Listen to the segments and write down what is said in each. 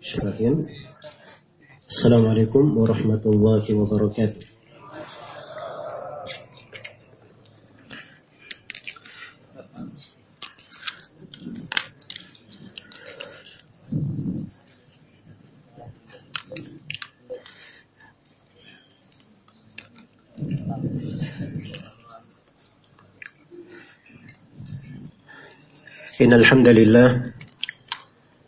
شكراً السلام عليكم ورحمة الله وبركاته. إن الحمد لله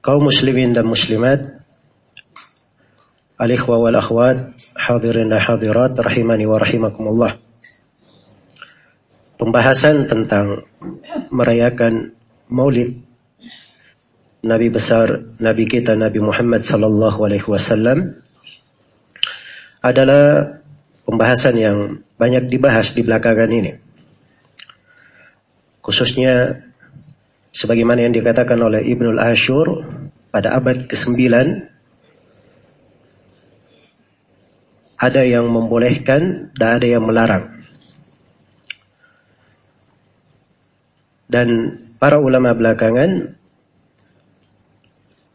Kaum muslimin dan muslimat, al-ikhwa wal akhwat, hadirin dan hadirat, rahimani wa rahimakumullah. Pembahasan tentang merayakan maulid Nabi besar Nabi kita Nabi Muhammad sallallahu alaihi wasallam adalah pembahasan yang banyak dibahas di belakangan ini. Khususnya sebagaimana yang dikatakan oleh Ibnul Ashur pada abad ke-9 ada yang membolehkan dan ada yang melarang. Dan para ulama belakangan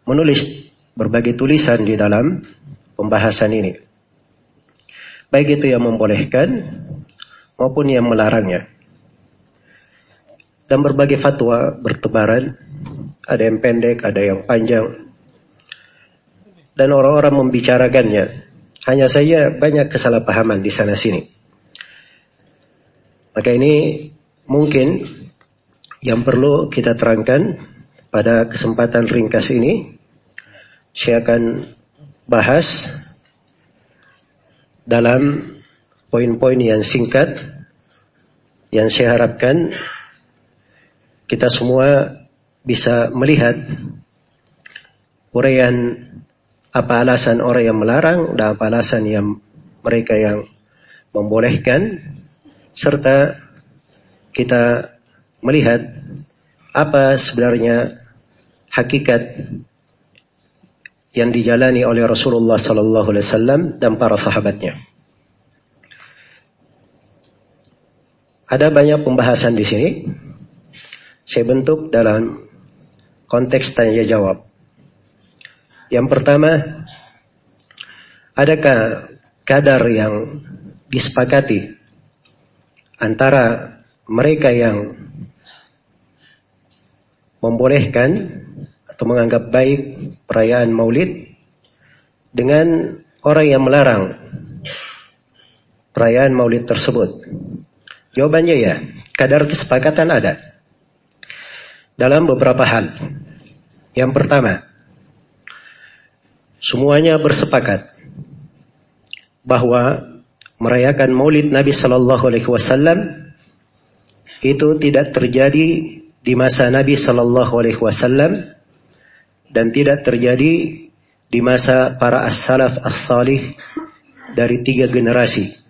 menulis berbagai tulisan di dalam pembahasan ini. Baik itu yang membolehkan maupun yang melarangnya dan berbagai fatwa bertebaran. Ada yang pendek, ada yang panjang. Dan orang-orang membicarakannya. Hanya saja banyak kesalahpahaman di sana sini. Maka ini mungkin yang perlu kita terangkan pada kesempatan ringkas ini. Saya akan bahas dalam poin-poin yang singkat yang saya harapkan kita semua bisa melihat uraian apa alasan orang yang melarang dan apa alasan yang mereka yang membolehkan serta kita melihat apa sebenarnya hakikat yang dijalani oleh Rasulullah sallallahu alaihi wasallam dan para sahabatnya. Ada banyak pembahasan di sini saya bentuk dalam konteks tanya jawab. Yang pertama, adakah kadar yang disepakati antara mereka yang membolehkan atau menganggap baik perayaan Maulid dengan orang yang melarang perayaan Maulid tersebut? Jawabannya ya, kadar kesepakatan ada dalam beberapa hal. Yang pertama, semuanya bersepakat bahwa merayakan Maulid Nabi Sallallahu Alaihi Wasallam itu tidak terjadi di masa Nabi Sallallahu Alaihi Wasallam dan tidak terjadi di masa para as-salaf as-salih dari tiga generasi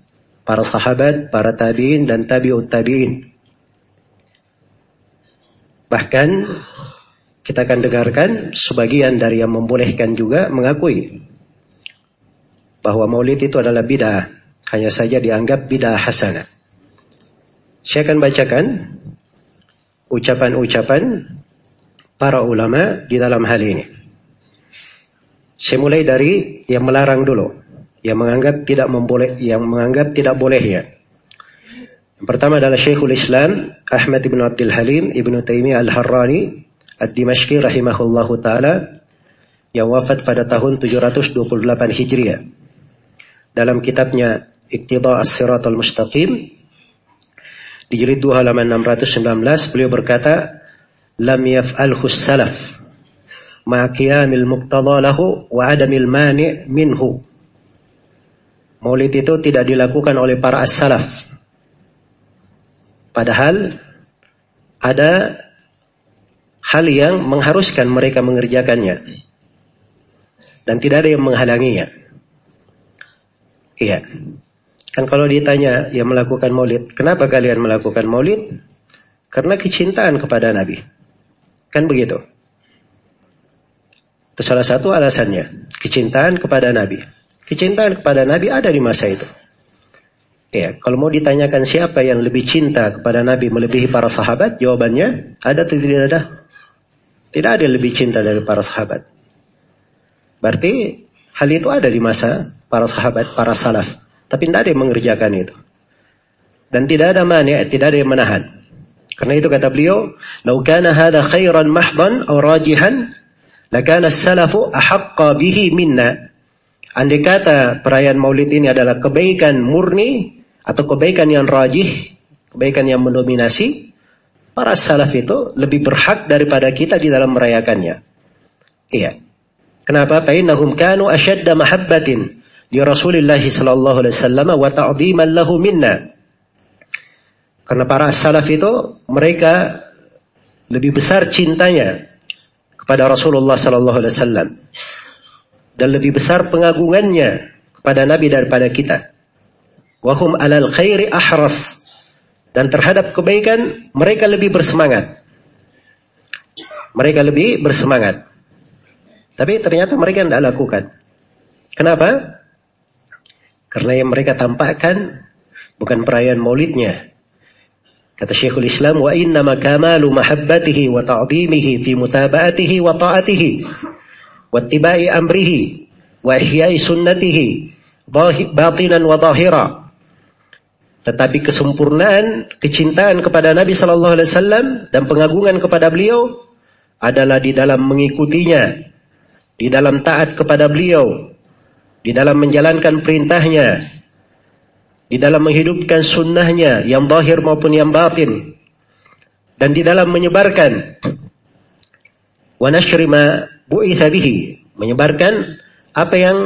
para sahabat, para tabiin dan tabiut tabiin. Bahkan kita akan dengarkan sebagian dari yang membolehkan juga mengakui bahwa maulid itu adalah bid'ah, hanya saja dianggap bid'ah hasanah. Saya akan bacakan ucapan-ucapan para ulama di dalam hal ini. Saya mulai dari yang melarang dulu, yang menganggap tidak memboleh, yang menganggap tidak bolehnya. Yang pertama adalah Syekhul Islam Ahmad ibn Abdul Halim ibn Taimiyah Al-Harrani Ad-Dimashqi rahimahullahu taala yang wafat pada tahun 728 Hijriah. Dalam kitabnya Iqtida As-Siratal Mustaqim di jilid 2 halaman 619 beliau berkata lam yaf'alhu salaf ma qiyamil muqtada lahu wa adamil mani' minhu. Maulid itu tidak dilakukan oleh para as-salaf. Padahal ada hal yang mengharuskan mereka mengerjakannya. Dan tidak ada yang menghalanginya. Iya. Kan kalau ditanya yang melakukan maulid, kenapa kalian melakukan maulid? Karena kecintaan kepada Nabi. Kan begitu. Itu salah satu alasannya. Kecintaan kepada Nabi. Kecintaan kepada Nabi ada di masa itu. Ya, kalau mau ditanyakan siapa yang lebih cinta kepada Nabi melebihi para sahabat, jawabannya ada atau tidak ada? Tidak ada yang lebih cinta dari para sahabat. Berarti hal itu ada di masa para sahabat, para salaf. Tapi tidak ada yang mengerjakan itu. Dan tidak ada mani, tidak ada yang menahan. Karena itu kata beliau, "Lau kana hadha khairan mahdan aw rajihan, lakana as-salafu ahaqqa bihi minna." Andai kata perayaan Maulid ini adalah kebaikan murni atau kebaikan yang rajih, kebaikan yang mendominasi, para salaf itu lebih berhak daripada kita di dalam merayakannya. Iya. Kenapa? Fa'innahum kanu asyadda mahabbatin di Rasulullah sallallahu alaihi wasallam wa ta'dhiman lahu minna. Karena para salaf itu mereka lebih besar cintanya kepada Rasulullah sallallahu alaihi wasallam dan lebih besar pengagungannya kepada Nabi daripada kita. Wahum alal khairi ahras dan terhadap kebaikan mereka lebih bersemangat. Mereka lebih bersemangat. Tapi ternyata mereka tidak lakukan. Kenapa? Karena yang mereka tampakkan bukan perayaan maulidnya. Kata Syekhul Islam, wa inna kamalu mahabbatihi wa ta'zimihi fi mutaba'atihi wa ta'atihi wa tibai amrihi wa ihyai sunnatihi batinan wa zahira tetapi kesempurnaan kecintaan kepada Nabi Shallallahu Alaihi Wasallam dan pengagungan kepada beliau adalah di dalam mengikutinya, di dalam taat kepada beliau, di dalam menjalankan perintahnya, di dalam menghidupkan sunnahnya yang bahir maupun yang batin, dan di dalam menyebarkan wa nashrima bihi, menyebarkan apa yang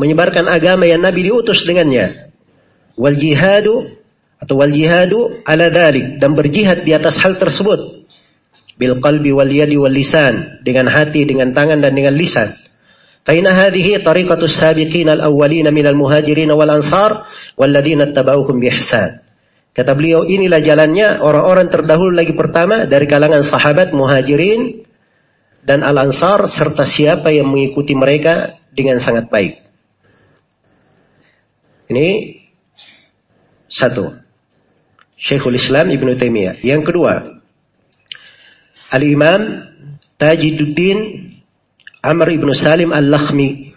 menyebarkan agama yang Nabi diutus dengannya. Wal jihadu atau wal jihadu ala dhalik. Dan berjihad di atas hal tersebut. Bil qalbi wal yadi wal lisan. Dengan hati dengan tangan dan dengan lisan. Fa inna hadhihi tariqatus sabiqin al awwalin minal muhajirin wal ansar walladzina tabauhum bi ihsan kata beliau inilah jalannya orang-orang terdahulu lagi pertama dari kalangan sahabat muhajirin dan al ansar serta siapa yang mengikuti mereka dengan sangat baik. Ini satu Syekhul Islam Ibn Taimiyah. Yang kedua, Al-Imam Tajiduddin Amr Ibn Salim Al-Lakhmi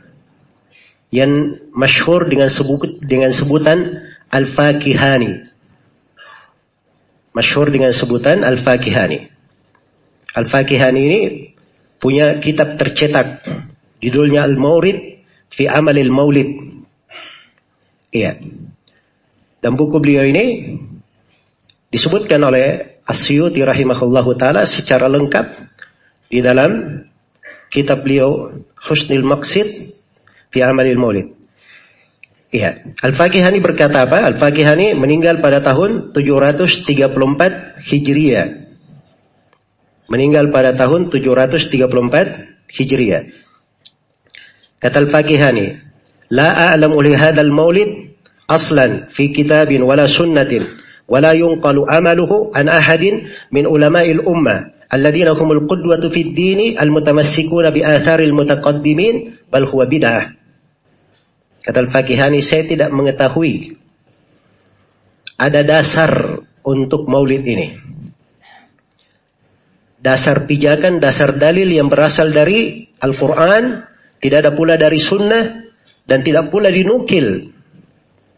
yang masyhur dengan sebut dengan sebutan Al-Fakihani. Masyhur dengan sebutan Al-Fakihani. Al-Fakihani ini punya kitab tercetak judulnya Al-Maurid fi Amalil Maulid. Iya. Dan buku beliau ini disebutkan oleh Asyuti rahimahullahu taala secara lengkap di dalam kitab beliau Husnul Maqsid fi Amalil Maulid. Iya, Al-Faqihani berkata apa? Al-Faqihani meninggal pada tahun 734 Hijriah. Meninggal pada tahun 734 Hijriah. Kata Al-Faqihani, "La a'lamu li hadzal maulid aslan fi kitabin wala sunnatin ولا ينقل عمله عن أحد من علماء الأمة alladzina humul qudwatu fid dini al-mutamassikuna bi atharil mutaqaddimin bal huwa bid'ah. Kata Al-Fakihani, saya tidak mengetahui ada dasar untuk maulid ini. Dasar pijakan, dasar dalil yang berasal dari Al-Quran, tidak ada pula dari sunnah, dan tidak pula dinukil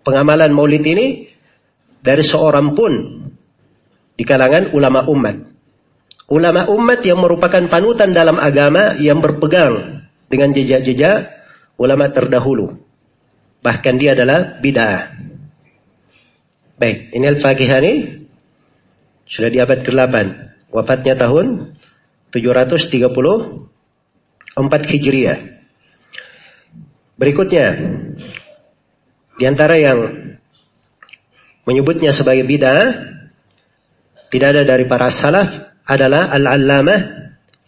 pengamalan maulid ini dari seorang pun di kalangan ulama umat. Ulama umat yang merupakan panutan dalam agama yang berpegang dengan jejak-jejak ulama terdahulu. Bahkan dia adalah bid'ah. Baik, ini Al-Fakihani sudah di abad ke-8. Wafatnya tahun 734 Hijriah. Berikutnya, di antara yang menyebutnya sebagai bid'ah tidak ada dari para salaf adalah Al-Allamah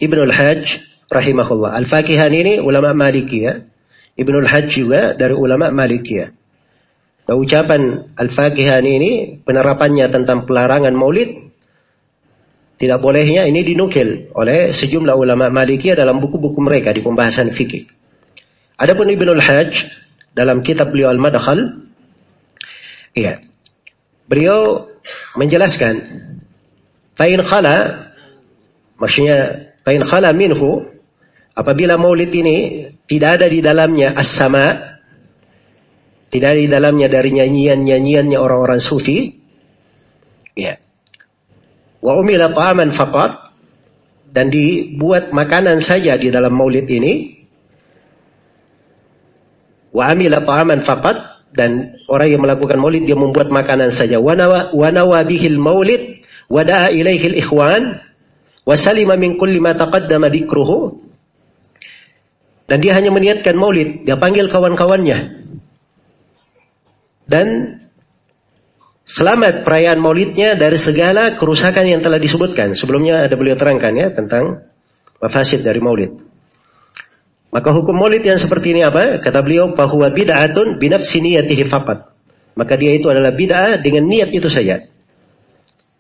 Ibnul Hajj rahimahullah. Al-Fakihan ini ulama Maliki ya. Ibnul Hajj juga dari ulama Malikiyah. Nah, ucapan Al-Fakihani ini penerapannya tentang pelarangan maulid tidak bolehnya ini dinukil oleh sejumlah ulama Malikiyah dalam buku-buku mereka di pembahasan fikih. Adapun Ibnul Hajj dalam kitab beliau Al-Madkhal iya. Beliau menjelaskan Fa'in khala maksudnya fa'in khala minhu apabila maulid ini tidak ada di dalamnya as-sama. Tidak ada di dalamnya dari nyanyian-nyanyiannya orang-orang sufi. Ya. Wa umila ta'aman faqat. Dan dibuat makanan saja di dalam maulid ini. Wa amila ta'aman faqat. Dan orang yang melakukan maulid dia membuat makanan saja. Wa nawa bihil maulid. Wada'a ilaihil ikhwan. Wasalima min kulli ma taqaddama dhikruhu dan dia hanya meniatkan maulid, dia panggil kawan-kawannya. Dan selamat perayaan maulidnya dari segala kerusakan yang telah disebutkan. Sebelumnya ada beliau terangkan ya tentang mafasid dari maulid. Maka hukum maulid yang seperti ini apa? Kata beliau bahwa bid'atun binafsi niyatihi faqat. Maka dia itu adalah bid'ah dengan niat itu saja.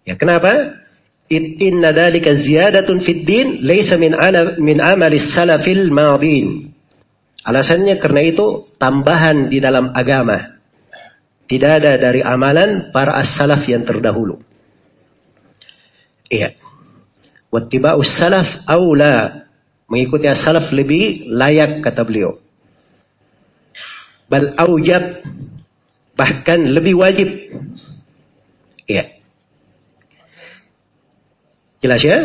Ya, kenapa? inna dalika ziyadatun fid din laysa min ala min amali salafil madin. Alasannya karena itu tambahan di dalam agama. Tidak ada dari amalan para as-salaf yang terdahulu. Iya. Wattiba'us salaf aula. Mengikuti as-salaf lebih layak kata beliau. Bal aujab. Bahkan lebih wajib. Iya. Jelas ya?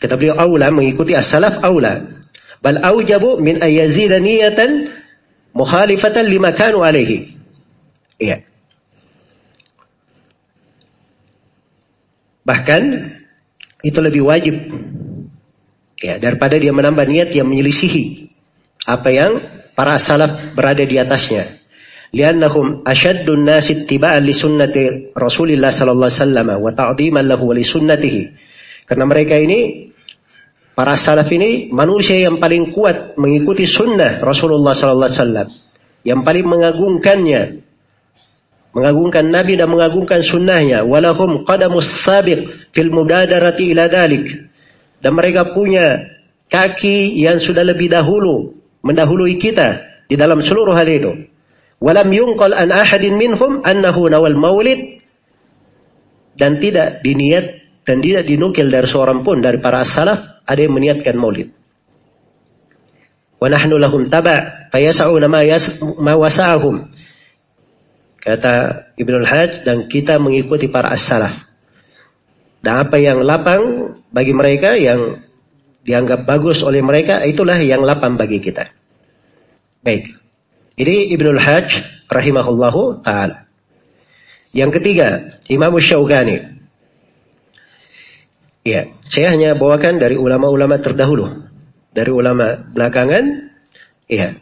Kata beliau aula mengikuti as-salaf aula. Bal aujabu min ayazida niyatan lima kanu alaihi. Iya. Bahkan itu lebih wajib ya daripada dia menambah niat yang menyelisihi apa yang para salaf berada di atasnya. Nasi ittiba'an li sunnati Rasulillah sallallahu alaihi wasallam wa ta'dhiman lahu wa li sunnatihi. Karena mereka ini para salaf ini manusia yang paling kuat mengikuti sunnah Rasulullah Sallallahu Alaihi Wasallam, yang paling mengagungkannya, mengagungkan Nabi dan mengagungkan sunnahnya. Walahum qadamus sabiq fil mudadarati ila dalik. Dan mereka punya kaki yang sudah lebih dahulu mendahului kita di dalam seluruh hal itu. Walam yunqal an ahadin minhum annahu nawal maulid dan tidak diniat dan tidak dinukil dari seorang pun dari para salaf ada yang meniatkan maulid. Wa nahnu lahum taba' fayas'una ma, yas, ma wasa'ahum. Kata Ibnu Al-Hajj dan kita mengikuti para as-salaf. Dan apa yang lapang bagi mereka yang dianggap bagus oleh mereka itulah yang lapang bagi kita. Baik. Ini Ibnu Al-Hajj rahimahullahu taala. Yang ketiga, Imam Syaukani Ya, saya hanya bawakan dari ulama-ulama terdahulu. Dari ulama belakangan, ya.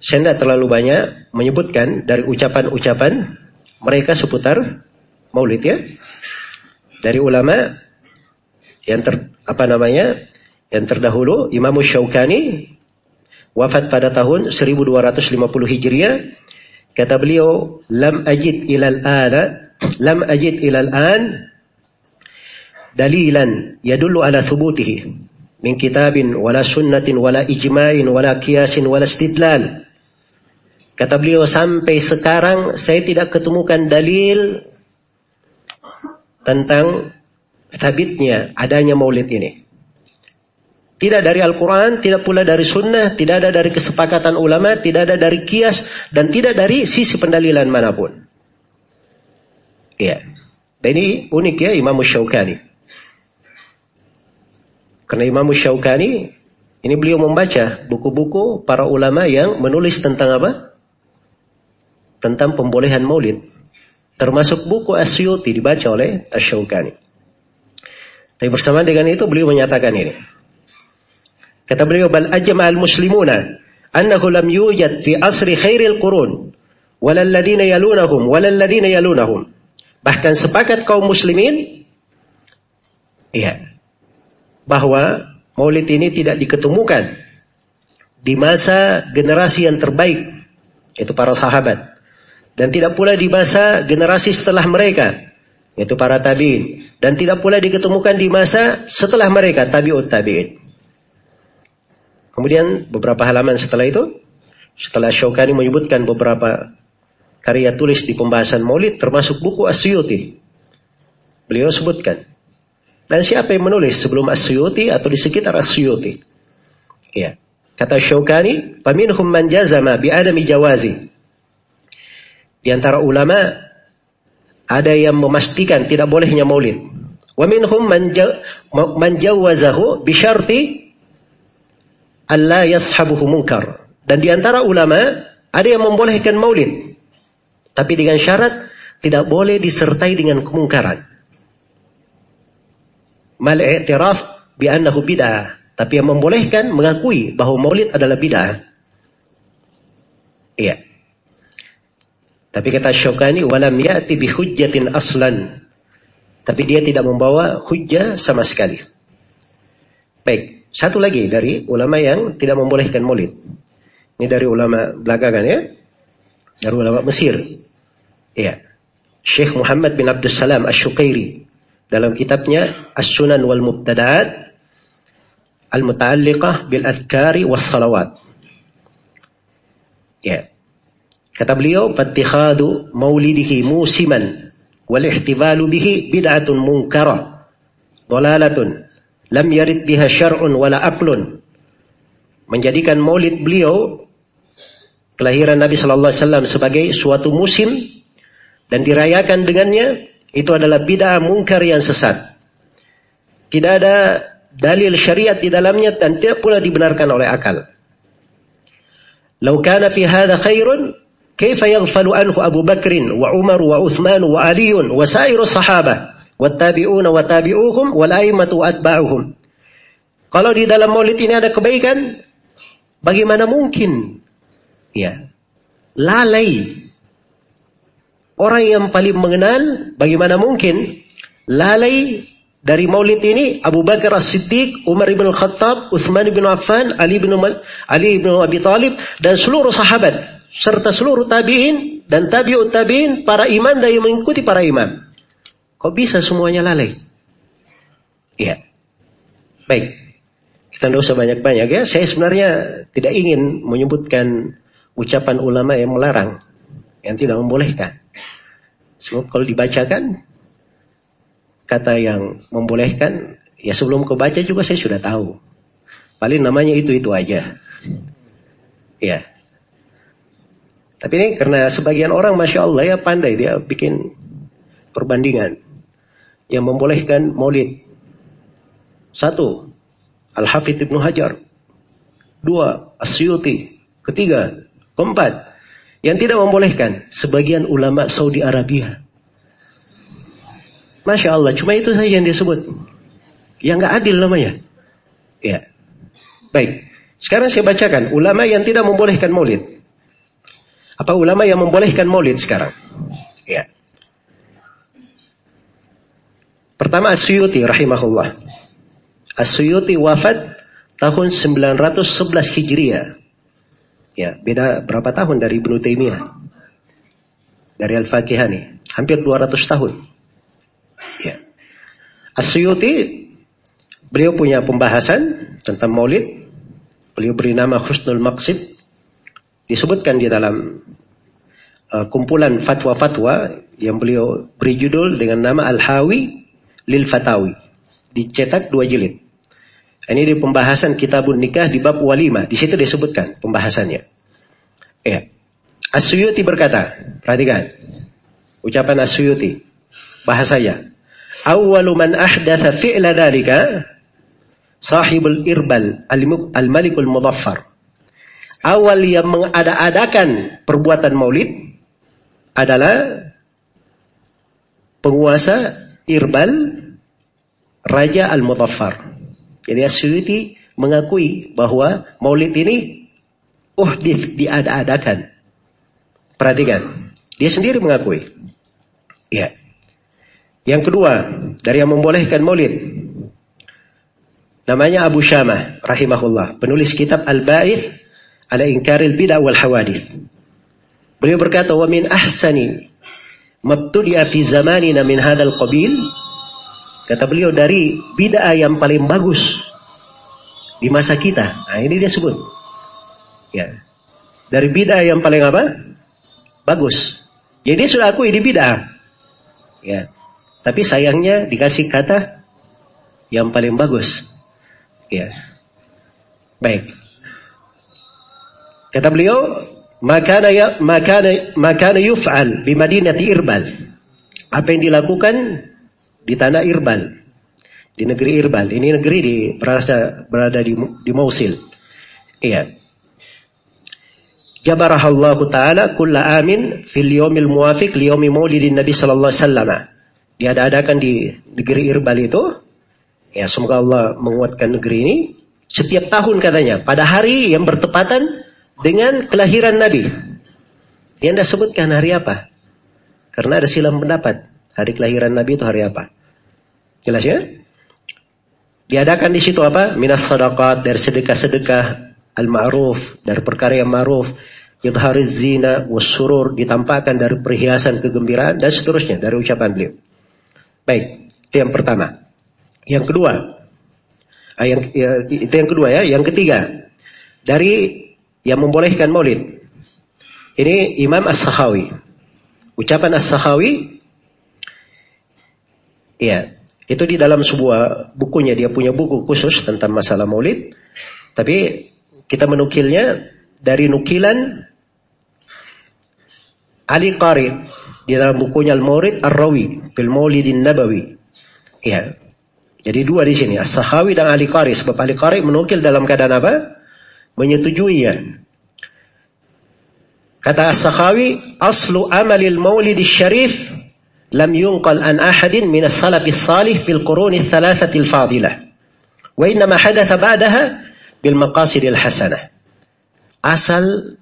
Saya tidak terlalu banyak menyebutkan dari ucapan-ucapan mereka seputar maulid ya. Dari ulama yang ter, apa namanya? Yang terdahulu Imam Syaukani wafat pada tahun 1250 Hijriah. Kata beliau, "Lam ajid ilal ana, lam ajid ilal an dalilan yadullu ala thubutihi min kitabin wala sunnatin wala ijma'in wala kiasin wala istidlal. Kata beliau sampai sekarang saya tidak ketemukan dalil tentang tabitnya adanya maulid ini. Tidak dari Al-Quran, tidak pula dari sunnah, tidak ada dari kesepakatan ulama, tidak ada dari kias, dan tidak dari sisi pendalilan mana pun. Ya. Dan ini unik ya Imam Syaukani. Karena Imam Syaukani, ini beliau membaca buku-buku para ulama yang menulis tentang apa? Tentang pembolehan maulid. Termasuk buku Asyuti dibaca oleh Asyaukani. Tapi bersama dengan itu beliau menyatakan ini. Kata beliau, bal ajma al muslimuna annahu lam yujad fi asri khairil qurun walal ladina yalunahum walal ladina yalunahum. Bahkan sepakat kaum muslimin ya bahwa maulid ini tidak diketemukan di masa generasi yang terbaik yaitu para sahabat dan tidak pula di masa generasi setelah mereka yaitu para tabi'in dan tidak pula diketemukan di masa setelah mereka tabi'ut tabi'in Kemudian beberapa halaman setelah itu, setelah Syaukani menyebutkan beberapa karya tulis di pembahasan maulid termasuk buku Asyuti. Beliau sebutkan. Dan siapa yang menulis sebelum Asyuti atau di sekitar Asyuti? Ya. Kata Syaukani, "Faminhum man jazama bi adami jawazi." Di antara ulama ada yang memastikan tidak bolehnya maulid. Wa minhum man jawazahu bi syarti Allah yashabuhu munkar. Dan di antara ulama ada yang membolehkan maulid. Tapi dengan syarat tidak boleh disertai dengan kemungkaran. Mal i'tiraf bi annahu bid'ah. Tapi yang membolehkan mengakui bahwa maulid adalah bid'ah. Iya. Tapi kata Syukani walam ya'ti bi hujjatin aslan. Tapi dia tidak membawa hujjah sama sekali. Baik. Satu lagi dari ulama yang tidak membolehkan maulid. Ini dari ulama belakangan ya. Dari ulama Mesir. Iya. Syekh Muhammad bin Abdul Salam Ash-Shukairi dalam kitabnya As-Sunan wal Mubtada'at Al-Muta'alliqah bil Adhkari was Salawat. Ya. Kata beliau, "Fattikhadu maulidihi musiman wal ihtifalu bihi bid'atun munkarah, dalalatun lam yarid biha syar'un wala aqlun menjadikan maulid beliau kelahiran Nabi sallallahu alaihi wasallam sebagai suatu musim dan dirayakan dengannya itu adalah bid'ah mungkar yang sesat. Tidak ada dalil syariat di dalamnya dan tidak pula dibenarkan oleh akal. Lau kana fi hadha khairun Umar wa Uthman wa Aliun wa sairu sahabah wattabi'una wa tabi'uhum wal a'immatu atba'uhum. Kalau di dalam maulid ini ada kebaikan, bagaimana mungkin? Ya lalai. Orang yang paling mengenal bagaimana mungkin? Lalai dari maulid ini Abu Bakar As-Siddiq, Umar ibn Khattab, Uthman ibn Affan, Ali ibn Ali ibn Abi Talib dan seluruh sahabat serta seluruh tabi'in dan tabi'ut tabi'in para dan yang mengikuti para imam. Kok bisa semuanya lalai? Iya. Baik. Kita tidak usah banyak-banyak ya. Saya sebenarnya tidak ingin menyebutkan ucapan ulama yang melarang. Yang tidak membolehkan. Sebab kalau dibacakan, kata yang membolehkan, ya sebelum kau baca juga saya sudah tahu. Paling namanya itu-itu aja. Ya. Tapi ini karena sebagian orang Masya Allah ya pandai dia bikin perbandingan yang membolehkan maulid. Satu, Al-Hafidh Ibnu Hajar. Dua, Asyuti. Ketiga, keempat, yang tidak membolehkan sebagian ulama Saudi Arabia. Masya Allah, cuma itu saja yang disebut. Yang nggak adil namanya. Ya. Baik. Sekarang saya bacakan ulama yang tidak membolehkan maulid. Apa ulama yang membolehkan maulid sekarang? Ya. Pertama Asyuti rahimahullah. Asyuti wafat tahun 911 Hijriah. Ya, beda berapa tahun dari Ibnu Taimiyah? Dari Al-Fakihani, hampir 200 tahun. Ya. Asyuti beliau punya pembahasan tentang maulid. Beliau beri nama Husnul Maqsid. Disebutkan di dalam uh, kumpulan fatwa-fatwa yang beliau beri judul dengan nama Al-Hawi Lil Fatawi. Dicetak dua jilid. Ini di pembahasan kitabun nikah di bab walima. Di situ disebutkan pembahasannya. Ya. Asyuti berkata, perhatikan. Ucapan Asyuti. Bahasanya. Awalu man ahdatha fi'la dhalika sahibul irbal al-malikul mudaffar. Awal yang mengada-adakan perbuatan maulid adalah penguasa irbal Raja Al-Mudaffar. Jadi Asyuti mengakui bahwa maulid ini uhdith diada-adakan. Perhatikan, dia sendiri mengakui. Ya. Yang kedua, dari yang membolehkan maulid. Namanya Abu Syamah rahimahullah, penulis kitab Al-Ba'ith ala Inkaril Bid'ah wal Hawadith. Beliau berkata, "Wa min ahsani mabtudi'a fi zamanina min hadzal qabil." Kata beliau dari bid'ah yang paling bagus di masa kita. Nah, ini dia sebut. Ya. Dari bid'ah yang paling apa? Bagus. Jadi dia sudah akui di bid'ah. Ya. Tapi sayangnya dikasih kata yang paling bagus. Ya. Baik. Kata beliau, maka ya maka maka yuf'al di Madinati Irbal. Apa yang dilakukan di tanah Irbal. Di negeri Irbal. Ini negeri di berada berada di di Mosul. Iya. Allah Ta'ala kulla amin fil yawmil muwafiq li yawmi maulidin Nabi sallallahu alaihi wasallam diadakan di negeri Irbal itu, ya semoga Allah menguatkan negeri ini. Setiap tahun katanya, pada hari yang bertepatan dengan kelahiran Nabi. Yang Anda sebutkan hari apa? Karena ada silam pendapat. Hari kelahiran Nabi itu hari apa? Jelas ya? Diadakan di situ apa? Minas sadaqat dari sedekah-sedekah al-ma'ruf dari perkara yang ma'ruf idhariz zina wasurur ditampakkan dari perhiasan kegembiraan dan seterusnya dari ucapan beliau. Baik, itu yang pertama. Yang kedua, ah, yang, ya, itu yang kedua ya. Yang ketiga, dari yang membolehkan maulid. Ini Imam As-Sahawi. Ucapan As-Sahawi, ya, itu di dalam sebuah bukunya. Dia punya buku khusus tentang masalah maulid. Tapi kita menukilnya dari nukilan Ali Qari di dalam bukunya Al-Maurid Ar-Rawi fil Maulidin Nabawi. Ya. Jadi dua di sini, As-Sahawi dan Ali Qari sebab Ali Qari menukil dalam keadaan apa? Menyetujui ya. Kata As-Sakhawi, aslu amalil maulid syarif lam yunqal an ahadin min as-salaf salih fil qurun ats-tsalatsah al-fadilah. Wa innama hadatha ba'daha bil maqasid al-hasanah. Asal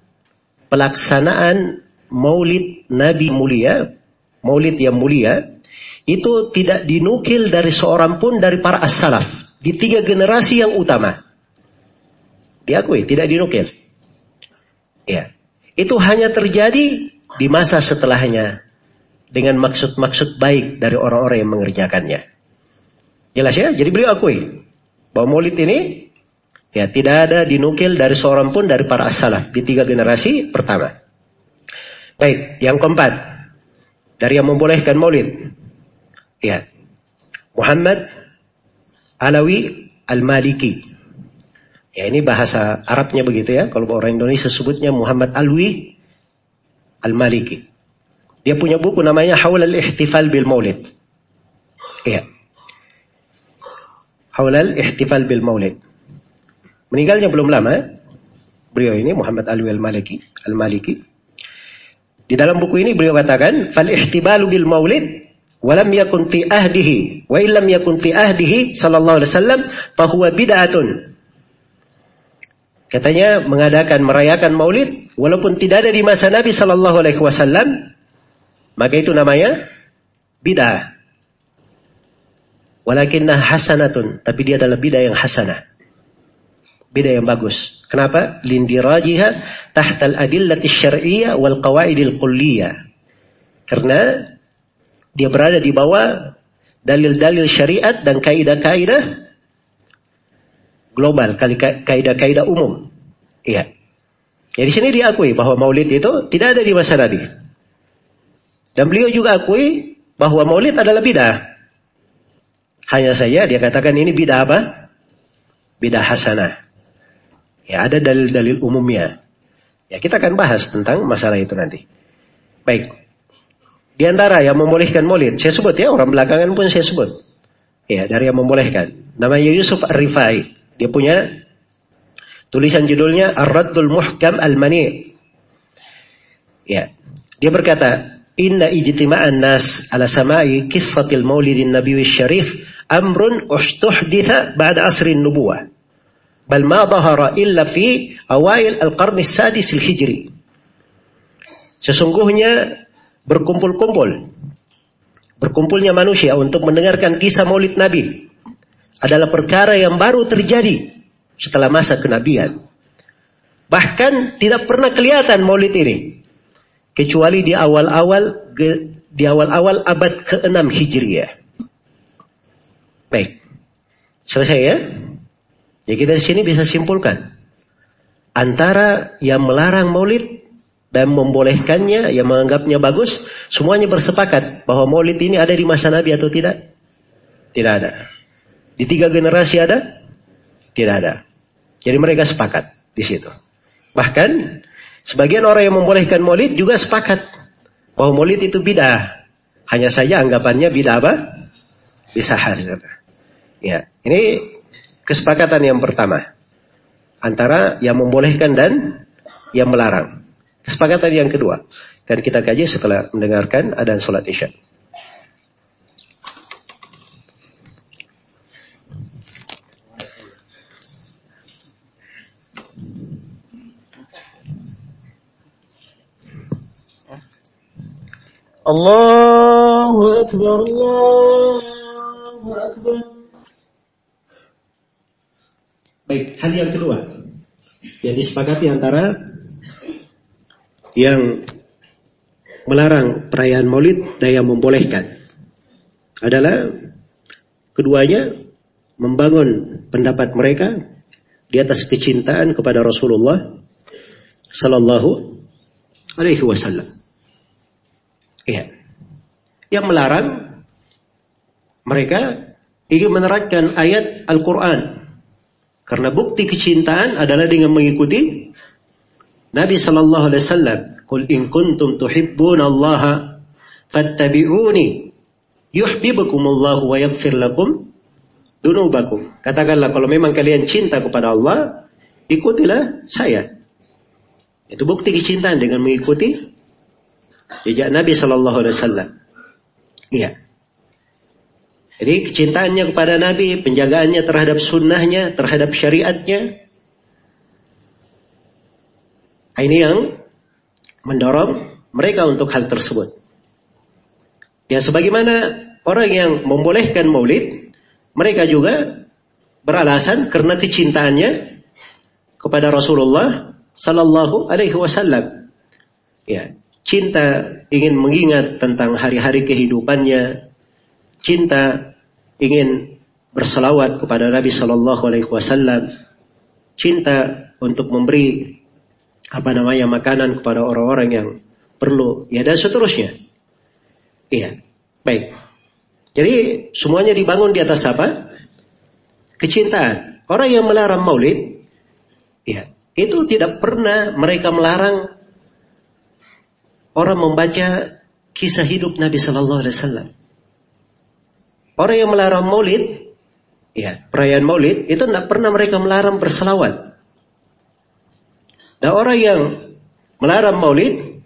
pelaksanaan maulid Nabi mulia, maulid yang mulia, itu tidak dinukil dari seorang pun dari para as-salaf. Di tiga generasi yang utama. Diakui, tidak dinukil. Ya. Itu hanya terjadi di masa setelahnya. Dengan maksud-maksud baik dari orang-orang yang mengerjakannya. Jelas ya? Jadi beliau akui. Bahwa maulid ini ya tidak ada dinukil dari seorang pun dari para as-salaf. Di tiga generasi pertama. Baik, yang keempat. Dari yang membolehkan maulid. Ya. Muhammad Alawi Al-Maliki. Ya ini bahasa Arabnya begitu ya. Kalau orang Indonesia sebutnya Muhammad Alwi Al-Maliki. Dia punya buku namanya Haul al-Ihtifal bil Maulid. Ya. Haul al-Ihtifal bil Maulid. Meninggalnya belum lama. Beliau ini Muhammad Alwi Al-Maliki. Al-Maliki. Di dalam buku ini beliau katakan, "Fal ihtibalu bil maulid walam yakun fi ahdihi wa illam yakun fi ahdihi sallallahu alaihi wasallam huwa bid'atun." Katanya mengadakan merayakan maulid walaupun tidak ada di masa Nabi sallallahu alaihi wasallam, maka itu namanya bid'ah. Walakinnah hasanatun, tapi dia adalah bid'ah yang hasanah. Beda yang bagus. Kenapa? Lindirajiha tahtal adillati syar'iyyah wal qawaidil kulliyah. Karena dia berada di bawah dalil-dalil syariat dan kaidah-kaidah global, kaidah-kaidah umum. Iya. Ya di sini diakui bahwa maulid itu tidak ada di masa Nabi. Dan beliau juga akui bahwa maulid adalah bidah. Hanya saja dia katakan ini bidah apa? Bidah hasanah. Ya ada dalil-dalil umumnya. Ya kita akan bahas tentang masalah itu nanti. Baik. Di antara yang membolehkan maulid, saya sebut ya orang belakangan pun saya sebut. Ya dari yang membolehkan. Namanya Yusuf Ar-Rifai. Dia punya tulisan judulnya Ar-Raddul Muhkam Al-Mani. Ya. Dia berkata, Inna ijtima'an nas ala sama'i kissatil maulidin nabi syarif amrun ustuhditha ba'da asrin nubuwah. Bal ma dhahara illa fi awail al-qarni sadis al-hijri. Sesungguhnya berkumpul-kumpul. Berkumpulnya manusia untuk mendengarkan kisah maulid Nabi adalah perkara yang baru terjadi setelah masa kenabian. Bahkan tidak pernah kelihatan maulid ini kecuali di awal-awal di awal-awal abad ke-6 Hijriah. Baik. Selesai ya? Ya kita di sini bisa simpulkan antara yang melarang maulid dan membolehkannya, yang menganggapnya bagus, semuanya bersepakat bahwa maulid ini ada di masa Nabi atau tidak? Tidak ada. Di tiga generasi ada? Tidak ada. Jadi mereka sepakat di situ. Bahkan sebagian orang yang membolehkan maulid juga sepakat bahwa maulid itu bidah. Hanya saja anggapannya bidah apa? Bisa hasil. Ya, ini kesepakatan yang pertama antara yang membolehkan dan yang melarang. Kesepakatan yang kedua dan kita kaji setelah mendengarkan adan sholat isya. Allahu Akbar, Allahu Akbar. Baik, hal yang kedua yang disepakati antara yang melarang perayaan maulid dan yang membolehkan adalah keduanya membangun pendapat mereka di atas kecintaan kepada Rasulullah Sallallahu Alaihi Wasallam. Iya. Yang melarang mereka ingin menerapkan ayat Al-Quran. Karena bukti kecintaan adalah dengan mengikuti Nabi Sallallahu Alaihi Wasallam. Kul in kuntum tuhibbun Allah fattabi'uni yuhibbukum Allah wa yaghfir lakum dunubakum. Katakanlah kalau memang kalian cinta kepada Allah, ikutilah saya. Itu bukti kecintaan dengan mengikuti Jejak Nabi Shallallahu Alaihi Wasallam. Iya. Jadi kecintaannya kepada Nabi, penjagaannya terhadap sunnahnya, terhadap syariatnya. Ini yang mendorong mereka untuk hal tersebut. Ya sebagaimana orang yang membolehkan maulid, mereka juga beralasan karena kecintaannya kepada Rasulullah Sallallahu Alaihi Wasallam. Ya, Cinta ingin mengingat tentang hari-hari kehidupannya. Cinta ingin berselawat kepada Nabi Shallallahu Alaihi Wasallam. Cinta untuk memberi apa namanya makanan kepada orang-orang yang perlu. Ya dan seterusnya. Iya, baik. Jadi semuanya dibangun di atas apa? Kecintaan. Orang yang melarang maulid, ya, itu tidak pernah mereka melarang orang membaca kisah hidup Nabi Sallallahu Alaihi Wasallam. Orang yang melarang maulid, ya perayaan maulid itu tidak pernah mereka melarang berselawat. Dan orang yang melarang maulid,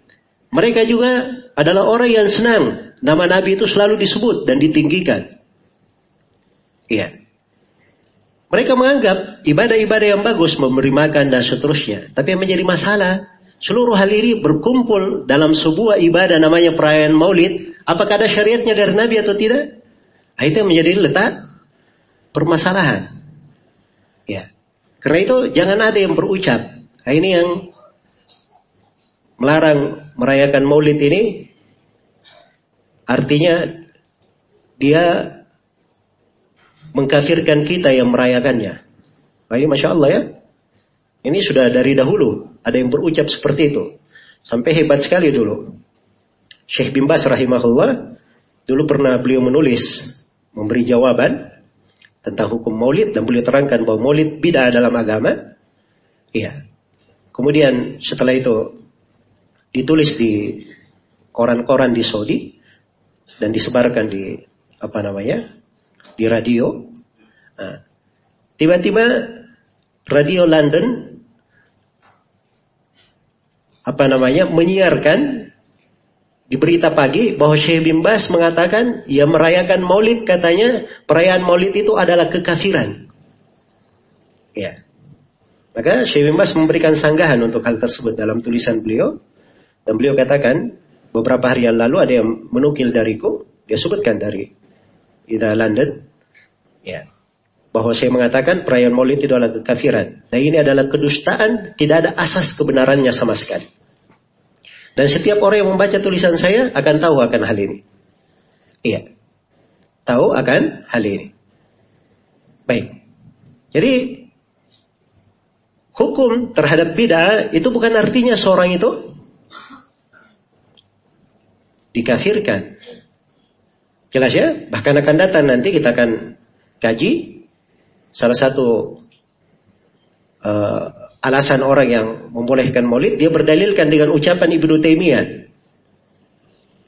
mereka juga adalah orang yang senang nama Nabi itu selalu disebut dan ditinggikan. Iya. Mereka menganggap ibadah-ibadah yang bagus memberi makan dan seterusnya. Tapi yang menjadi masalah Seluruh hal ini berkumpul dalam sebuah ibadah namanya perayaan maulid. Apakah ada syariatnya dari Nabi atau tidak? Nah, itu menjadi letak permasalahan. Ya. Karena itu jangan ada yang berucap. Nah, ini yang melarang merayakan maulid ini artinya dia mengkafirkan kita yang merayakannya. Nah, ini masya Allah ya. Ini sudah dari dahulu ada yang berucap seperti itu. Sampai hebat sekali dulu. Syekh bin Bas rahimahullah dulu pernah beliau menulis memberi jawaban tentang hukum maulid dan beliau terangkan bahwa maulid bid'ah dalam agama. Iya. Kemudian setelah itu ditulis di koran-koran di Saudi dan disebarkan di apa namanya di radio. Nah, tiba-tiba radio London apa namanya menyiarkan di berita pagi bahwa Syekh bin Bas mengatakan ia merayakan Maulid katanya. Perayaan Maulid itu adalah kekafiran. Ya. Maka Syekh bin Bas memberikan sanggahan untuk hal tersebut dalam tulisan beliau. Dan beliau katakan beberapa hari yang lalu ada yang menukil dariku. Dia sebutkan dari Ida London. Ya bahwa saya mengatakan perayaan Maulid itu adalah kekafiran. Dan ini adalah kedustaan, tidak ada asas kebenarannya sama sekali. Dan setiap orang yang membaca tulisan saya akan tahu akan hal ini. Iya. Tahu akan hal ini. Baik. Jadi hukum terhadap bid'ah itu bukan artinya seorang itu dikafirkan. Jelas ya? Bahkan akan datang nanti kita akan kaji salah satu uh, alasan orang yang membolehkan maulid, dia berdalilkan dengan ucapan Ibnu Taimiyah.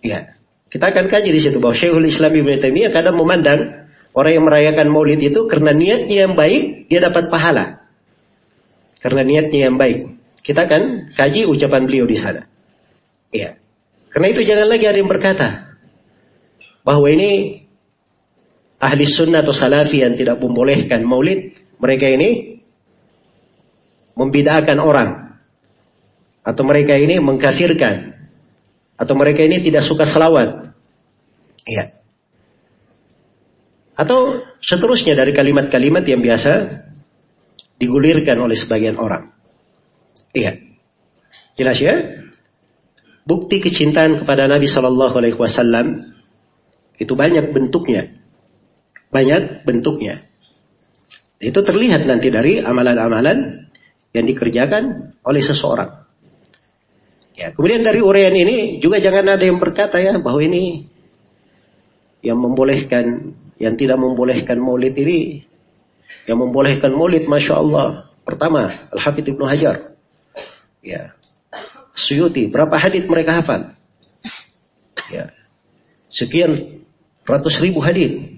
Ya, kita akan kaji di situ bahwa Syekhul Islam Ibnu Taimiyah kadang memandang orang yang merayakan maulid itu karena niatnya yang baik, dia dapat pahala. Karena niatnya yang baik. Kita akan kaji ucapan beliau di sana. Ya. Karena itu jangan lagi ada yang berkata bahwa ini ahli sunnah atau salafi yang tidak membolehkan maulid, mereka ini membidakan orang. Atau mereka ini mengkafirkan. Atau mereka ini tidak suka selawat. Iya. Atau seterusnya dari kalimat-kalimat yang biasa digulirkan oleh sebagian orang. Iya. Jelas ya? Bukti kecintaan kepada Nabi Shallallahu Alaihi Wasallam itu banyak bentuknya banyak bentuknya. Itu terlihat nanti dari amalan-amalan yang dikerjakan oleh seseorang. Ya, kemudian dari uraian ini juga jangan ada yang berkata ya bahwa ini yang membolehkan, yang tidak membolehkan maulid ini, yang membolehkan maulid, masya Allah. Pertama, Al Hafidh Ibnu Hajar, ya, Suyuti, berapa hadit mereka hafal? Ya, sekian ratus ribu hadit.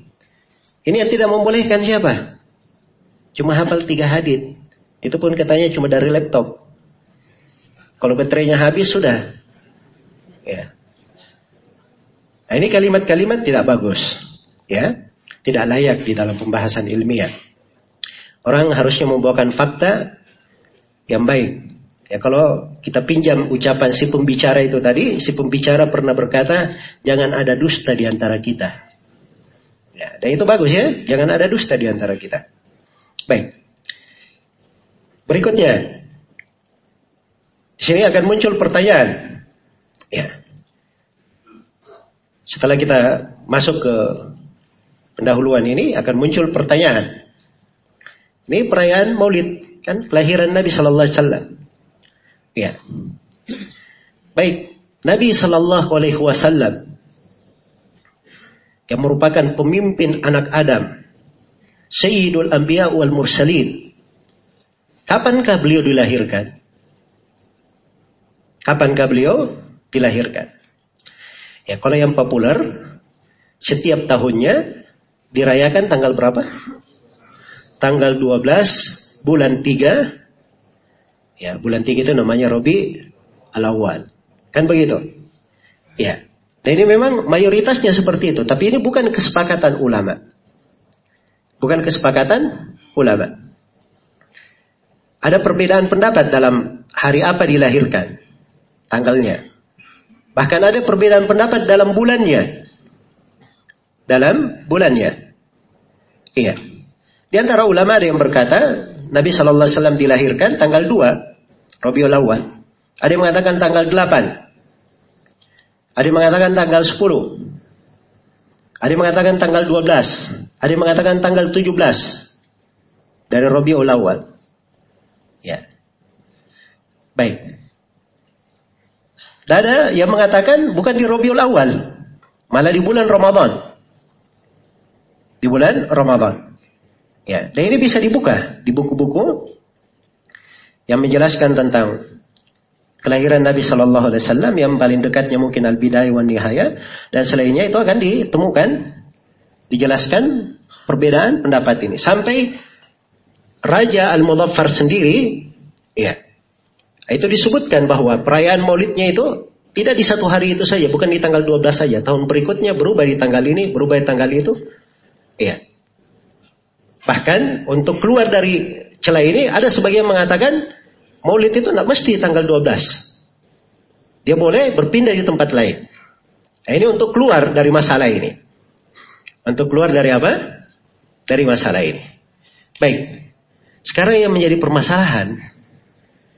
Ini yang tidak membolehkan siapa? Cuma hafal tiga hadit. Itu pun katanya cuma dari laptop. Kalau baterainya habis sudah. Ya. Nah, ini kalimat-kalimat tidak bagus. Ya. Tidak layak di dalam pembahasan ilmiah. Orang harusnya membawakan fakta yang baik. Ya kalau kita pinjam ucapan si pembicara itu tadi, si pembicara pernah berkata, jangan ada dusta di antara kita. Ya, dan itu bagus ya, jangan ada dusta di antara kita. Baik. Berikutnya, di sini akan muncul pertanyaan. Ya. Setelah kita masuk ke pendahuluan ini akan muncul pertanyaan. Ini perayaan Maulid kan kelahiran Nabi Sallallahu Alaihi Wasallam. Ya. Baik, Nabi Sallallahu Alaihi Wasallam yang merupakan pemimpin anak Adam, Sayyidul Anbiya wal Mursalin. Kapankah beliau dilahirkan? Kapankah beliau dilahirkan? Ya, kalau yang populer setiap tahunnya dirayakan tanggal berapa? Tanggal 12 bulan 3. Ya, bulan 3 itu namanya Robi al-Awwal. Kan begitu? Ya. Nah ini memang mayoritasnya seperti itu. Tapi ini bukan kesepakatan ulama. Bukan kesepakatan ulama. Ada perbedaan pendapat dalam hari apa dilahirkan. Tanggalnya. Bahkan ada perbedaan pendapat dalam bulannya. Dalam bulannya. Iya. Di antara ulama ada yang berkata, Nabi Shallallahu Alaihi Wasallam dilahirkan tanggal 2 Rabiul Awal. Ada yang mengatakan tanggal 8 ada yang mengatakan tanggal 10. Ada yang mengatakan tanggal 12. Ada yang mengatakan tanggal 17 dari Rabiul Awal. Ya. Baik. Dan ada yang mengatakan bukan di Rabiul Awal, malah di bulan Ramadan. Di bulan Ramadan. Ya, dan ini bisa dibuka di buku-buku yang menjelaskan tentang kelahiran Nabi Shallallahu Alaihi Wasallam yang paling dekatnya mungkin Al Bidayah wan Nihaya dan selainnya itu akan ditemukan dijelaskan perbedaan pendapat ini sampai Raja Al Mudaffar sendiri ya itu disebutkan bahwa perayaan Maulidnya itu tidak di satu hari itu saja, bukan di tanggal 12 saja. Tahun berikutnya berubah di tanggal ini, berubah di tanggal itu. Iya. Bahkan untuk keluar dari celah ini ada sebagian mengatakan Maulid itu tidak mesti tanggal 12. Dia boleh berpindah di tempat lain. Nah, ini untuk keluar dari masalah ini. Untuk keluar dari apa? Dari masalah ini. Baik. Sekarang yang menjadi permasalahan.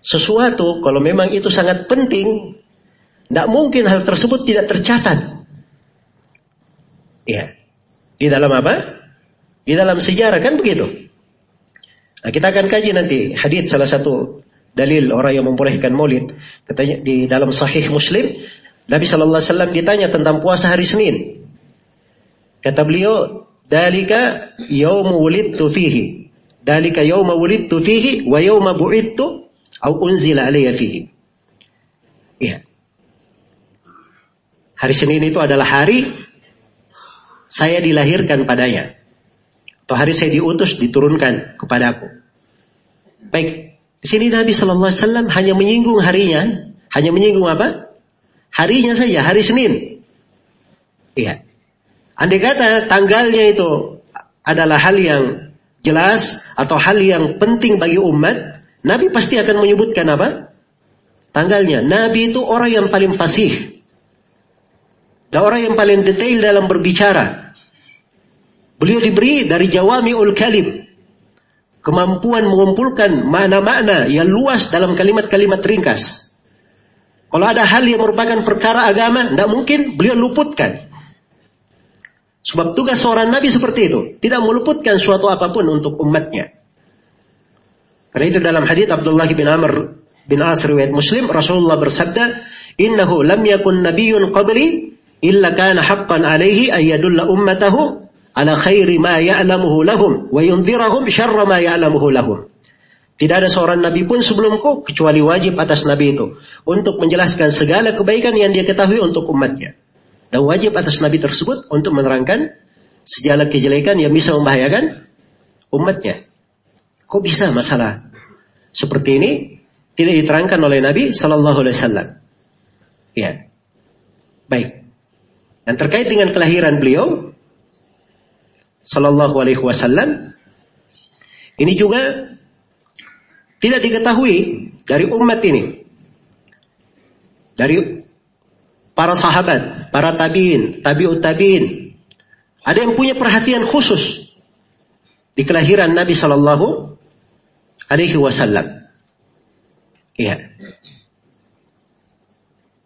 Sesuatu kalau memang itu sangat penting. Tidak mungkin hal tersebut tidak tercatat. Ya. Di dalam apa? Di dalam sejarah kan begitu. Nah, kita akan kaji nanti hadis salah satu dalil orang yang membolehkan maulid. Katanya di dalam sahih Muslim, Nabi Shallallahu alaihi wasallam ditanya tentang puasa hari Senin. Kata beliau, "Dalika yaumu wulidtu fihi." Dalika yauma wulidtu fihi wa yauma bu'idtu au unzila alayya fihi. Iya. Hari Senin itu adalah hari saya dilahirkan padanya. Atau hari saya diutus diturunkan kepadaku. Baik, di sini Nabi Shallallahu Alaihi Wasallam hanya menyinggung harinya, hanya menyinggung apa? Harinya saja, hari Senin. Iya. Andai kata tanggalnya itu adalah hal yang jelas atau hal yang penting bagi umat, Nabi pasti akan menyebutkan apa? Tanggalnya. Nabi itu orang yang paling fasih. Dan orang yang paling detail dalam berbicara. Beliau diberi dari jawami ul kalim kemampuan mengumpulkan makna-makna yang luas dalam kalimat-kalimat ringkas. Kalau ada hal yang merupakan perkara agama, tidak mungkin beliau luputkan. Sebab tugas seorang nabi seperti itu, tidak meluputkan suatu apa pun untuk umatnya. Karena itu dalam hadis Abdullah bin Amr bin As riwayat Muslim, Rasulullah bersabda, "Innahu lam yakun nabiyyun qabli illa kana haqqan alaihi ayyadulla ummatahu ala khairi ma ya'lamuhu lahum wa yunzirahum syarra ma ya'lamuhu lahum. Tidak ada seorang nabi pun sebelumku kecuali wajib atas nabi itu untuk menjelaskan segala kebaikan yang dia ketahui untuk umatnya. Dan wajib atas nabi tersebut untuk menerangkan segala kejelekan yang bisa membahayakan umatnya. Kok bisa masalah seperti ini tidak diterangkan oleh Nabi Shallallahu Alaihi Wasallam? Ya, baik. Dan terkait dengan kelahiran beliau, Sallallahu Alaihi Wasallam ini juga tidak diketahui dari umat ini dari para sahabat, para tabiin, tabiut tabiin. Ada yang punya perhatian khusus di kelahiran Nabi Sallallahu Alaihi Wasallam. Iya.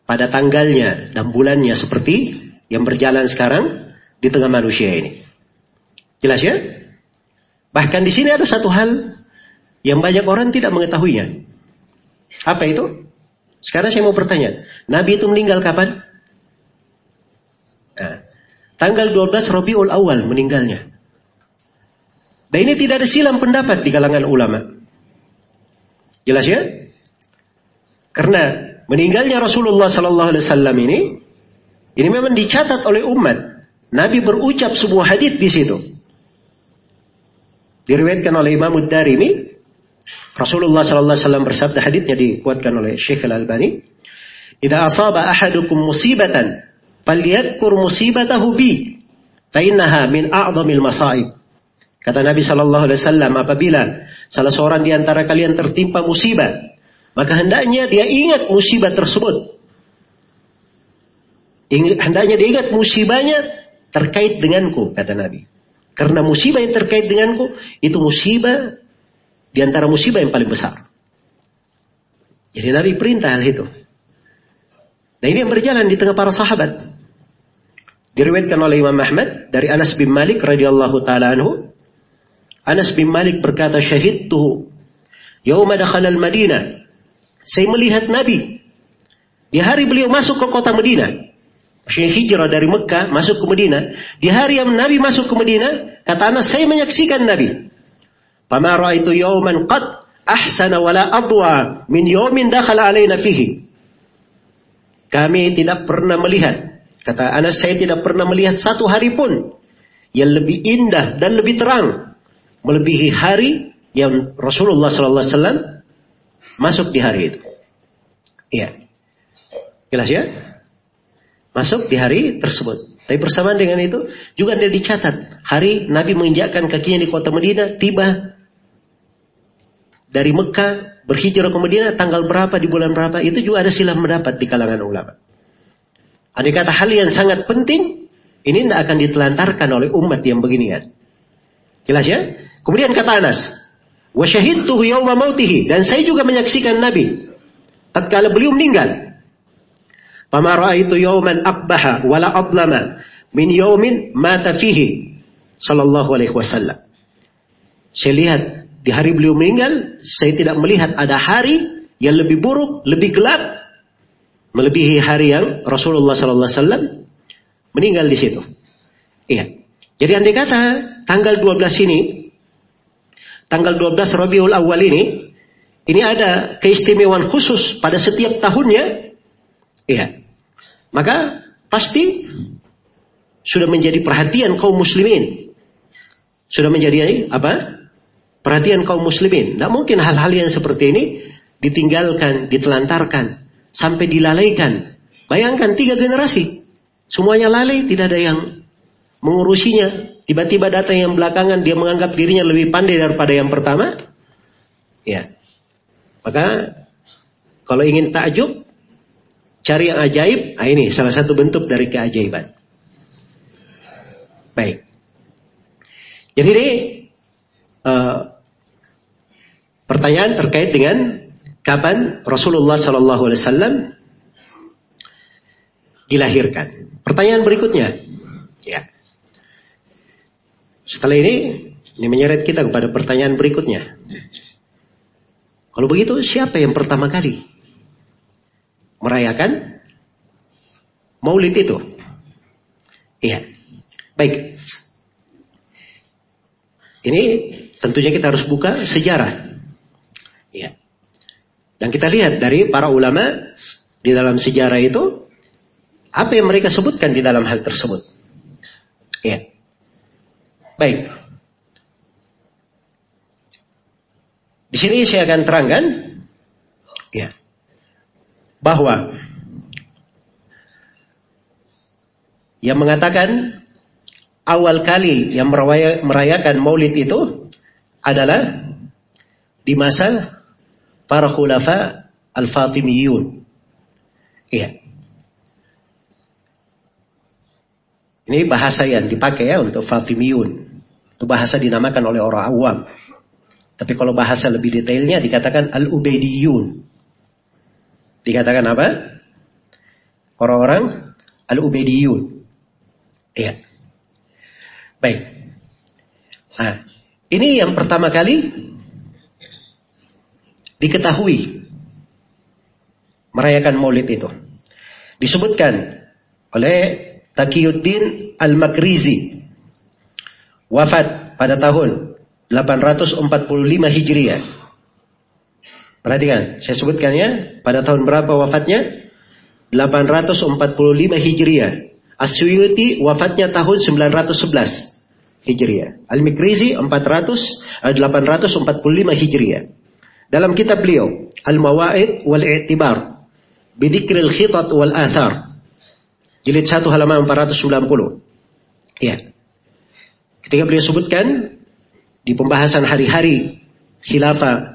Pada tanggalnya dan bulannya seperti yang berjalan sekarang di tengah manusia ini. Jelas ya? Bahkan di sini ada satu hal yang banyak orang tidak mengetahuinya. Apa itu? Sekarang saya mau bertanya, Nabi itu meninggal kapan? Nah, tanggal 12 Rabiul Awal meninggalnya. Dan ini tidak ada silam pendapat di kalangan ulama. Jelas ya? Karena meninggalnya Rasulullah Sallallahu Alaihi Wasallam ini, ini memang dicatat oleh umat. Nabi berucap sebuah hadis di situ. Diriwayatkan oleh Imam Ad-Darimi, Rasulullah sallallahu alaihi wasallam bersabda hadisnya dikuatkan oleh Syekh Al-Albani, "Idza asaba ahadukum musibatan, falyadhkur musibatahu bi, fa innaha min a'dhamil masaib." Kata Nabi sallallahu alaihi wasallam, apabila salah seorang di antara kalian tertimpa musibah, maka hendaknya dia ingat musibah tersebut. Hendaknya dia ingat musibahnya terkait denganku, kata Nabi. Karena musibah yang terkait denganku itu musibah di antara musibah yang paling besar. Jadi Nabi perintah hal itu. Nah ini yang berjalan di tengah para sahabat. Diriwayatkan oleh Imam Ahmad dari Anas bin Malik radhiyallahu taala anhu. Anas bin Malik berkata, "Syahidtu yauma dakhala al-Madinah." Saya melihat Nabi di hari beliau masuk ke kota Madinah. Maksudnya hijrah dari Mekah masuk ke Madinah. Di hari yang Nabi masuk ke Madinah, kata Anas, saya menyaksikan Nabi. Fama itu yawman qad ahsana wala adwa min yawmin dakhala alaina fihi. Kami tidak pernah melihat Kata Anas, saya tidak pernah melihat satu hari pun yang lebih indah dan lebih terang melebihi hari yang Rasulullah SAW masuk di hari itu. Iya. Jelas ya? Masuk di hari tersebut. Tapi bersamaan dengan itu juga dia dicatat hari Nabi menginjakkan kakinya di kota Madinah tiba dari Mekah berhijrah ke Madinah tanggal berapa di bulan berapa itu juga ada silah mendapat di kalangan ulama. Ada kata hal yang sangat penting, ini tidak akan ditelantarkan oleh umat yang beginian. Jelas ya? Kemudian kata Anas, wa syahidtuhu yawma mautihi dan saya juga menyaksikan Nabi tatkala beliau meninggal. Fama ra'aitu yawman aqbaha wala adlama min yawmin mata fihi sallallahu alaihi wasallam. Saya lihat di hari beliau meninggal, saya tidak melihat ada hari yang lebih buruk, lebih gelap melebihi hari yang Rasulullah Sallallahu Alaihi Wasallam meninggal di situ. Iya. Jadi andai kata tanggal 12 ini, tanggal 12 Rabiul Awal ini, ini ada keistimewaan khusus pada setiap tahunnya, iya. Maka pasti sudah menjadi perhatian kaum muslimin. Sudah menjadi apa? Perhatian kaum muslimin. Tidak mungkin hal-hal yang seperti ini ditinggalkan, ditelantarkan sampai dilalaikan. Bayangkan tiga generasi. Semuanya lalai, tidak ada yang mengurusinya. Tiba-tiba datang yang belakangan, dia menganggap dirinya lebih pandai daripada yang pertama. Ya. Maka, kalau ingin takjub, cari yang ajaib. Ah ini salah satu bentuk dari keajaiban. Baik. Jadi ini uh, pertanyaan terkait dengan kapan Rasulullah Shallallahu Alaihi Wasallam dilahirkan. Pertanyaan berikutnya, ya. Setelah ini, ini menyeret kita kepada pertanyaan berikutnya. Kalau begitu, siapa yang pertama kali merayakan Maulid itu? Iya. Baik. Ini tentunya kita harus buka sejarah. Iya. Dan kita lihat dari para ulama di dalam sejarah itu apa yang mereka sebutkan di dalam hal tersebut. Ya. Baik. Di sini saya akan terangkan ya bahwa yang mengatakan awal kali yang merayakan Maulid itu adalah di masa para khulafa al-Fatimiyun. Iya. Ini bahasa yang dipakai ya untuk Fatimiyun. Itu bahasa dinamakan oleh orang awam. Tapi kalau bahasa lebih detailnya dikatakan Al-Ubaidiyun. Dikatakan apa? Orang-orang Al-Ubaidiyun. Iya. Baik. Nah, ini yang pertama kali diketahui merayakan maulid itu. Disebutkan oleh Taqiyuddin Al-Makrizi wafat pada tahun 845 Hijriah. Perhatikan, saya sebutkannya pada tahun berapa wafatnya? 845 Hijriah. Asyuyuti wafatnya tahun 911 Hijriah. Al-Mikrizi 400 845 Hijriah. Dalam kitab beliau, Al-Mawaid wal I'tibar, Bidikril Khitat wal Athar. Jilid 1 halaman 490. Ya. Ketika beliau sebutkan di pembahasan hari-hari khilafah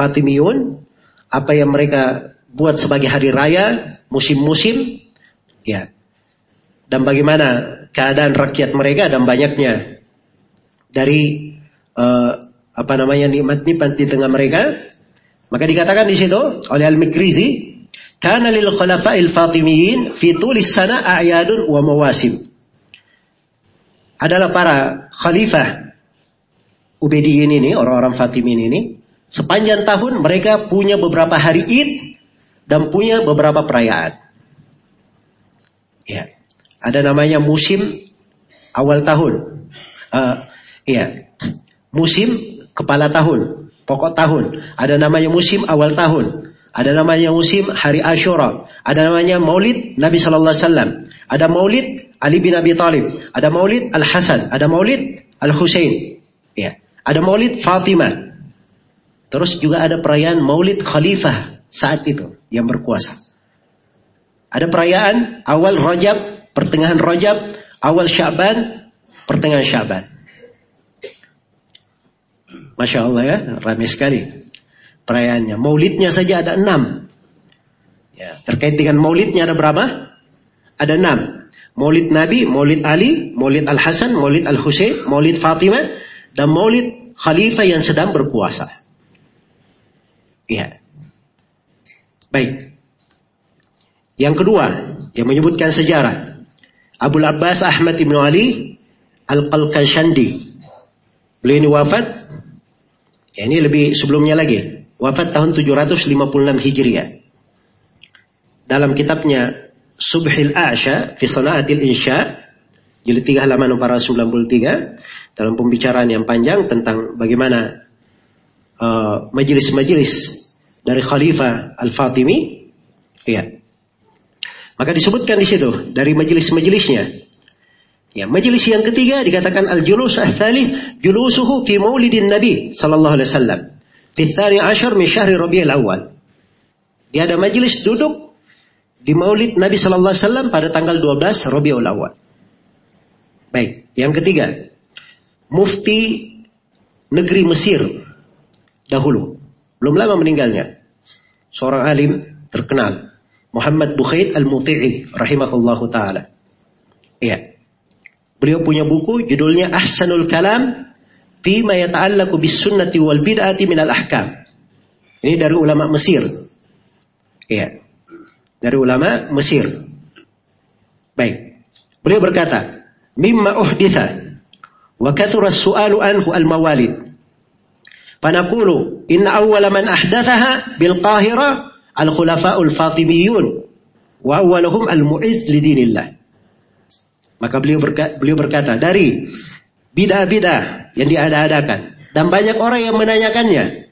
Fatimiyun, apa yang mereka buat sebagai hari raya, musim-musim, ya. Dan bagaimana keadaan rakyat mereka dan banyaknya dari uh, apa namanya nikmat-nikmat di tengah mereka, maka dikatakan di situ oleh Al-Mikrizi, "Kana lil khulafa'il Fatimiyin fi tulis sana a'yadun wa mawasim." adalah para khalifah Ubediyin ini, orang-orang Fatimin ini, sepanjang tahun mereka punya beberapa hari Id dan punya beberapa perayaan. Ya, ada namanya musim awal tahun. Uh, ya, musim kepala tahun, pokok tahun. Ada namanya musim awal tahun. Ada namanya musim hari Ashura. Ada namanya Maulid Nabi Sallallahu Alaihi Wasallam. Ada Maulid Ali bin Abi Thalib. Ada Maulid Al Hasan. Ada Maulid Al Husain. Ya. Ada maulid Fatimah. Terus juga ada perayaan maulid khalifah saat itu yang berkuasa. Ada perayaan awal Rajab, pertengahan Rajab, awal Syaban, pertengahan Syaban. Masya Allah ya, ramai sekali perayaannya. Maulidnya saja ada enam. Ya, terkait dengan maulidnya ada berapa? Ada enam. Maulid Nabi, Maulid Ali, Maulid Al Hasan, Maulid Al Husain, Maulid Fatimah, dan maulid khalifah yang sedang berpuasa. Iya. Baik. Yang kedua, yang menyebutkan sejarah. Abu Abbas Ahmad Ibn Ali Al-Qalqashandi. Beliau ini wafat. Ya, ini lebih sebelumnya lagi. Wafat tahun 756 Hijriah. Dalam kitabnya Subhil A'sha fi Sana'atil Insya jilid 3 halaman 493 dalam pembicaraan yang panjang tentang bagaimana uh, majelis-majelis dari Khalifah Al-Fatimi. Ya. Maka disebutkan di situ dari majelis-majelisnya. Ya, majelis yang ketiga dikatakan al-julus ats-tsalits julusuhu fi maulidin Nabi sallallahu alaihi wasallam. Fi tsani asyar min syahri Rabiul Awal. Dia ada majelis duduk di Maulid Nabi sallallahu alaihi wasallam pada tanggal 12 Rabiul Awal. Baik, yang ketiga, mufti negeri Mesir dahulu. Belum lama meninggalnya. Seorang alim terkenal. Muhammad Bukhaid Al-Muti'i rahimahullahu taala. Iya. Beliau punya buku judulnya Ahsanul Kalam fi ma yata'allaqu bis sunnati wal bid'ati min al ahkam. Ini dari ulama Mesir. Iya. Dari ulama Mesir. Baik. Beliau berkata, "Mimma uhditha wa kathura su'alu anhu al-mawalid. Inna awwala man ahdathaha bil Qahira al-khulafa'ul Fatimiyun wa awwaluhum al-mu'izz lidinillah. Maka beliau berkata, beliau berkata dari bidah-bidah yang diada-adakan dan banyak orang yang menanyakannya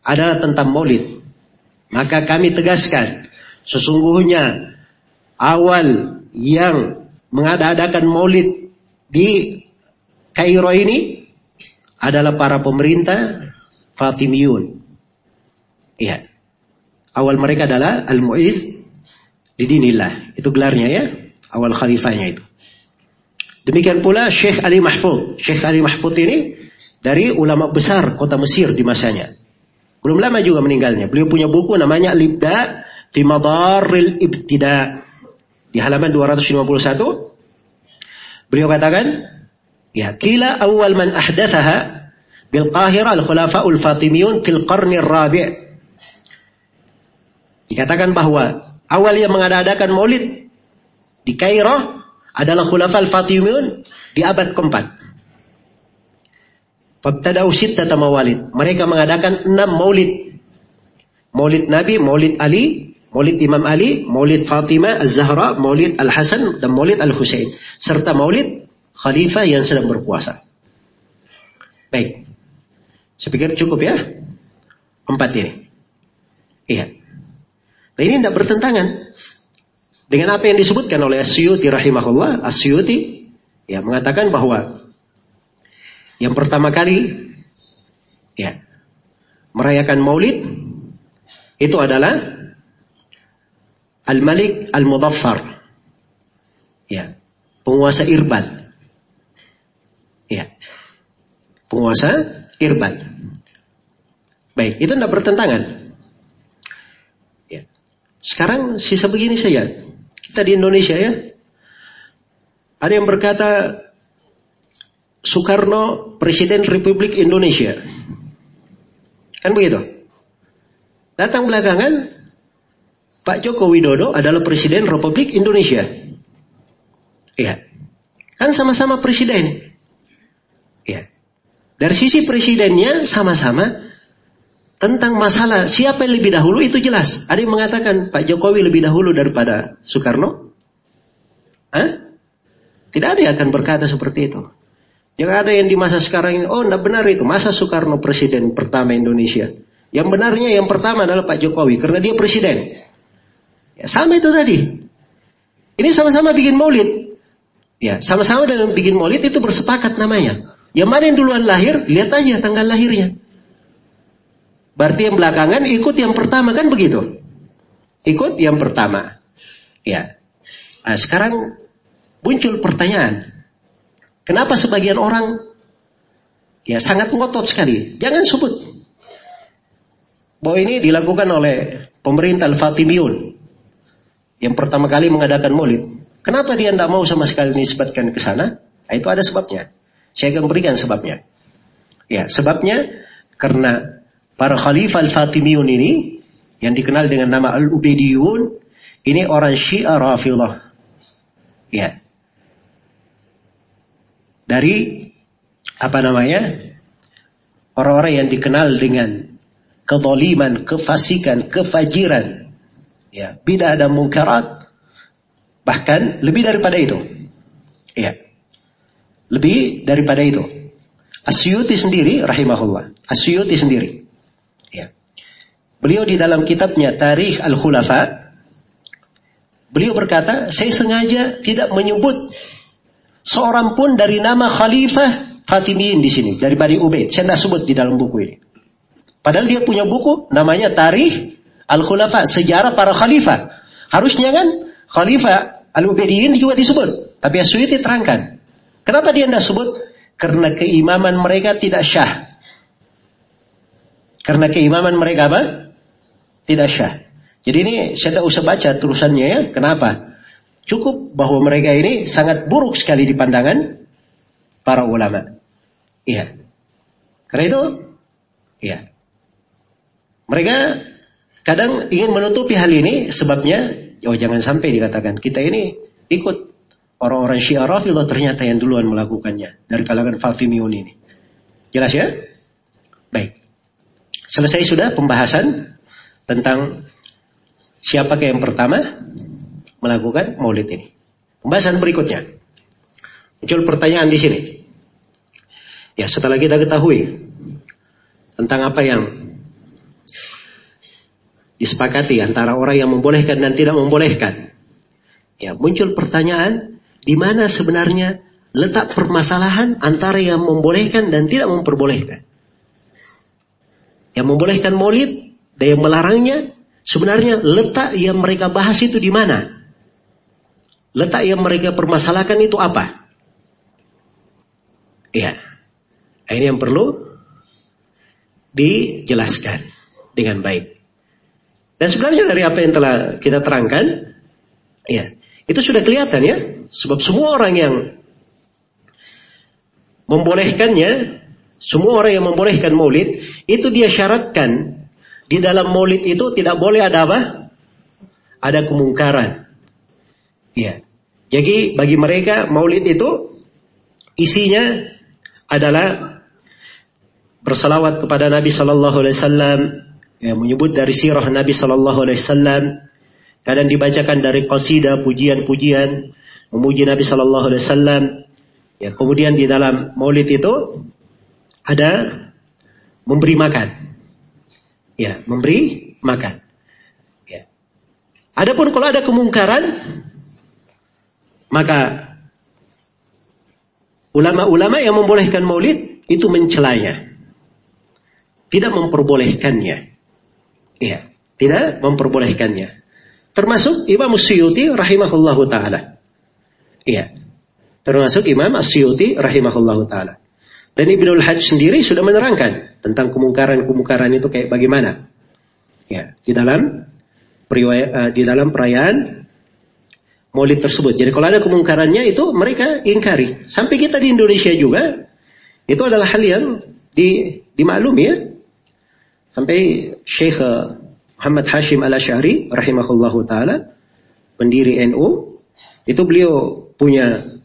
adalah tentang maulid. Maka kami tegaskan sesungguhnya awal yang mengada-adakan maulid di Kairo ini adalah para pemerintah Fatimiyun. Iya. Awal mereka adalah Al-Mu'iz di dinillah. Itu gelarnya ya. Awal khalifahnya itu. Demikian pula Syekh Ali Mahfud. Syekh Ali Mahfud ini dari ulama besar kota Mesir di masanya. Belum lama juga meninggalnya. Beliau punya buku namanya Libda fi Madarril Ibtida. Di halaman 251 beliau katakan Ya, kila awal man ahdathaha bil Qahira al-khulafa'ul Fatimiyun fil qarni rabi' Dikatakan bahwa awal yang mengadakan maulid di Kairo adalah khulafa al-Fatimiyun di abad keempat. Fabtada'u sittata mawalid. Mereka mengadakan enam maulid. Maulid Nabi, maulid Ali, maulid Imam Ali, maulid Fatimah Az-Zahra, maulid Al-Hasan, dan maulid Al-Husain. Serta maulid khalifah yang sedang berpuasa. Baik. Saya pikir cukup ya. Empat ini. Iya. Nah ini tidak bertentangan dengan apa yang disebutkan oleh Asyuti rahimahullah. Asyuti ya mengatakan bahwa yang pertama kali ya merayakan Maulid itu adalah Al-Malik Al-Mudaffar. Ya, penguasa Irbal. Ya. Penguasa Irban. Baik, itu tidak bertentangan. Ya. Sekarang sisa begini saja. Kita di Indonesia ya. Ada yang berkata Soekarno Presiden Republik Indonesia. Kan begitu? Datang belakangan Pak Joko Widodo adalah Presiden Republik Indonesia. Iya. Kan sama-sama presiden. Dari sisi presidennya sama-sama tentang masalah siapa yang lebih dahulu itu jelas. Ada yang mengatakan Pak Jokowi lebih dahulu daripada Soekarno. Hah? Tidak ada yang akan berkata seperti itu. Jangan ada yang di masa sekarang ini, oh tidak benar itu. Masa Soekarno presiden pertama Indonesia. Yang benarnya yang pertama adalah Pak Jokowi, karena dia presiden. Ya, sama itu tadi. Ini sama-sama bikin maulid. Ya, sama-sama dalam bikin maulid itu bersepakat namanya. Yang mana yang duluan lahir, lihat aja tanggal lahirnya. Berarti yang belakangan ikut yang pertama kan begitu. Ikut yang pertama. Ya. Nah, sekarang muncul pertanyaan. Kenapa sebagian orang ya sangat ngotot sekali? Jangan sebut bahwa ini dilakukan oleh pemerintah Al-Fatimiyun yang pertama kali mengadakan maulid. Kenapa dia tidak mau sama sekali disebutkan ke sana? Nah, itu ada sebabnya. Saya akan berikan sebabnya. Ya, sebabnya karena para khalifah Al-Fatimiyun ini yang dikenal dengan nama Al-Ubaidiyun ini orang Syiah Rafilah. Ya dari apa namanya orang-orang yang dikenal dengan kezaliman, kefasikan, kefajiran, ya bidah dan mungkarat, bahkan lebih daripada itu, ya lebih daripada itu. Asyuti sendiri, rahimahullah, Asyuti sendiri, ya beliau di dalam kitabnya Tarikh Al Khulafa, beliau berkata, saya sengaja tidak menyebut seorang pun dari nama Khalifah Fatimiyin di sini dari Bani Ubaid. Saya tidak sebut di dalam buku ini. Padahal dia punya buku namanya Tarikh Al-Khulafa, sejarah para khalifah. Harusnya kan Khalifah Al-Ubaidiyin juga disebut. Tapi Asyuti terangkan. Kenapa dia tidak sebut? Karena keimaman mereka tidak syah. Karena keimaman mereka apa? Tidak syah. Jadi ini saya tidak usah baca terusannya ya. Kenapa? Cukup bahwa mereka ini sangat buruk sekali di pandangan para ulama. Iya. Karena itu, iya. Mereka kadang ingin menutupi hal ini sebabnya, oh jangan sampai dikatakan kita ini ikut orang-orang Syiah Rafidah ternyata yang duluan melakukannya dari kalangan Fatimiyun ini. Jelas ya? Baik. Selesai sudah pembahasan tentang siapakah yang pertama? melakukan maulid ini. Pembahasan berikutnya. Muncul pertanyaan di sini. Ya, setelah kita ketahui tentang apa yang disepakati antara orang yang membolehkan dan tidak membolehkan. Ya, muncul pertanyaan di mana sebenarnya letak permasalahan antara yang membolehkan dan tidak memperbolehkan. Yang membolehkan maulid dan yang melarangnya sebenarnya letak yang mereka bahas itu di mana? Letak yang mereka permasalahkan itu apa? Ya, ini yang perlu dijelaskan dengan baik. Dan sebenarnya dari apa yang telah kita terangkan, ya, itu sudah kelihatan ya. Sebab semua orang yang membolehkannya, semua orang yang membolehkan maulid, itu dia syaratkan di dalam maulid itu tidak boleh ada apa? Ada kemungkaran. Ya. Jadi bagi mereka maulid itu isinya adalah bersalawat kepada Nabi Shallallahu Alaihi Wasallam, ya, menyebut dari sirah Nabi Shallallahu Alaihi Wasallam, kadang dibacakan dari qasidah pujian-pujian, memuji Nabi Shallallahu Alaihi Wasallam. Ya, kemudian di dalam maulid itu ada memberi makan, ya, memberi makan. Ya. Adapun kalau ada kemungkaran, maka ulama-ulama yang membolehkan maulid itu mencelanya. Tidak memperbolehkannya. Iya, tidak memperbolehkannya. Termasuk Imam Suyuti rahimahullahu taala. Iya. Termasuk Imam Asyuti rahimahullahu taala. Dan Ibnul Hajj sendiri sudah menerangkan tentang kemungkaran-kemungkaran itu kayak bagaimana. Ya, di dalam uh, di dalam perayaan maulid tersebut. Jadi kalau ada kemungkarannya itu mereka ingkari. Sampai kita di Indonesia juga itu adalah hal yang di, dimaklumi ya. Sampai Syekh Muhammad Hashim Al-Asy'ari rahimahullahu taala pendiri NU itu beliau punya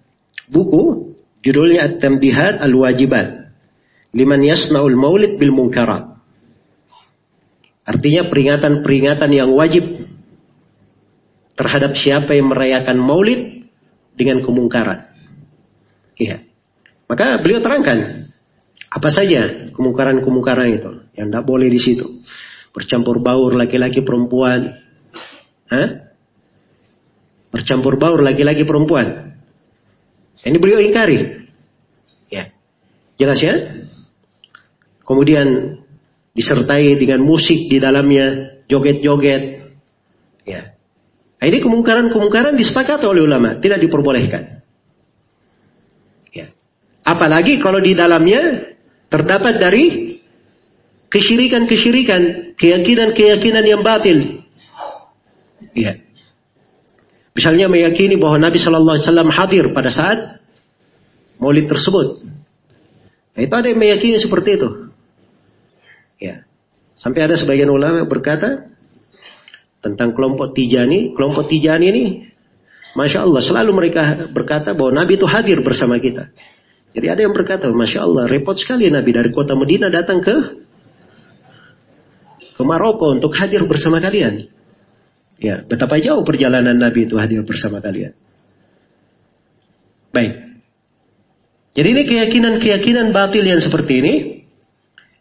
buku judulnya At-Tambihat Al-Wajibat liman yasnaul maulid bil munkarat. Artinya peringatan-peringatan yang wajib terhadap siapa yang merayakan maulid dengan kemungkaran. Iya. Maka beliau terangkan apa saja kemungkaran-kemungkaran itu yang tidak boleh di situ. Bercampur baur laki-laki perempuan. Hah? Bercampur baur laki-laki perempuan. Ini beliau ingkari. Ya. Jelas ya? Kemudian disertai dengan musik di dalamnya, joget-joget. Ya. Nah, ini kemungkaran-kemungkaran disepakati oleh ulama, tidak diperbolehkan. Ya. Apalagi kalau di dalamnya terdapat dari kesyirikan-kesyirikan, keyakinan-keyakinan yang batil. Ya. Misalnya meyakini bahwa Nabi Shallallahu Alaihi Wasallam hadir pada saat maulid tersebut. Nah, itu ada yang meyakini seperti itu. Ya. Sampai ada sebagian ulama berkata tentang kelompok Tijani, kelompok Tijani ini Masya Allah selalu mereka berkata bahwa Nabi itu hadir bersama kita. Jadi ada yang berkata, Masya Allah repot sekali Nabi dari kota Medina datang ke ke Maroko untuk hadir bersama kalian. Ya, betapa jauh perjalanan Nabi itu hadir bersama kalian. Baik. Jadi ini keyakinan-keyakinan batil yang seperti ini,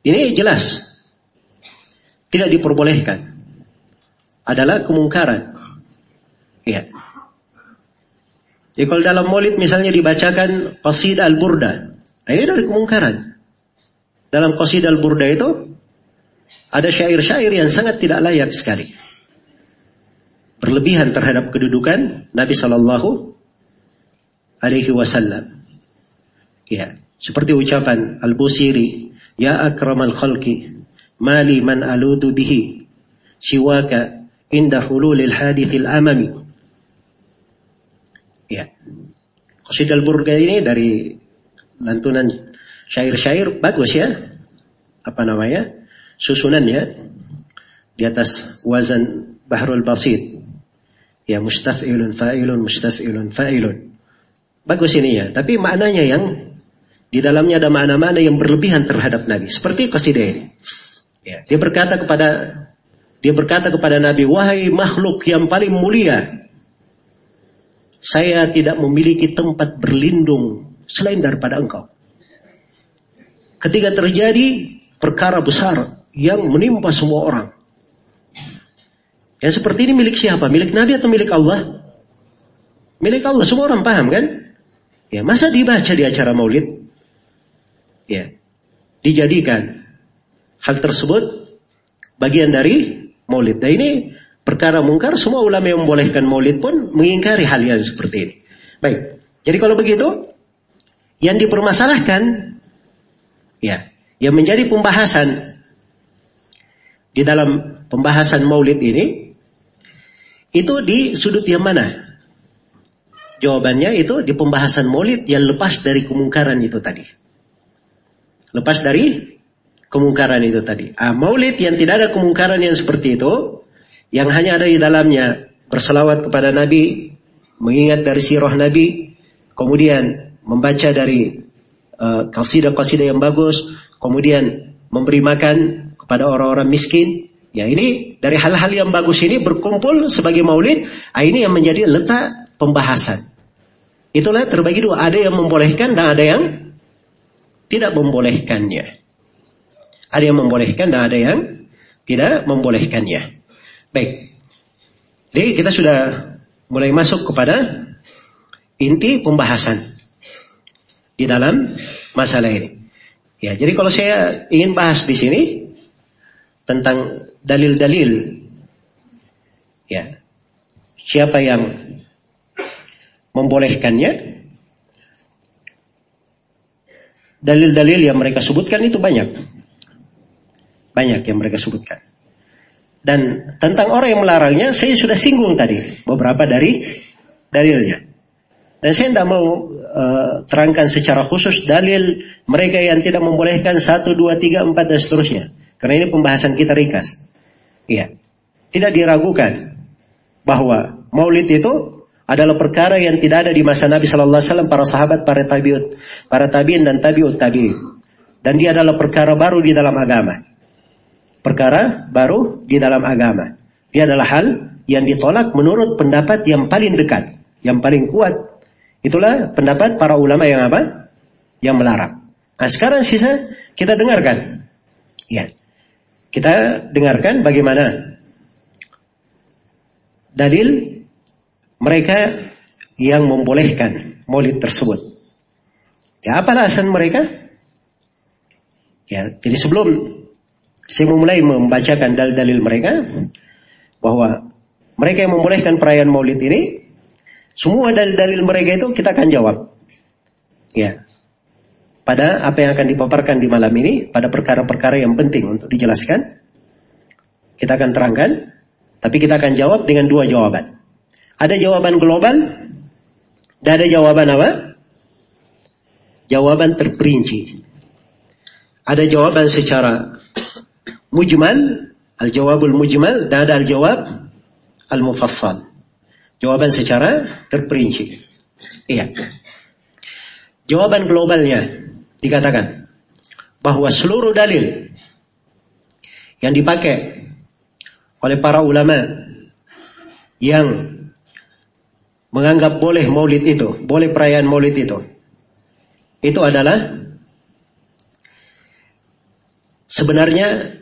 ini jelas tidak diperbolehkan. Adalah kemungkaran. Ya. Jadi kalau dalam maulid misalnya dibacakan qasid al-burda. Nah, ini dari kemungkaran. Dalam qasid al-burda itu ada syair-syair yang sangat tidak layak sekali. Berlebihan terhadap kedudukan Nabi Shallallahu alaihi wasallam. Ya, seperti ucapan Al-Busiri, "Ya akramal khalqi, mali man aludu bihi siwaka inda hululil hadithil amami. Ya. Qasid al-Burga ini dari lantunan syair-syair bagus ya. Apa namanya? Susunannya di atas wazan Bahrul Basit. Ya mustaf'ilun fa'ilun mustaf'ilun fa'ilun. Bagus ini ya, tapi maknanya yang di dalamnya ada makna-makna yang berlebihan terhadap Nabi. Seperti qasidah ini. Ya, dia berkata kepada dia berkata kepada Nabi, "Wahai makhluk yang paling mulia, saya tidak memiliki tempat berlindung selain daripada engkau." Ketika terjadi perkara besar yang menimpa semua orang. Yang seperti ini milik siapa? Milik Nabi atau milik Allah? Milik Allah. Semua orang paham kan? Ya, masa dibaca di acara maulid? Ya. Dijadikan hal tersebut bagian dari maulid. Nah ini perkara mungkar, semua ulama yang membolehkan maulid pun mengingkari hal yang seperti ini. Baik, jadi kalau begitu, yang dipermasalahkan, ya, yang menjadi pembahasan di dalam pembahasan maulid ini, itu di sudut yang mana? Jawabannya itu di pembahasan maulid yang lepas dari kemungkaran itu tadi. Lepas dari kemungkaran itu tadi. Ah, maulid yang tidak ada kemungkaran yang seperti itu, yang hanya ada di dalamnya berselawat kepada Nabi, mengingat dari sirah Nabi, kemudian membaca dari uh, kasidah-kasidah yang bagus, kemudian memberi makan kepada orang-orang miskin. Ya ini dari hal-hal yang bagus ini berkumpul sebagai maulid, ah, ini yang menjadi letak pembahasan. Itulah terbagi dua, ada yang membolehkan dan ada yang tidak membolehkannya. Ada yang membolehkan dan ada yang tidak membolehkannya. Baik. Jadi kita sudah mulai masuk kepada inti pembahasan di dalam masalah ini. Ya, jadi kalau saya ingin bahas di sini tentang dalil-dalil ya. Siapa yang membolehkannya? Dalil-dalil yang mereka sebutkan itu banyak. Banyak yang mereka sebutkan. Dan tentang orang yang melarangnya, saya sudah singgung tadi beberapa dari dalilnya. Dan saya tidak mau uh, terangkan secara khusus dalil mereka yang tidak membolehkan satu, dua, tiga, empat dan seterusnya. Karena ini pembahasan kita ringkas. Iya. Tidak diragukan bahwa maulid itu adalah perkara yang tidak ada di masa Nabi Shallallahu Alaihi Wasallam, para sahabat, para tabiut, para tabiin dan tabiut tabiin. Dan dia adalah perkara baru di dalam agama. Perkara baru di dalam agama. Dia adalah hal yang ditolak menurut pendapat yang paling dekat, yang paling kuat. Itulah pendapat para ulama yang apa? Yang melarang. Nah sekarang sisa kita dengarkan. Ya. Kita dengarkan bagaimana dalil mereka yang membolehkan maulid tersebut. Ya, apa alasan mereka? Ya, jadi sebelum saya memulai membacakan dalil-dalil mereka bahwa mereka yang membolehkan perayaan maulid ini semua dalil-dalil mereka itu kita akan jawab. Ya. Pada apa yang akan dipaparkan di malam ini, pada perkara-perkara yang penting untuk dijelaskan, kita akan terangkan, tapi kita akan jawab dengan dua jawaban. Ada jawaban global dan ada jawaban apa? Jawaban terperinci. Ada jawaban secara mujmal, al-jawabul mujmal dan ada al-jawab al-mufassal. Jawaban secara terperinci. Iya. Jawaban globalnya dikatakan bahwa seluruh dalil yang dipakai oleh para ulama yang menganggap boleh maulid itu, boleh perayaan maulid itu. Itu adalah sebenarnya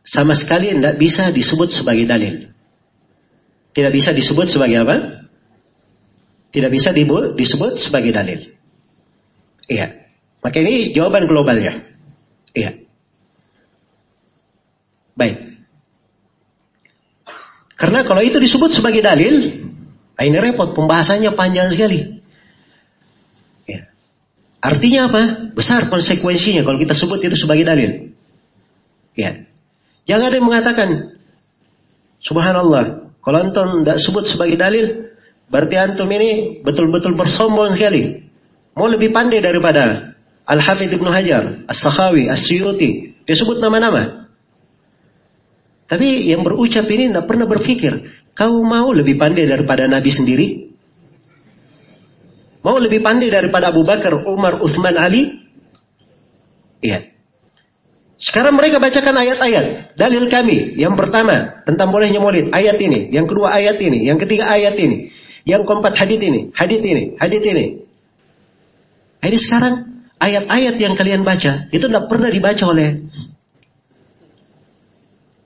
sama sekali tidak bisa disebut sebagai dalil. Tidak bisa disebut sebagai apa? Tidak bisa disebut sebagai dalil. Iya. Maka ini jawaban globalnya. Iya. Baik. Karena kalau itu disebut sebagai dalil, Nah, ini repot, pembahasannya panjang sekali. Ya. Artinya apa? Besar konsekuensinya kalau kita sebut itu sebagai dalil. Ya. Jangan ada yang mengatakan, Subhanallah, kalau antum tidak sebut sebagai dalil, berarti antum ini betul-betul bersombong sekali. Mau lebih pandai daripada Al-Hafidh Ibnu Hajar, As-Sakhawi, As-Suyuti. Dia sebut nama-nama. Tapi yang berucap ini tidak pernah berpikir, Kau mau lebih pandai daripada Nabi sendiri? Mau lebih pandai daripada Abu Bakar, Umar, Uthman, Ali? Iya. Sekarang mereka bacakan ayat-ayat. Dalil kami. Yang pertama, tentang bolehnya maulid. Ayat ini. Yang kedua ayat ini. Yang ketiga ayat ini. Yang keempat hadit ini. Hadit ini. Hadit ini. Ini sekarang ayat-ayat yang kalian baca. Itu tidak pernah dibaca oleh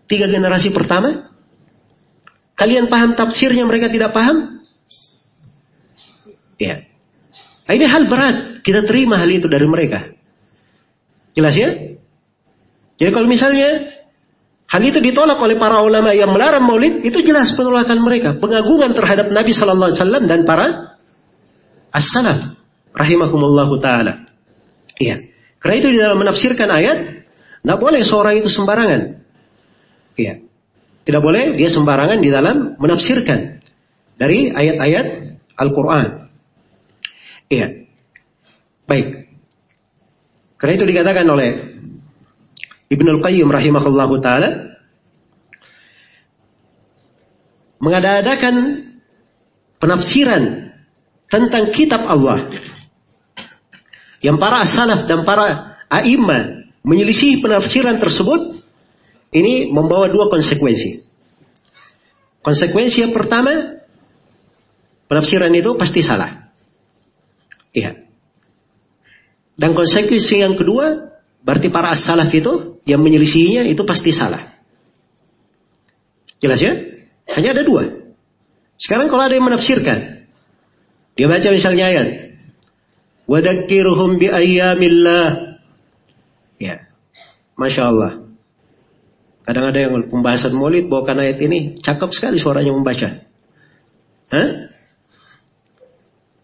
tiga generasi pertama. Kalian paham tafsirnya mereka tidak paham? Ya. Nah, ini hal berat. Kita terima hal itu dari mereka. Jelas ya? Jadi kalau misalnya hal itu ditolak oleh para ulama yang melarang maulid, itu jelas penolakan mereka. Pengagungan terhadap Nabi Sallallahu Alaihi Wasallam dan para as-salaf. Rahimahumullahu ta'ala. Iya. Karena itu di dalam menafsirkan ayat, tidak boleh seorang itu sembarangan. Iya. Tidak boleh dia sembarangan di dalam menafsirkan dari ayat-ayat Al-Quran. Iya. Baik. Karena itu dikatakan oleh Ibnul Qayyim rahimahullahu taala mengadakan penafsiran tentang kitab Allah yang para salaf dan para a'immah menyelisih penafsiran tersebut ini membawa dua konsekuensi. Konsekuensi yang pertama, penafsiran itu pasti salah. Iya. Dan konsekuensi yang kedua, berarti para as-salaf itu yang menyelisihinya itu pasti salah. Jelas ya? Hanya ada dua. Sekarang kalau ada yang menafsirkan, dia baca misalnya ayat, Wadakkiruhum bi ayyamillah. Ya. Masya Allah. Kadang ada yang pembahasan maulid bawakan ayat ini, cakep sekali suaranya membaca. Hah?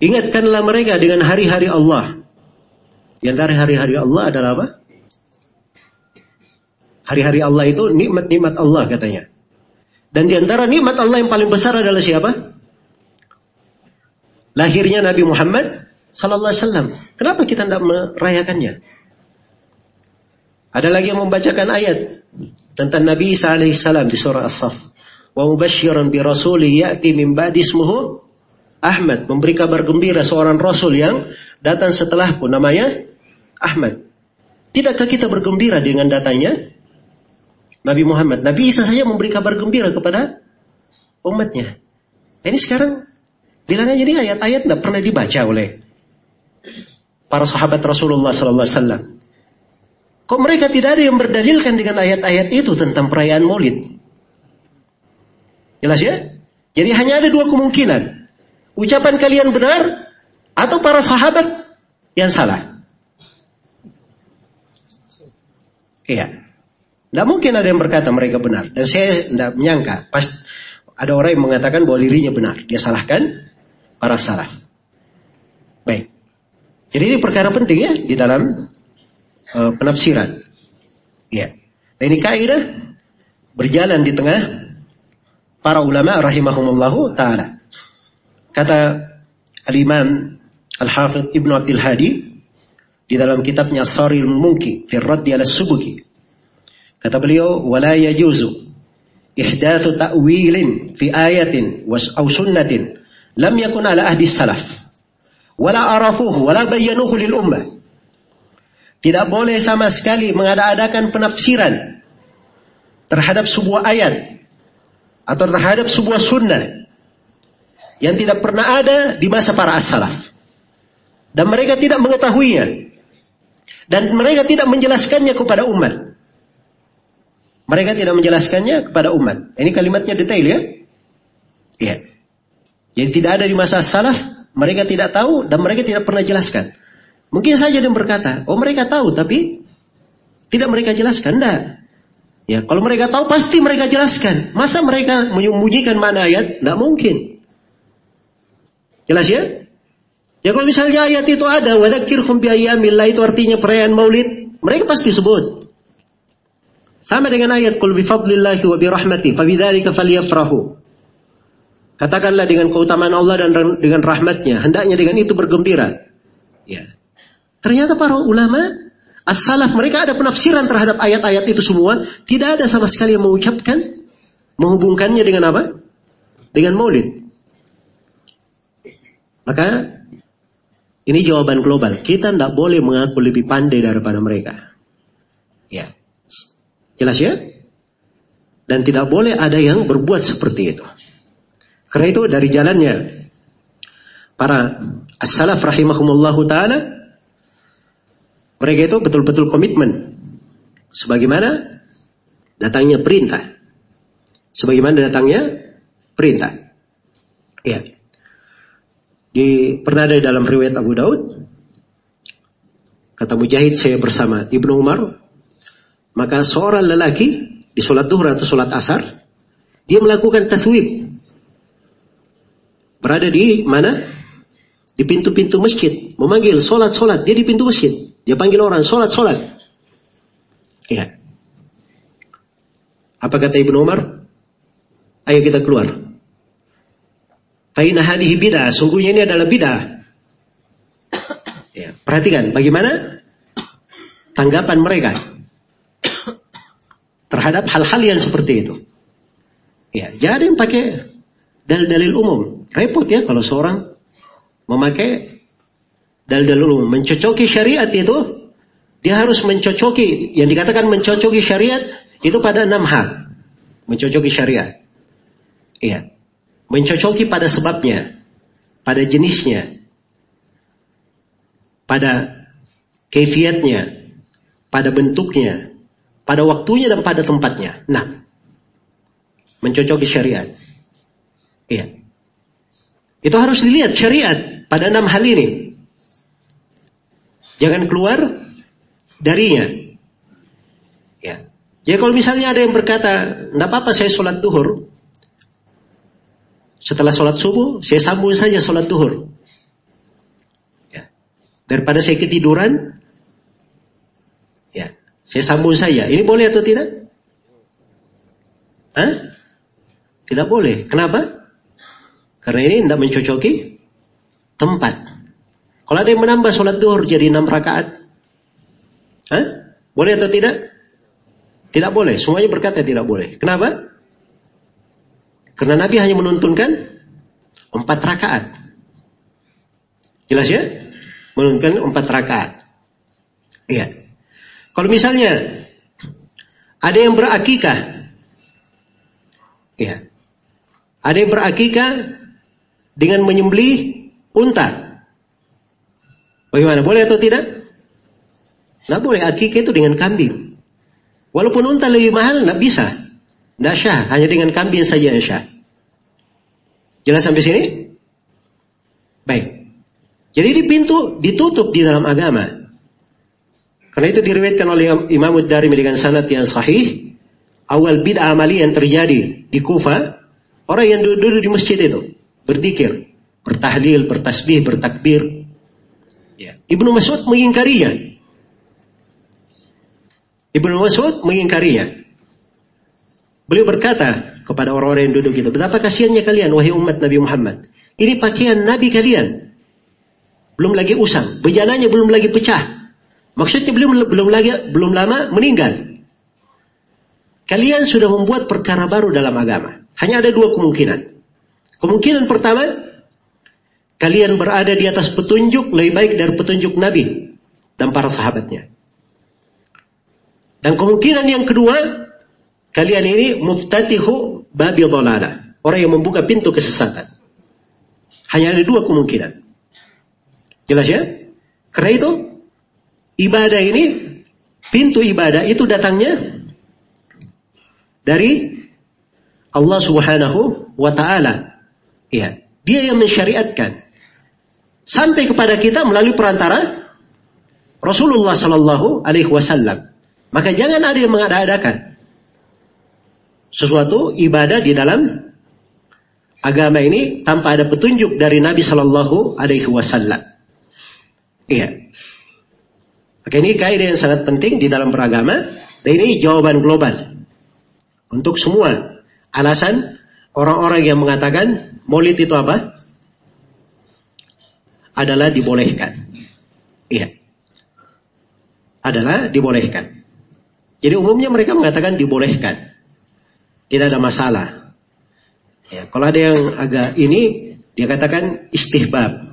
Ingatkanlah mereka dengan hari-hari Allah. Di antara hari-hari Allah adalah apa? Hari-hari Allah itu nikmat-nikmat Allah katanya. Dan di antara nikmat Allah yang paling besar adalah siapa? Lahirnya Nabi Muhammad sallallahu alaihi wasallam. Kenapa kita tidak merayakannya? Ada lagi yang membacakan ayat tentang Nabi Isa alaihi salam di surah As-Saff. Wa mubasysyiran bi rasulin ya'ti min ba'di ismuhu Ahmad memberi kabar gembira seorang Rasul yang datang setelahku namanya Ahmad. Tidakkah kita bergembira dengan datanya Nabi Muhammad? Nabi Isa saja memberi kabar gembira kepada umatnya. Ini sekarang bilangnya jadi ayat-ayat tidak pernah dibaca oleh para sahabat Rasulullah Sallallahu Alaihi. Kok mereka tidak ada yang berdalilkan dengan ayat-ayat itu tentang perayaan Maulid? Jelas ya? Jadi hanya ada dua kemungkinan. Ucapan kalian benar atau para sahabat yang salah. Iya. Tidak mungkin ada yang berkata mereka benar. Dan saya tidak menyangka. Pas ada orang yang mengatakan bahwa dirinya benar. Dia salahkan para salah. Jadi ini perkara penting ya di dalam uh, penafsiran. Ya. Dan ini kaidah berjalan di tengah para ulama rahimahumullahu taala. Kata Al-Imam Al-Hafidh Ibnu Abdul Hadi di dalam kitabnya Saril Munki fi Raddi ala Subuki. Kata beliau, "Wala yajuzu ihdatsu ta'wilin fi ayatin aw sunnatin lam yakun ala ahdi salaf wala arafuhu wala bayyanuhu lil ummah." Tidak boleh sama sekali mengada-adakan penafsiran terhadap sebuah ayat atau terhadap sebuah sunnah yang tidak pernah ada di masa para as-salaf. Dan mereka tidak mengetahuinya. Dan mereka tidak menjelaskannya kepada umat. Mereka tidak menjelaskannya kepada umat. Ini kalimatnya detail ya. Iya. Jadi tidak ada di masa salaf, mereka tidak tahu dan mereka tidak pernah jelaskan. Mungkin saja dia berkata, oh mereka tahu tapi tidak mereka jelaskan. Tidak. Ya, kalau mereka tahu pasti mereka jelaskan. Masa mereka menyembunyikan mana ayat? Tidak mungkin. Jelas ya? Ya kalau misalnya ayat itu ada, wadakirkum bi itu artinya perayaan Maulid, mereka pasti sebut. Sama dengan ayat qul bi fadlillahi wa bi rahmati fabidzalika falyafrahu. Katakanlah dengan keutamaan Allah dan dengan rahmatnya, hendaknya dengan itu bergembira. Ya. Ternyata para ulama as-salaf mereka ada penafsiran terhadap ayat-ayat itu semua, tidak ada sama sekali yang mengucapkan menghubungkannya dengan apa? Dengan maulid. Maka ini jawaban global. Kita tidak boleh mengaku lebih pandai daripada mereka. Ya. Jelas ya? Dan tidak boleh ada yang berbuat seperti itu. Karena itu dari jalannya para as-salaf rahimahumullahu taala mereka itu betul-betul komitmen. Sebagaimana datangnya perintah. Sebagaimana datangnya perintah. Ya. Di, pernah ada dalam riwayat Abu Daud. Kata Mujahid saya bersama Ibnu Umar. Maka seorang lelaki di sholat duhur atau sholat asar. Dia melakukan tathwib. Berada di mana? Di pintu-pintu masjid. Memanggil sholat-sholat. Dia di pintu masjid. Dia panggil orang, sholat. Ya. Apa kata Ibnu Umar? Ayo kita keluar. Faina hadihi bid'ah. Sungguhnya ini adalah bid'ah. Ya, perhatikan bagaimana tanggapan mereka terhadap hal-hal yang seperti itu. Ya, jadi yang pakai dalil-dalil umum. Repot ya kalau seorang memakai dalil umum. Mencocoki syariat itu, dia harus mencocoki, yang dikatakan mencocoki syariat, itu pada enam hal. Mencocoki syariat. Iya. Mencocoki pada sebabnya, pada jenisnya, pada kefiatnya, pada bentuknya, pada waktunya dan pada tempatnya. Nah, mencocoki syariat. Iya. Itu harus dilihat syariat pada enam hal ini. Jangan keluar darinya. Ya. Ya kalau misalnya ada yang berkata, tidak apa-apa saya sholat duhur. Setelah sholat subuh, saya sambung saja sholat duhur. Ya. Daripada saya ketiduran, ya, saya sambung saja. Ini boleh atau tidak? Hah? Tidak boleh. Kenapa? Karena ini tidak mencocoki tempat. Kalau ada yang menambah sholat duhur jadi enam rakaat, Hah? boleh atau tidak? Tidak boleh. Semuanya berkata tidak boleh. Kenapa? Karena Nabi hanya menuntunkan empat rakaat. Jelas ya? Menurunkan empat rakaat. Iya. Kalau misalnya ada yang berakikah, iya. Ada yang berakikah dengan menyembelih unta. Bagaimana? Boleh atau tidak? Nah boleh akikah itu dengan kambing. Walaupun unta lebih mahal, nggak bisa. Nggak syah, hanya dengan kambing saja yang syah. Jelas sampai sini? Baik. Jadi ini pintu ditutup di dalam agama. Karena itu diriwayatkan oleh Imam Ad-Darimi dengan sanad yang sahih. Awal bid'ah amali yang terjadi di Kufa, orang yang duduk di masjid itu berzikir, bertahlil, bertasbih, bertakbir. Ya. Ibnu Mas'ud mengingkarinya. Ibnu Mas'ud mengingkarinya. Beliau berkata kepada orang-orang yang duduk itu, betapa kasihannya kalian, wahai umat Nabi Muhammad. Ini pakaian Nabi kalian. Belum lagi usang. Bejananya belum lagi pecah. Maksudnya belum belum lagi belum lama meninggal. Kalian sudah membuat perkara baru dalam agama. Hanya ada dua kemungkinan. Kemungkinan pertama, kalian berada di atas petunjuk lebih baik dari petunjuk Nabi dan para sahabatnya. Dan kemungkinan yang kedua, kalian ini muftatihu babi dhalala. Orang yang membuka pintu kesesatan. Hanya ada dua kemungkinan. Jelas ya? Karena itu ibadah ini pintu ibadah itu datangnya dari Allah Subhanahu wa taala. Ya, dia yang mensyariatkan sampai kepada kita melalui perantara Rasulullah sallallahu alaihi wasallam. Maka jangan ada yang mengada-adakan sesuatu ibadah di dalam agama ini tanpa ada petunjuk dari Nabi sallallahu alaihi wasallam. Iya. Maka ini kaidah yang sangat penting di dalam beragama. Dan ini jawaban global. Untuk semua alasan orang-orang yang mengatakan maulid itu apa? Adalah dibolehkan. Iya. Adalah dibolehkan. Jadi umumnya mereka mengatakan dibolehkan. Tidak ada masalah. Ya, kalau ada yang agak ini, dia katakan istihbab.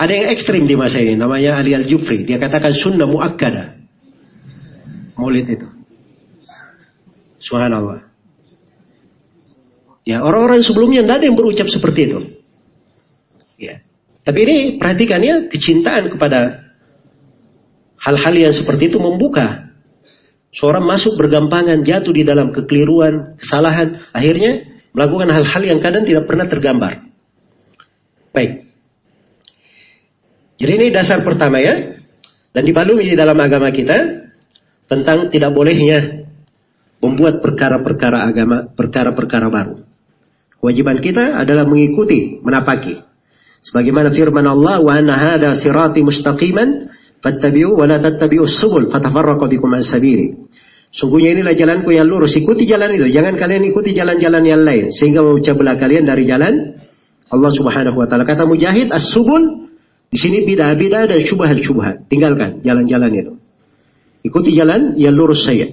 Ada yang ekstrim di masa ini, namanya Ali Al-Jufri. Dia katakan sunnah muakkada. Maulid itu. Subhanallah. Ya, orang-orang sebelumnya tidak ada yang berucap seperti itu. Ya. Tapi ini perhatikan ya, kecintaan kepada hal-hal yang seperti itu membuka. Seorang masuk bergampangan, jatuh di dalam kekeliruan, kesalahan, akhirnya melakukan hal-hal yang kadang tidak pernah tergambar. Baik. Jadi ini dasar pertama ya. Dan dipalui di dalam agama kita tentang tidak bolehnya membuat perkara-perkara agama, perkara-perkara baru. Kewajiban kita adalah mengikuti, menapaki. Sebagaimana firman Allah, "Wa anna hadha sirati mustaqiman fattabi'u wa la tattabi'us subul fatafarraqu bikum an sabili." Sungguhnya inilah jalanku yang lurus, ikuti jalan itu. Jangan kalian ikuti jalan-jalan yang lain sehingga memecah belah kalian dari jalan Allah Subhanahu wa taala. Kata Mujahid, as-subul di sini bidah-bidah dan syubhat-syubhat. Tinggalkan jalan-jalan itu. Ikuti jalan yang lurus saya.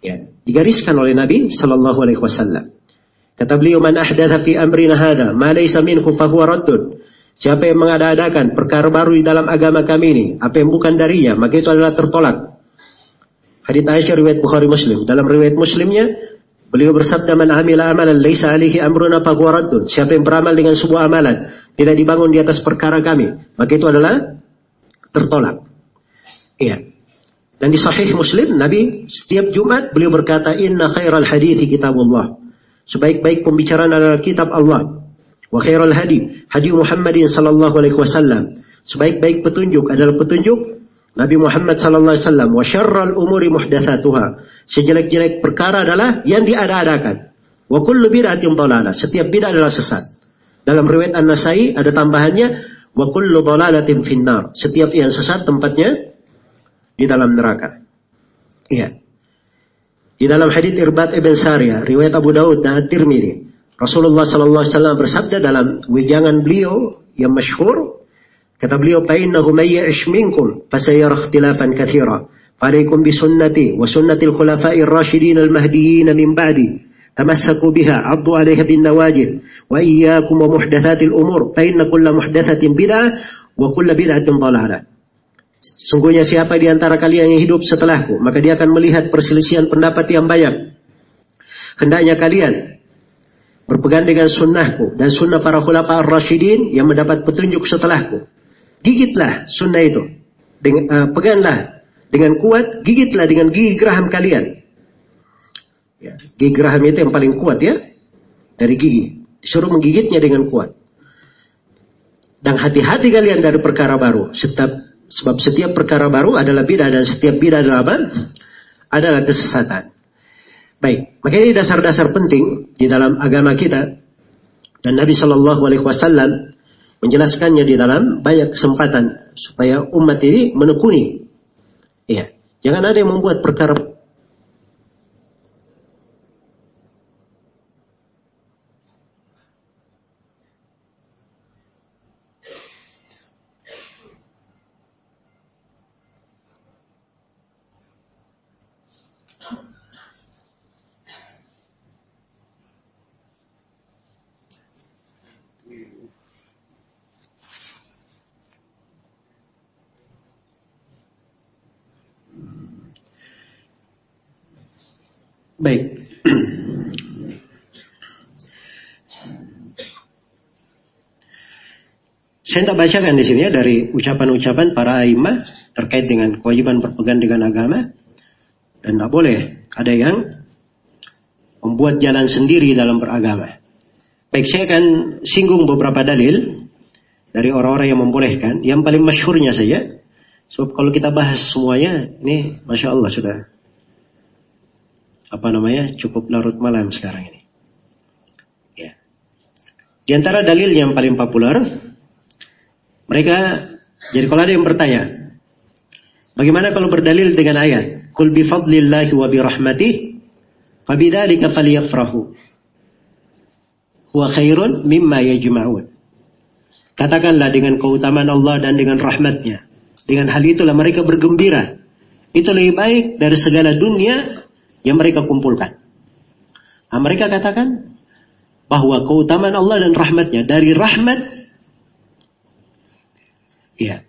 Ya, digariskan oleh Nabi Sallallahu Alaihi Wasallam. Kata beliau, "Man ahdatha fi amrina hada, ma laysa minhu fahuwa raddun." Siapa yang mengada-adakan perkara baru di dalam agama kami ini, apa yang bukan darinya, maka itu adalah tertolak. Hadits Aisyah riwayat Bukhari Muslim. Dalam riwayat Muslimnya, beliau bersabda, "Man amila amalan laisa alihi amruna fahuwa raddun." Siapa yang beramal dengan sebuah amalan tidak dibangun di atas perkara kami, maka itu adalah tertolak. Iya. Dan di sahih Muslim, Nabi setiap Jumat beliau berkata, Inna khairal hadithi kitabullah. Sebaik-baik pembicaraan adalah kitab Allah. Wa khairal hadi, hadi Muhammadin sallallahu alaihi wasallam. Sebaik-baik petunjuk adalah petunjuk Nabi Muhammad sallallahu alaihi wasallam. Wa syarral umuri muhdathatuha. Sejelek-jelek perkara adalah yang diada-adakan. Wa kullu bid'atin dhalalah. Setiap bid'ah adalah sesat. Dalam riwayat An-Nasai ada tambahannya wa kullu dhalalatin finnar. Setiap yang sesat tempatnya di dalam neraka. Iya. Di dalam hadis Irbat ibn Sariyah, riwayat Abu Daud dan At-Tirmidzi, Rasulullah sallallahu alaihi wasallam bersabda dalam wejangan beliau yang masyhur, kata beliau, "Fa innahu may ya'ish minkum fasayara ikhtilafan katsira." Alaikum bi sunnati wa sunnatil khulafa'ir rasyidin al-mahdiyyin min ba'di تمسكوا بها عضوا عليها بالنواجذ وإياكم ومحدثات الأمور فإن كل محدثة بدعة وكل بدعة ضلالة Sungguhnya siapa di antara kalian yang hidup setelahku, maka dia akan melihat perselisihan pendapat yang banyak. Hendaknya kalian berpegang dengan sunnahku dan sunnah para khulafa ar-rasyidin yang mendapat petunjuk setelahku. Gigitlah sunnah itu. Dengan, uh, peganglah dengan kuat, gigitlah dengan gigi geraham kalian. Ya, gigi geraham itu yang paling kuat ya dari gigi. Disuruh menggigitnya dengan kuat. Dan hati-hati kalian dari perkara baru. Setiap, sebab setiap perkara baru adalah bidah dan setiap bidah adalah apa? Adalah kesesatan. Baik, maka ini dasar-dasar penting di dalam agama kita. Dan Nabi Shallallahu Alaihi Wasallam menjelaskannya di dalam banyak kesempatan supaya umat ini menekuni. Ya, jangan ada yang membuat perkara Baik. Saya tidak bacakan di sini ya dari ucapan-ucapan para imam terkait dengan kewajiban berpegang dengan agama dan tidak boleh ada yang membuat jalan sendiri dalam beragama. Baik, saya akan singgung beberapa dalil dari orang-orang yang membolehkan. Yang paling masyhurnya saja. Sebab kalau kita bahas semuanya, ini Masya Allah sudah apa namanya cukup larut malam sekarang ini. Ya. Di antara dalil yang paling populer, mereka jadi kalau ada yang bertanya, bagaimana kalau berdalil dengan ayat, "Kul bi fadlillahi wa bi rahmatih, fabidzalika falyafrahu." Huwa khairun mimma yajma'un. Katakanlah dengan keutamaan Allah dan dengan rahmatnya. Dengan hal itulah mereka bergembira. Itu lebih baik dari segala dunia yang mereka kumpulkan. Nah, mereka katakan bahwa keutamaan Allah dan rahmatnya dari rahmat ya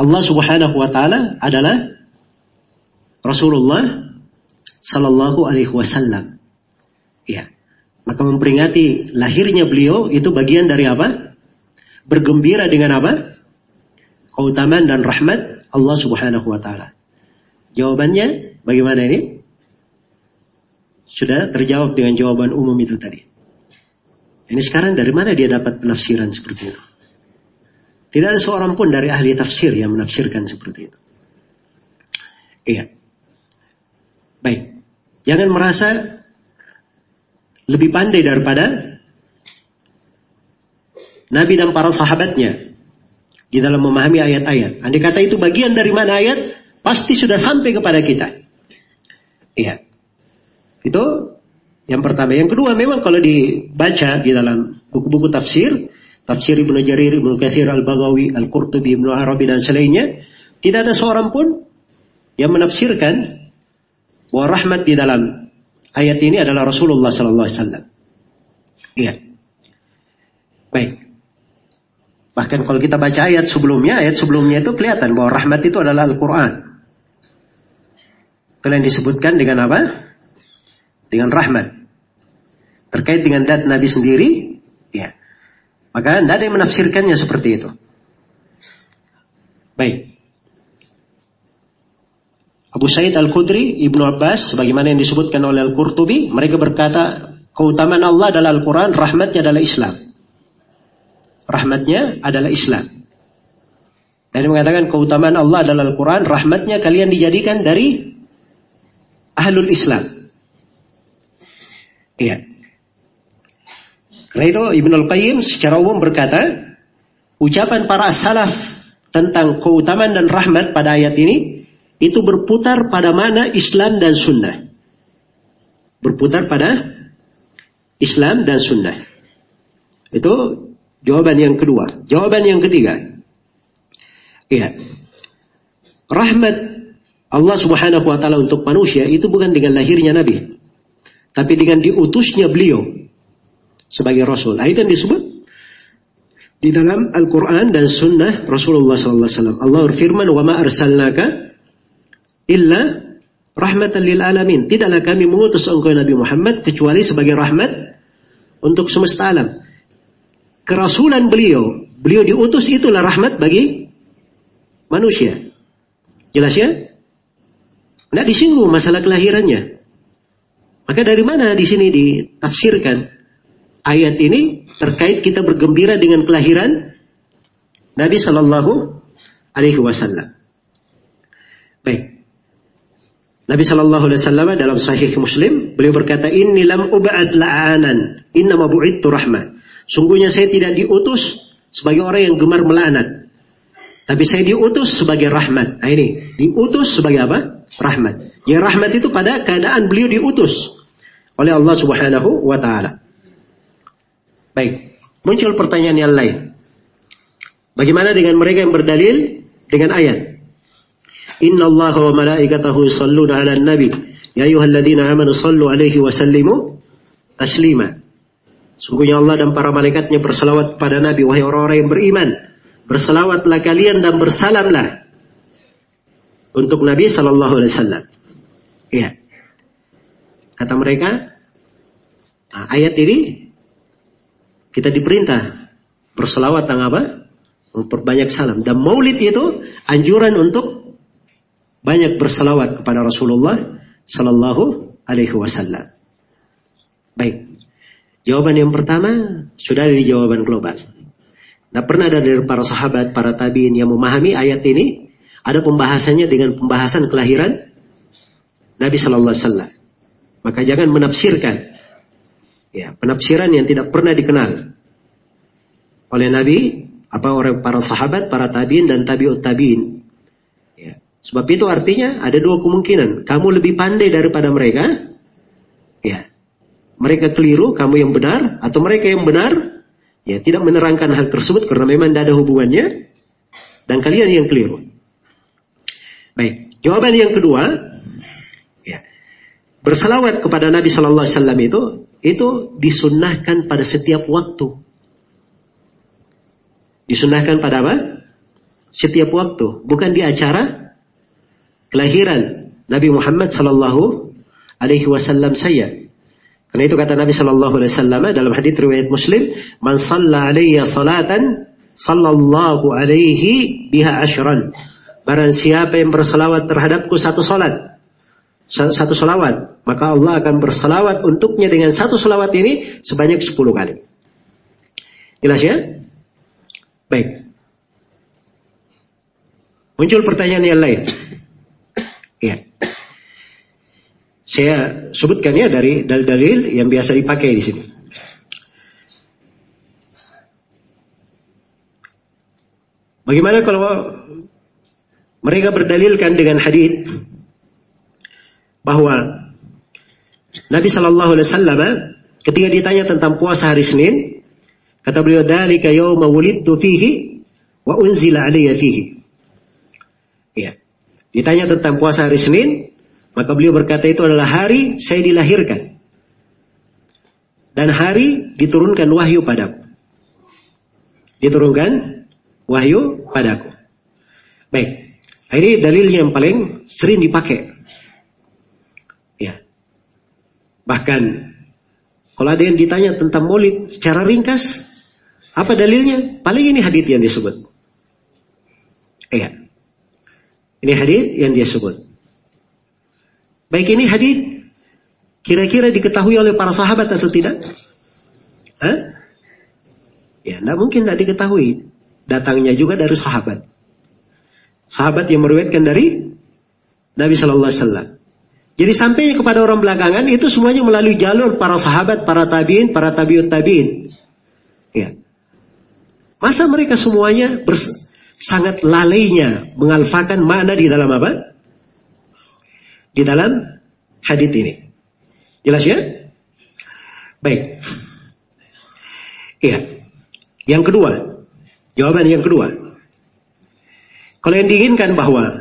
Allah subhanahu wa ta'ala adalah Rasulullah sallallahu alaihi wasallam. Ya. Maka memperingati lahirnya beliau itu bagian dari apa? Bergembira dengan apa? Keutamaan dan rahmat Allah subhanahu wa ta'ala. Jawabannya bagaimana ini? Sudah terjawab dengan jawaban umum itu tadi. Ini sekarang dari mana dia dapat penafsiran seperti itu? Tidak ada seorang pun dari ahli tafsir yang menafsirkan seperti itu. Iya. Baik. Jangan merasa lebih pandai daripada Nabi dan para sahabatnya di dalam memahami ayat-ayat. Andai kata itu bagian dari mana ayat, pasti sudah sampai kepada kita. Iya. Itu yang pertama. Yang kedua memang kalau dibaca di dalam buku-buku tafsir, tafsir Ibnu Jarir, Ibnu Katsir, Al-Baghawi, Al-Qurtubi, Ibnu Arabi dan selainnya, tidak ada seorang pun yang menafsirkan bahwa rahmat di dalam ayat ini adalah Rasulullah sallallahu alaihi wasallam. Iya. Baik. Bahkan kalau kita baca ayat sebelumnya, ayat sebelumnya itu kelihatan bahwa rahmat itu adalah Al-Quran. Yang disebutkan dengan apa? Dengan rahmat. Terkait dengan dat Nabi sendiri, ya. Maka tidak ada yang menafsirkannya seperti itu. Baik. Abu Said Al-Khudri, Ibnu Abbas, sebagaimana yang disebutkan oleh Al-Qurtubi, mereka berkata, keutamaan Allah adalah Al-Quran, rahmatnya adalah Islam. Rahmatnya adalah Islam. Dan mengatakan keutamaan Allah adalah Al-Quran, rahmatnya kalian dijadikan dari ahlul Islam. Iya. Karena itu Ibn Al-Qayyim secara umum berkata, ucapan para salaf tentang keutamaan dan rahmat pada ayat ini, itu berputar pada mana Islam dan Sunnah. Berputar pada Islam dan Sunnah. Itu jawaban yang kedua. Jawaban yang ketiga. Iya. Rahmat Allah subhanahu wa ta'ala untuk manusia itu bukan dengan lahirnya Nabi. Tapi dengan diutusnya beliau sebagai rasul. Nah, itu yang disebut di dalam Al-Quran dan Sunnah Rasulullah SAW. Allah berfirman, "Wa ma arsalnaka illa rahmatan lil alamin." Tidaklah kami mengutus engkau Nabi Muhammad kecuali sebagai rahmat untuk semesta alam. Kerasulan beliau, beliau diutus itulah rahmat bagi manusia. Jelas ya? Tidak disinggung masalah kelahirannya. Maka dari mana di sini ditafsirkan ayat ini terkait kita bergembira dengan kelahiran Nabi Shallallahu Alaihi Wasallam. Baik. Nabi Shallallahu Alaihi Wasallam dalam Sahih Muslim beliau berkata, Inni lam uba'at la'anan, inna mabu'ittu rahmah. Sungguhnya saya tidak diutus sebagai orang yang gemar melaknat. Tapi saya diutus sebagai rahmat. Nah ini, diutus sebagai apa? Rahmat. Ya rahmat itu pada keadaan beliau diutus oleh Allah Subhanahu wa taala. Baik, muncul pertanyaan yang lain. Bagaimana dengan mereka yang berdalil dengan ayat? Inna Allah wa malaikatahu yusalluna 'alan nabi. Ya ayyuhalladzina amanu sallu alaihi wa sallimu taslima. Sungguhnya Allah dan para malaikatnya bersalawat kepada Nabi wahai orang-orang yang beriman. Bersalawatlah kalian dan bersalamlah untuk Nabi sallallahu alaihi wasallam. Iya. Kata mereka, nah, ayat ini kita diperintah berselawat tentang apa? Memperbanyak salam. Dan maulid itu anjuran untuk banyak berselawat kepada Rasulullah Sallallahu Alaihi Wasallam. Baik. Jawaban yang pertama sudah ada di jawaban global. Nah pernah ada dari para sahabat, para tabiin yang memahami ayat ini, ada pembahasannya dengan pembahasan kelahiran Nabi Sallallahu Alaihi Wasallam. Maka jangan menafsirkan. Ya, penafsiran yang tidak pernah dikenal oleh Nabi, apa orang para sahabat, para tabiin dan tabiut tabiin. Ya. Sebab itu artinya ada dua kemungkinan. Kamu lebih pandai daripada mereka. Ya. Mereka keliru, kamu yang benar, atau mereka yang benar, ya tidak menerangkan hal tersebut karena memang tidak ada hubungannya, dan kalian yang keliru. Baik, jawaban yang kedua, berselawat kepada Nabi Shallallahu Alaihi Wasallam itu itu disunnahkan pada setiap waktu. Disunnahkan pada apa? Setiap waktu, bukan di acara kelahiran Nabi Muhammad Shallallahu Alaihi Wasallam saya. Karena itu kata Nabi Shallallahu Alaihi Wasallam dalam hadits riwayat Muslim, "Man salla alaiya salatan, sallallahu alaihi biha ashran." Barang siapa yang berselawat terhadapku satu salat, satu salawat, maka Allah akan bersalawat untuknya dengan satu salawat ini sebanyak sepuluh kali. Jelas ya? Baik. Muncul pertanyaan yang lain. Ya. Saya sebutkan ya dari dalil-dalil yang biasa dipakai di sini. Bagaimana kalau mereka berdalilkan dengan hadis bahwa Nabi Shallallahu Alaihi Wasallam ketika ditanya tentang puasa hari Senin, kata beliau dari yauma wulidtu fihi wa unzila alayya fihi. Ya. Ditanya tentang puasa hari Senin, maka beliau berkata itu adalah hari saya dilahirkan. Dan hari diturunkan wahyu padaku. Diturunkan wahyu padaku. Baik. Ini dalil yang paling sering dipakai Bahkan kalau ada yang ditanya tentang maulid secara ringkas, apa dalilnya? Paling ini hadis yang disebut. Iya. Ini hadis yang dia sebut. Baik ini hadis kira-kira diketahui oleh para sahabat atau tidak? Hah? Ya, tidak mungkin tidak diketahui. Datangnya juga dari sahabat. Sahabat yang meriwayatkan dari Nabi Shallallahu Alaihi Wasallam. Jadi sampainya kepada orang belakangan itu semuanya melalui jalur para sahabat, para tabiin, para tabiut tabiin. Ya. Masa mereka semuanya sangat lalainya mengalfakan makna di dalam apa? Di dalam hadith ini. Jelas ya? Baik. Iya. Yang kedua, jawaban yang kedua. Kalau yang diinginkan bahwa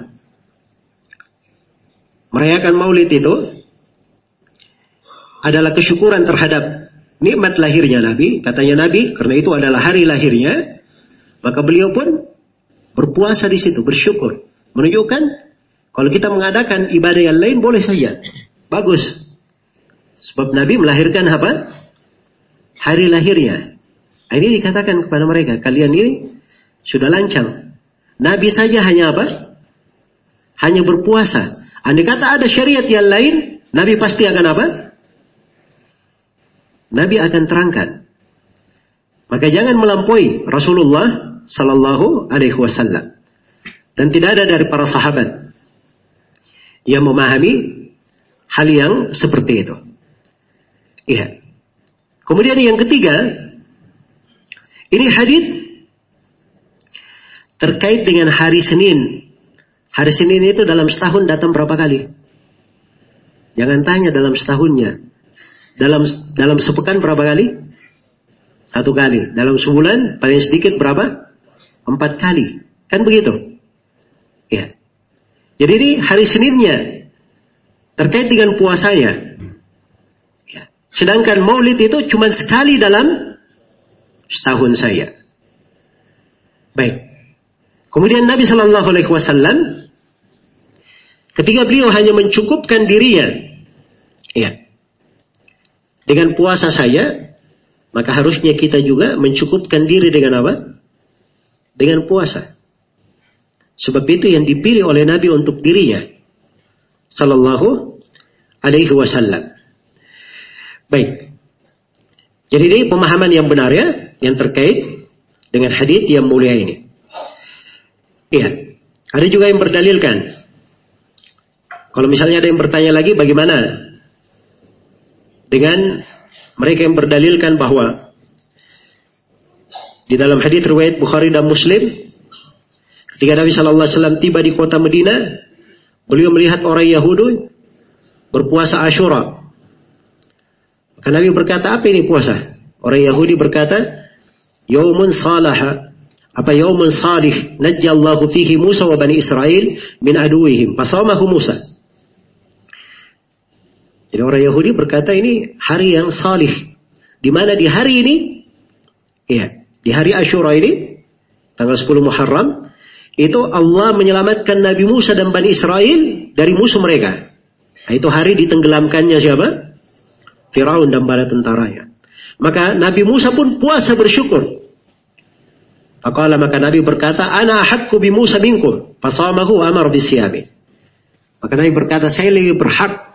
merayakan maulid itu adalah kesyukuran terhadap nikmat lahirnya Nabi. Katanya Nabi, karena itu adalah hari lahirnya, maka beliau pun berpuasa di situ, bersyukur. Menunjukkan kalau kita mengadakan ibadah yang lain boleh saja. Bagus. Sebab Nabi melahirkan apa? Hari lahirnya. Ini dikatakan kepada mereka, kalian ini sudah lancang. Nabi saja hanya apa? Hanya berpuasa. Andai kata ada syariat yang lain, Nabi pasti akan apa? Nabi akan terangkan. Maka jangan melampaui Rasulullah Sallallahu Alaihi Wasallam. Dan tidak ada dari para sahabat yang memahami hal yang seperti itu. Iya. Kemudian yang ketiga, ini hadis terkait dengan hari Senin. Hari Senin itu dalam setahun datang berapa kali? Jangan tanya dalam setahunnya. Dalam dalam sepekan berapa kali? Satu kali. Dalam sebulan paling sedikit berapa? Empat kali. Kan begitu? Ya. Jadi ini hari Seninnya terkait dengan puasanya. Ya. Sedangkan maulid itu cuma sekali dalam setahun saya. Baik. Kemudian Nabi Shallallahu Alaihi Wasallam ketika beliau hanya mencukupkan dirinya, ya, dengan puasa saya, maka harusnya kita juga mencukupkan diri dengan apa? dengan puasa. Sebab itu yang dipilih oleh Nabi untuk dirinya. Sallallahu alaihi wasallam. Baik. Jadi ini pemahaman yang benar ya, yang terkait dengan hadis yang mulia ini. Iya. Ada juga yang berdalilkan. Kalau misalnya ada yang bertanya lagi bagaimana dengan mereka yang berdalilkan bahwa di dalam hadis riwayat Bukhari dan Muslim, ketika Nabi Shallallahu Alaihi Wasallam tiba di kota Medina, beliau melihat orang Yahudi berpuasa Ashura. Maka Nabi berkata, apa ini puasa? Orang Yahudi berkata, Yaumun salah, apa yaumun salih, najjallahu fihi Musa wa Bani Israel min aduihim. Pasamahu Musa. Jadi orang Yahudi berkata ini hari yang salih. Di mana di hari ini, ya, di hari Ashura ini, tanggal 10 Muharram, itu Allah menyelamatkan Nabi Musa dan Bani Israel dari musuh mereka. Nah, itu hari ditenggelamkannya siapa? Firaun dan bala tentaranya. Maka Nabi Musa pun puasa bersyukur. Faqala maka Nabi berkata, Ana ahakku bi Musa minkum. Fasamahu amar bisiyami. Maka Nabi berkata, saya lebih berhak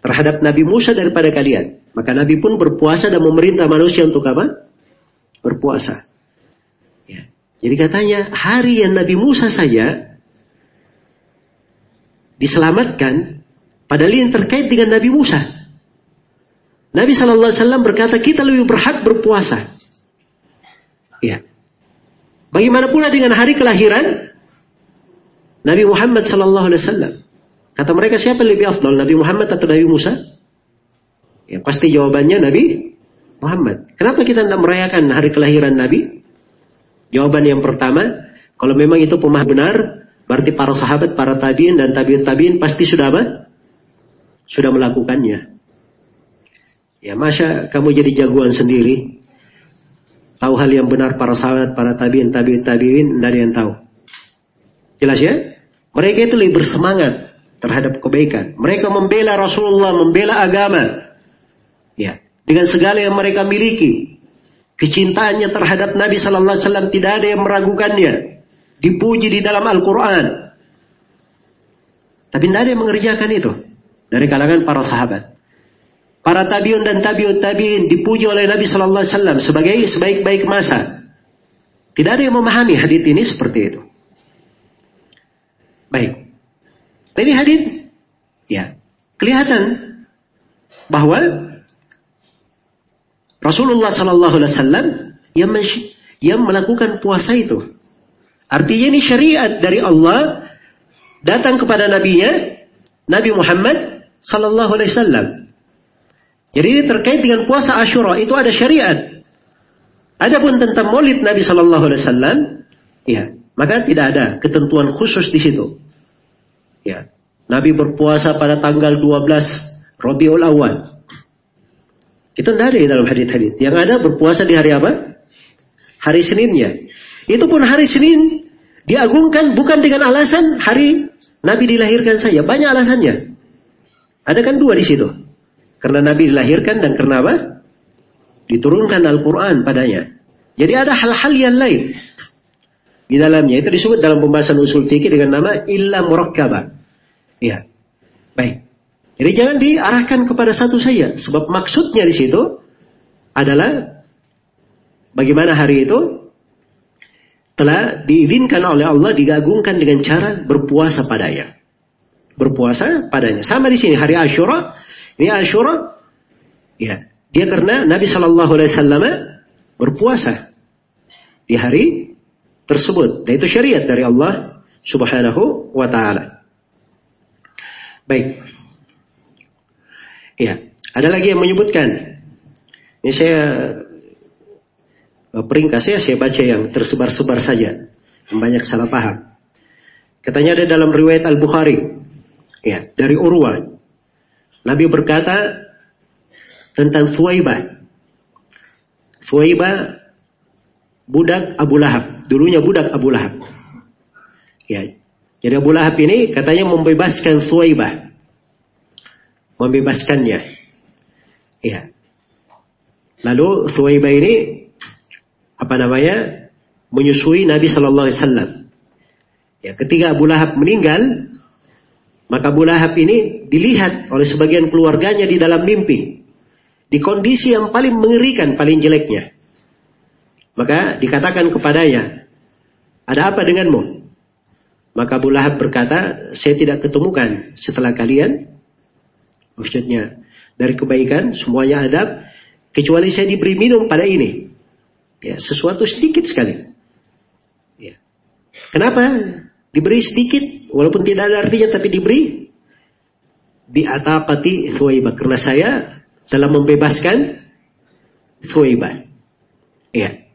terhadap Nabi Musa daripada kalian. Maka Nabi pun berpuasa dan memerintah manusia untuk apa? berpuasa. Ya. Jadi katanya hari yang Nabi Musa saja diselamatkan padahal yang terkait dengan Nabi Musa. Nabi Wasallam berkata kita lebih berhak berpuasa. Ya. Bagaimana pula dengan hari kelahiran Nabi Muhammad Shallallahu Alaihi Wasallam? Kata mereka siapa yang lebih afdal, Nabi Muhammad atau Nabi Musa? Ya pasti jawabannya Nabi Muhammad. Kenapa kita tidak merayakan hari kelahiran Nabi? Jawaban yang pertama, kalau memang itu pemahaman benar, berarti para sahabat, para tabiin dan tabiin tabiin pasti sudah apa? Sudah melakukannya. Ya masa kamu jadi jagoan sendiri? Tahu hal yang benar para sahabat, para tabiin, tabiin, tabiin, ada yang tahu. Jelas ya? Mereka itu lebih bersemangat terhadap kebaikan. Mereka membela Rasulullah, membela agama. Ya, dengan segala yang mereka miliki. Kecintaannya terhadap Nabi Sallallahu Alaihi Wasallam tidak ada yang meragukannya. Dipuji di dalam Al-Quran. Tapi tidak ada yang mengerjakan itu. Dari kalangan para sahabat. Para tabiun dan tabiun tabiin dipuji oleh Nabi Sallallahu Alaihi Wasallam sebagai sebaik-baik masa. Tidak ada yang memahami hadis ini seperti itu. Baik. Ini hadis ya kelihatan bahwa Rasulullah Sallallahu Alaihi Wasallam yang yang melakukan puasa itu. Artinya ini syariat dari Allah datang kepada nabinya Nabi Muhammad Sallallahu Alaihi Wasallam. Jadi ini terkait dengan puasa Ashura itu ada syariat. Adapun tentang Maulid Nabi Sallallahu Alaihi Wasallam, ya maka tidak ada ketentuan khusus di situ. Ya, Nabi berpuasa pada tanggal 12 Rabiul Awal. Itu tidak ada dalam hadis-hadis. Yang ada berpuasa di hari apa? Hari Seninnya. Itu pun hari Senin diagungkan bukan dengan alasan hari Nabi dilahirkan saja. Banyak alasannya. Ada kan dua di situ. Karena Nabi dilahirkan dan karena apa? Diturunkan Al-Quran padanya. Jadi ada hal-hal yang lain di dalamnya. Itu disebut dalam pembahasan usul fikih dengan nama illa murakkabah. Ya. Baik. Jadi jangan diarahkan kepada satu saja, sebab maksudnya di situ adalah bagaimana hari itu telah diizinkan oleh Allah digagungkan dengan cara berpuasa padanya. Berpuasa padanya. Sama di sini hari Ashura, ini Ashura, ya dia karena Nabi Shallallahu Alaihi Wasallam berpuasa di hari tersebut. Dan itu syariat dari Allah Subhanahu wa taala. Baik. Ya, ada lagi yang menyebutkan. Ini saya eh, peringkas ya, saya baca yang tersebar-sebar saja. Banyak salah paham. Katanya ada dalam riwayat Al-Bukhari. Ya, dari Urwa. Nabi berkata tentang Suwaibah. Suwaibah budak Abu Lahab. Dulunya budak Abu Lahab. Ya. Jadi Abu Lahab ini katanya membebaskan Suwaibah membebaskannya. Ya. Lalu Thuwaibah ini apa namanya menyusui Nabi Shallallahu Alaihi Wasallam. Ya, ketika Abu Lahab meninggal, maka Abu Lahab ini dilihat oleh sebagian keluarganya di dalam mimpi, di kondisi yang paling mengerikan, paling jeleknya. Maka dikatakan kepadanya, ada apa denganmu? Maka Abu Lahab berkata, saya tidak ketemukan setelah kalian Maksudnya dari kebaikan semuanya adab kecuali saya diberi minum pada ini. Ya, sesuatu sedikit sekali. Ya. Kenapa? Diberi sedikit walaupun tidak ada artinya tapi diberi di atapati Thuwaibah karena saya telah membebaskan Thuwaibah. Ya.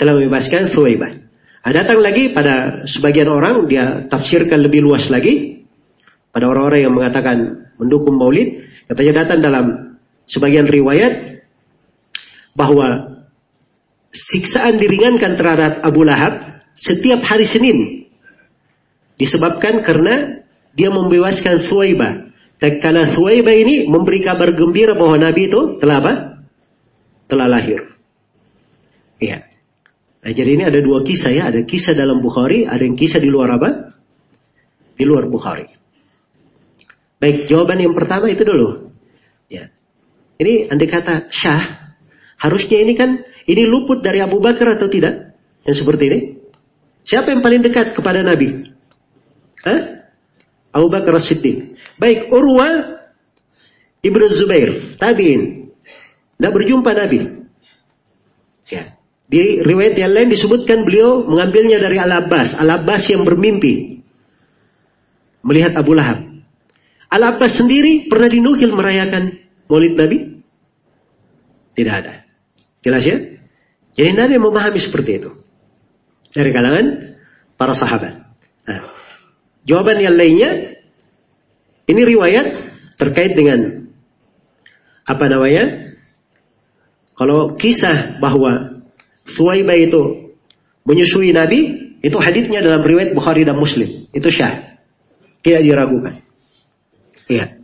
Telah membebaskan Thuwaibah. Ada datang lagi pada sebagian orang dia tafsirkan lebih luas lagi pada orang-orang yang mengatakan mendukung Maulid Katanya datang dalam sebagian riwayat bahwa siksaan diringankan terhadap Abu Lahab setiap hari Senin disebabkan karena dia membebaskan Thuwaibah. Tatkala Thuwaibah ini memberi kabar gembira bahwa Nabi itu telah apa? Telah lahir. Iya. Nah, jadi ini ada dua kisah ya, ada kisah dalam Bukhari, ada yang kisah di luar apa? Di luar Bukhari. Baik, jawaban yang pertama itu dulu. Ya. Ini andai kata syah, harusnya ini kan ini luput dari Abu Bakar atau tidak? Yang seperti ini. Siapa yang paling dekat kepada Nabi? Hah? Abu Bakar Siddiq. Baik, Urwa Ibnu Zubair, tabiin. Tidak berjumpa Nabi. Ya. Di riwayat yang lain disebutkan beliau mengambilnya dari Al-Abbas. Al-Abbas yang bermimpi. Melihat Abu Lahab. Al-Abbas sendiri pernah dinukil merayakan maulid Nabi? Tidak ada. Jelas ya? Jadi tidak yang memahami seperti itu. Dari kalangan para sahabat. Nah, jawaban yang lainnya, ini riwayat terkait dengan apa namanya? Kalau kisah bahwa Suwaibah itu menyusui Nabi, itu hadisnya dalam riwayat Bukhari dan Muslim. Itu syah. Tidak diragukan. Iya.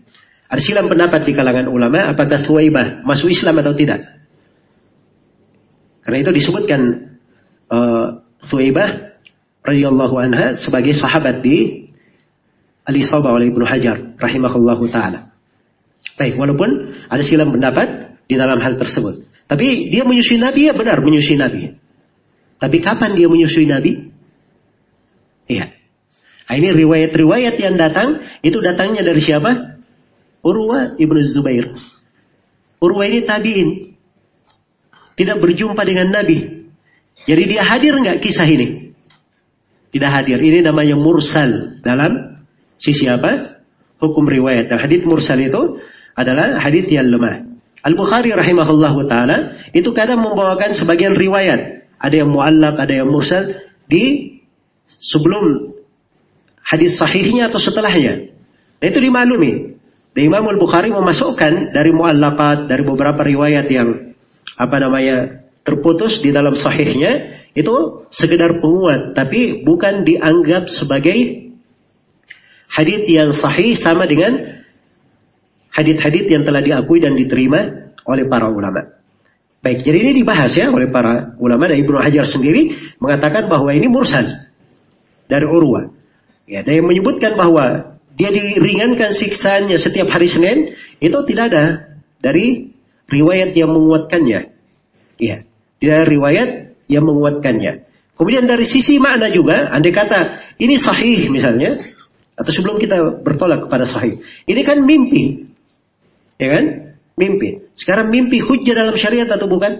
Ada silam pendapat di kalangan ulama apakah Thuwaibah masuk Islam atau tidak. Karena itu disebutkan uh, Thuwaibah radhiyallahu anha sebagai sahabat di Al-Isabah oleh Ibnu Hajar rahimahullahu taala. Baik, walaupun ada silam pendapat di dalam hal tersebut. Tapi dia menyusui Nabi ya benar menyusui Nabi. Tapi kapan dia menyusui Nabi? Iya. Nah, ini riwayat-riwayat yang datang itu datangnya dari siapa? Urwa ibnu Zubair. Urwa ini tabiin. Tidak berjumpa dengan Nabi. Jadi dia hadir nggak kisah ini? Tidak hadir. Ini namanya mursal dalam sisi apa? Hukum riwayat. Dan hadith mursal itu adalah hadith yang lemah. Al-Bukhari rahimahullahu taala itu kadang membawakan sebagian riwayat. Ada yang muallak, ada yang mursal di sebelum hadis sahihnya atau setelahnya. Nah, itu dimaklumi Dan Imam Al-Bukhari memasukkan dari muallaqat, dari beberapa riwayat yang apa namanya terputus di dalam sahihnya itu sekedar penguat tapi bukan dianggap sebagai hadis yang sahih sama dengan hadis-hadis yang telah diakui dan diterima oleh para ulama. Baik, jadi ini dibahas ya oleh para ulama dan Ibnu Hajar sendiri mengatakan bahwa ini mursal dari Urwa. Ya, dan yang menyebutkan bahwa dia diringankan siksaannya setiap hari Senin itu tidak ada dari riwayat yang menguatkannya. Ya, tidak ada riwayat yang menguatkannya. Kemudian dari sisi makna juga, andai kata ini sahih misalnya, atau sebelum kita bertolak kepada sahih, ini kan mimpi, ya kan? Mimpi. Sekarang mimpi hujah dalam syariat atau bukan?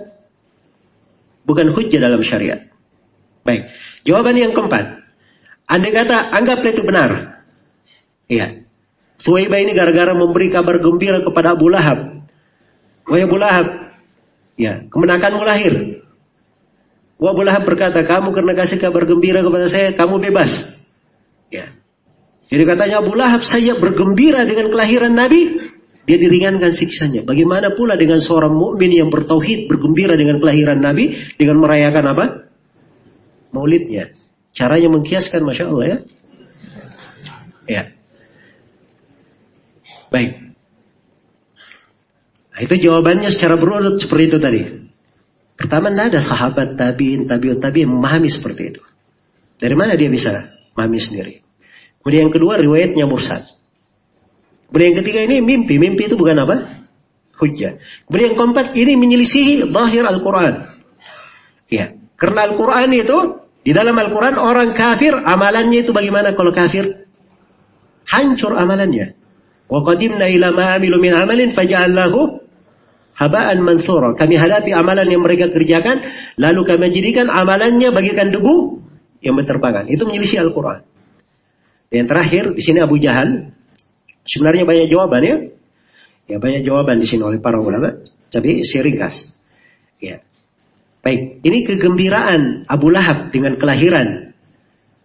Bukan hujah dalam syariat. Baik. Jawaban yang keempat. Andai kata anggaplah itu benar. Iya. Suwaibah ini gara-gara memberi kabar gembira kepada Abu Lahab. Wahai Abu Lahab. Ya, kemenanganmu lahir. Wah Abu Lahab berkata, kamu karena kasih kabar gembira kepada saya, kamu bebas. Ya. Jadi katanya Abu Lahab, saya bergembira dengan kelahiran Nabi, dia diringankan siksanya. Bagaimana pula dengan seorang mukmin yang bertauhid, bergembira dengan kelahiran Nabi dengan merayakan apa? Maulidnya. Caranya mengkiaskan, masya Allah ya. Ya. Baik. Nah, itu jawabannya secara berurut seperti itu tadi. Pertama, tidak ada sahabat tabiin, tabiut tabiin memahami seperti itu. Dari mana dia bisa memahami sendiri? Kemudian yang kedua, riwayatnya mursal. Kemudian yang ketiga ini mimpi. Mimpi itu bukan apa? Hujjah. Kemudian yang keempat ini menyelisihi zahir Al-Quran. Ya. Karena Al-Quran itu, di dalam Al-Quran orang kafir, amalannya itu bagaimana kalau kafir? Hancur amalannya. Wa qadimna ila ma amilu min amalin faja'allahu haba'an mansura. Kami hadapi amalan yang mereka kerjakan, lalu kami jadikan amalannya bagikan debu yang berterbangan. Itu menyelisih Al-Quran. Yang terakhir, di sini Abu Jahal, Sebenarnya banyak jawaban ya. Ya banyak jawaban di sini oleh para ulama. Tapi saya ringkas. Ya. Baik, ini kegembiraan Abu Lahab dengan kelahiran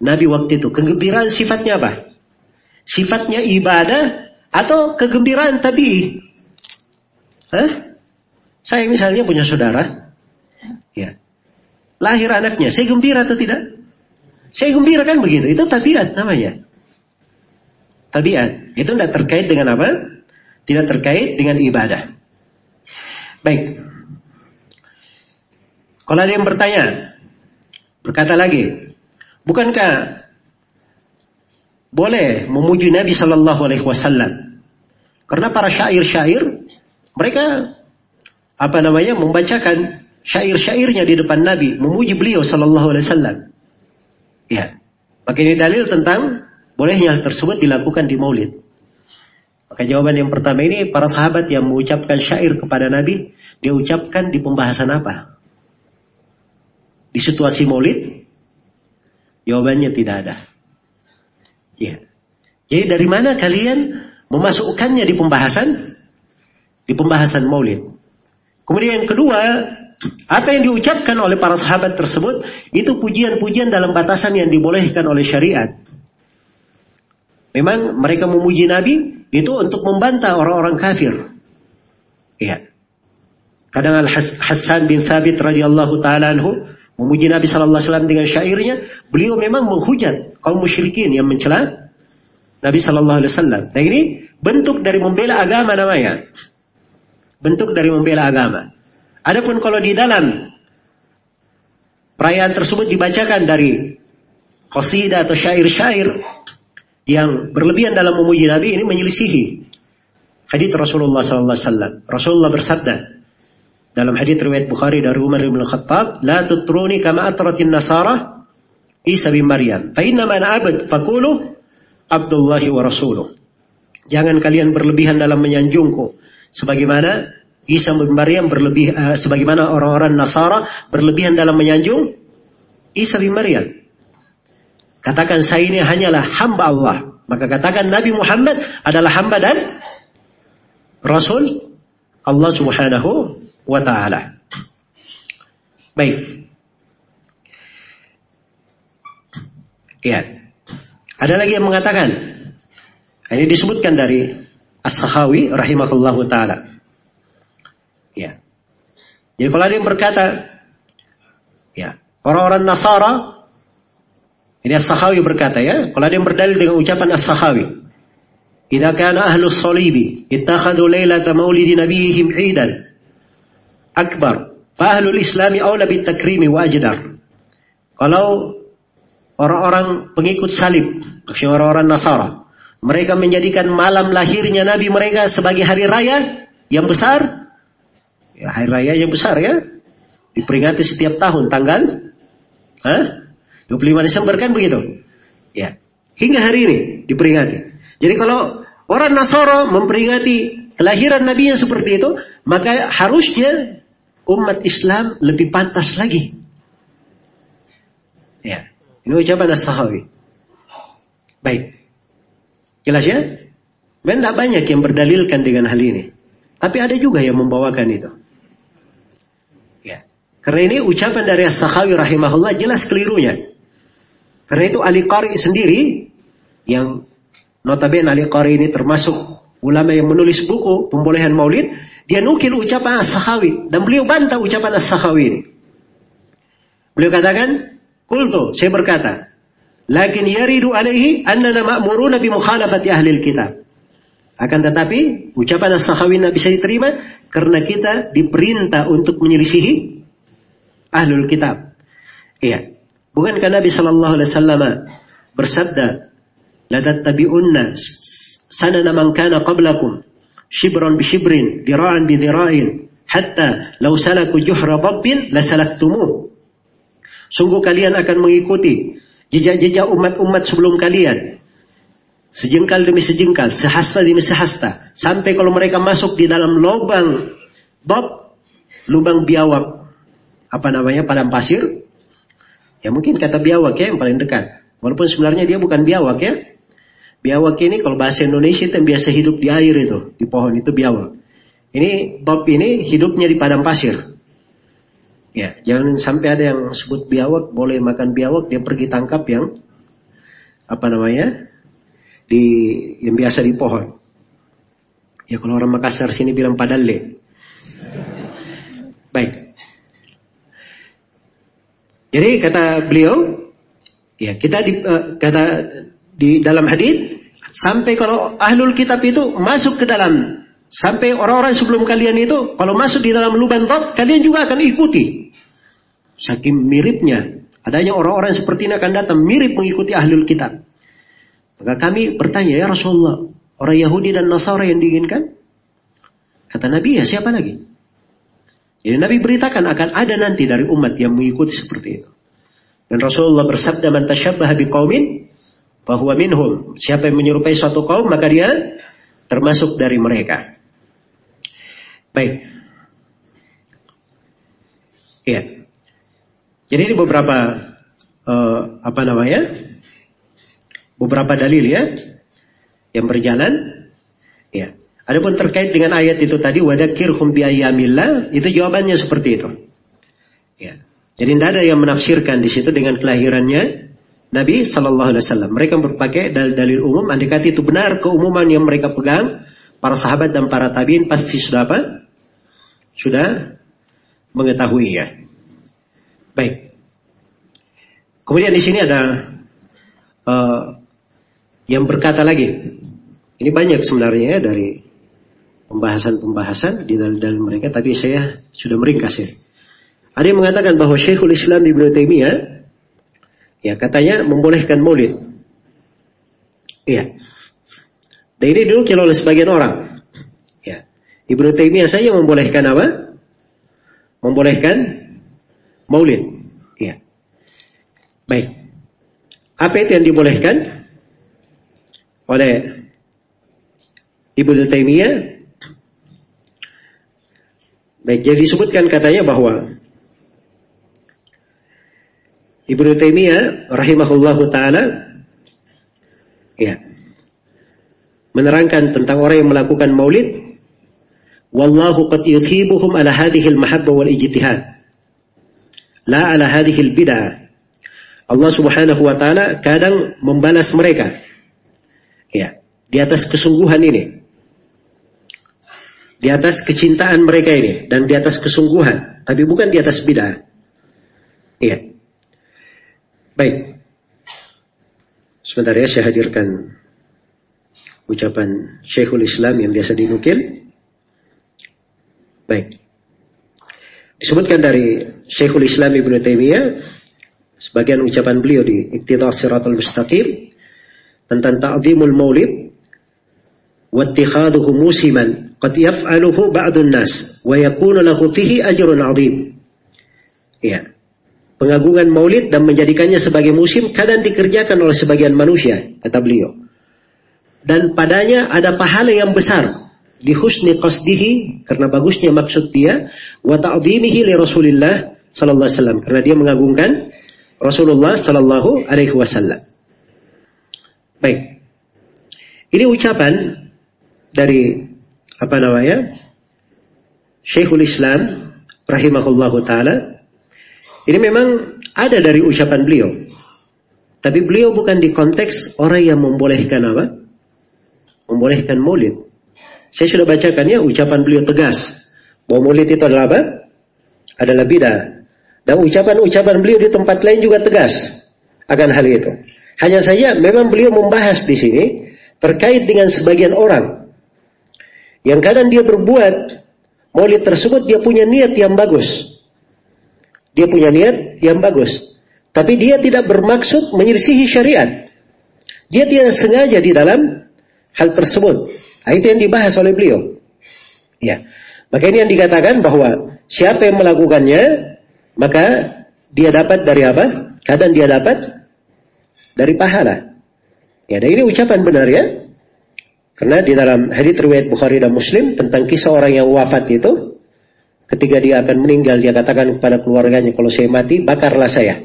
Nabi waktu itu. Kegembiraan sifatnya apa? Sifatnya ibadah atau kegembiraan tabi? Hah? Saya misalnya punya saudara, ya, lahir anaknya, saya gembira atau tidak? Saya gembira kan begitu, itu tabiat namanya tabiat. Itu tidak terkait dengan apa? Tidak terkait dengan ibadah. Baik. Kalau ada yang bertanya, berkata lagi, bukankah boleh memuji Nabi Shallallahu Alaihi Wasallam? Karena para syair-syair mereka apa namanya membacakan syair-syairnya di depan Nabi, memuji beliau Shallallahu Alaihi Wasallam. Ya, maka ini dalil tentang Bolehnya hal tersebut dilakukan di maulid. Maka jawaban yang pertama ini para sahabat yang mengucapkan syair kepada Nabi, dia ucapkan di pembahasan apa? Di situasi maulid? Jawabannya tidak ada. Ya. Jadi dari mana kalian memasukkannya di pembahasan? Di pembahasan maulid. Kemudian yang kedua, apa yang diucapkan oleh para sahabat tersebut itu pujian-pujian dalam batasan yang dibolehkan oleh syariat. Memang mereka memuji Nabi itu untuk membantah orang-orang kafir. Iya. Kadang Al Hasan bin Thabit radhiyallahu taala anhu memuji Nabi sallallahu alaihi wasallam dengan syairnya, beliau memang menghujat kaum musyrikin yang mencela Nabi sallallahu alaihi wasallam. Nah ini bentuk dari membela agama namanya. Bentuk dari membela agama. Adapun kalau di dalam perayaan tersebut dibacakan dari qasidah atau syair-syair yang berlebihan dalam memuji Nabi ini menyelisihi hadits Rasulullah SAW. Rasulullah bersabda dalam hadits riwayat Bukhari dari Umar bin Khattab, "La tutruni kama atratin nasara Isa bin Maryam. Fa inna man abad faqulu Abdullah wa rasuluh." Jangan kalian berlebihan dalam menyanjungku sebagaimana Isa bin Maryam berlebih uh, sebagaimana orang-orang Nasara berlebihan dalam menyanjung Isa bin Maryam. Katakan saya ini hanyalah hamba Allah. Maka katakan Nabi Muhammad adalah hamba dan Rasul Allah subhanahu wa ta'ala. Baik. Ya. Ada lagi yang mengatakan. Ini disebutkan dari As-Sahawi rahimahullahu taala. Ya. Jadi kalau ada yang berkata ya, orang-orang Nasara ini As-Sahawi berkata ya, kalau ada yang berdalil dengan ucapan As-Sahawi, "Idza kana ahlus salibi ittakhadhu lailata maulidi nabiyihim 'idan akbar, fa ahlul islami aula bit takrimi wa ajdar." Kalau orang-orang pengikut salib, maksudnya orang-orang Nasara. Mereka menjadikan malam lahirnya Nabi mereka sebagai hari raya yang besar. Ya, hari raya yang besar ya. Diperingati setiap tahun tanggal Hah? 25 Desember kan begitu. Ya. Hingga hari ini diperingati. Jadi kalau orang Nasara memperingati kelahiran Nabi yang seperti itu, maka harusnya umat Islam lebih pantas lagi. Ya. Ini ucapan as-sahawi. Baik. Jelas ya? Banyak yang berdalilkan dengan hal ini. Tapi ada juga yang membawakan itu. Ya. Karena ini ucapan dari as-sahawi rahimahullah jelas kelirunya. Karena itu Ali Qari sendiri yang notabene Ali Qari ini termasuk ulama yang menulis buku pembolehan maulid, dia nukil ucapan as-sahawi dan beliau bantah ucapan as-sahawi. Beliau katakan, Kultu, saya berkata, Lakin yaridu alaihi annana ma'muruna bi mukhalafati ahli kitab. Akan tetapi, ucapan as-sahawi bisa diterima karena kita diperintah untuk menyelisihi ahlul kitab. Iya. Bukankah Nabi Shallallahu Alaihi Wasallam bersabda, "La tattabi'unna sanana man kana qablakum shibran bi shibrin, dira'an bi dira'in, hatta law salaku juhra dabbin la salaktumuh." Sungguh kalian akan mengikuti jejak-jejak umat-umat sebelum kalian. Sejengkal demi sejengkal, sehasta demi sehasta. Sampai kalau mereka masuk di dalam lubang bob, lubang biawak, apa namanya, padang pasir. Ya mungkin kata biawak ya yang paling dekat. Walaupun sebenarnya dia bukan biawak ya. Biawak ini kalau bahasa Indonesia itu yang biasa hidup di air itu, di pohon itu biawak. Ini bob ini hidupnya di padang pasir. Ya, jangan sampai ada yang sebut biawak, boleh makan biawak, dia pergi tangkap yang apa namanya di yang biasa di pohon. Ya kalau orang Makassar sini bilang padalle. Baik. Jadi kata beliau, ya kita di, uh, kata di dalam hadis sampai kalau ahlul kitab itu masuk ke dalam sampai orang-orang sebelum kalian itu kalau masuk di dalam lubang top kalian juga akan ikuti Saking miripnya. Adanya orang-orang seperti ini akan datang mirip mengikuti ahlul kitab. Maka kami bertanya, ya Rasulullah, orang Yahudi dan Nasara yang diinginkan? Kata Nabi, ya siapa lagi? Jadi Nabi beritakan akan ada nanti dari umat yang mengikuti seperti itu. Dan Rasulullah bersabda, Man tasyabbaha biqaumin, bahwa minhum. Siapa yang menyerupai suatu kaum, maka dia termasuk dari mereka. Baik. Ya. Jadi ini beberapa uh, apa namanya? Beberapa dalil ya yang berjalan. Ya. Adapun terkait dengan ayat itu tadi wadakirhum bi itu jawabannya seperti itu. Ya. Jadi tidak ada yang menafsirkan di situ dengan kelahirannya Nabi Shallallahu Alaihi Wasallam. Mereka berpakai dalil-dalil umum. Andai itu benar keumuman yang mereka pegang, para sahabat dan para tabiin pasti sudah apa? Sudah mengetahui ya. Baik. Kemudian di sini ada uh, yang berkata lagi. Ini banyak sebenarnya ya dari pembahasan-pembahasan di dalam mereka, tapi saya sudah meringkas ya. Ada yang mengatakan bahwa Syekhul Islam Ibnu Taimiyah ya katanya membolehkan maulid. Iya. Dan ini dulu oleh sebagian orang. Ya. Ibnu Taimiyah saja membolehkan apa? Membolehkan maulid. Baik. Apa itu yang dibolehkan oleh Ibnu Taimiyah? Baik, jadi disebutkan katanya bahwa Ibnu Taimiyah rahimahullahu taala ya menerangkan tentang orang yang melakukan maulid wallahu qad yuthibuhum ala hadhihi al-mahabbah wal ijtihad la ala hadhihi al-bid'ah Allah Subhanahu wa taala kadang membalas mereka. Ya, di atas kesungguhan ini. Di atas kecintaan mereka ini dan di atas kesungguhan, tapi bukan di atas bid'ah. Iya. Baik. Sebentar ya saya hadirkan ucapan Syekhul Islam yang biasa dinukil. Baik. Disebutkan dari Syekhul Islam Ibnu Taimiyah sebagian ucapan beliau di Iqtidas Siratul Mustaqim tentang ta'zimul maulid wa musiman قد يفعله بعض الناس ويكون له فيه أجر عظيم ya pengagungan maulid dan menjadikannya sebagai musim kadang dikerjakan oleh sebagian manusia kata beliau dan padanya ada pahala yang besar di husni qasdihi karena bagusnya maksud dia wa ta'dhimihi li Rasulillah sallallahu alaihi wasallam karena dia mengagungkan Rasulullah sallallahu alaihi wasallam. Baik. Ini ucapan dari apa namanya? Syekhul Islam rahimahullahu taala. Ini memang ada dari ucapan beliau. Tapi beliau bukan di konteks orang yang membolehkan apa? Membolehkan maulid. Saya sudah bacakan ya ucapan beliau tegas. Bahwa maulid itu adalah apa? Adalah bidah. Dan ucapan-ucapan beliau di tempat lain juga tegas akan hal itu. Hanya saja memang beliau membahas di sini terkait dengan sebagian orang yang kadang dia berbuat maulid tersebut dia punya niat yang bagus. Dia punya niat yang bagus. Tapi dia tidak bermaksud menyelisihi syariat. Dia tidak sengaja di dalam hal tersebut. Nah, itu yang dibahas oleh beliau. Ya. Maka ini yang dikatakan bahwa siapa yang melakukannya, maka dia dapat dari apa? Kadang dia dapat dari pahala. Ya, dan ini ucapan benar ya. Karena di dalam hadits riwayat Bukhari dan Muslim tentang kisah orang yang wafat itu, ketika dia akan meninggal dia katakan kepada keluarganya kalau saya mati bakarlah saya.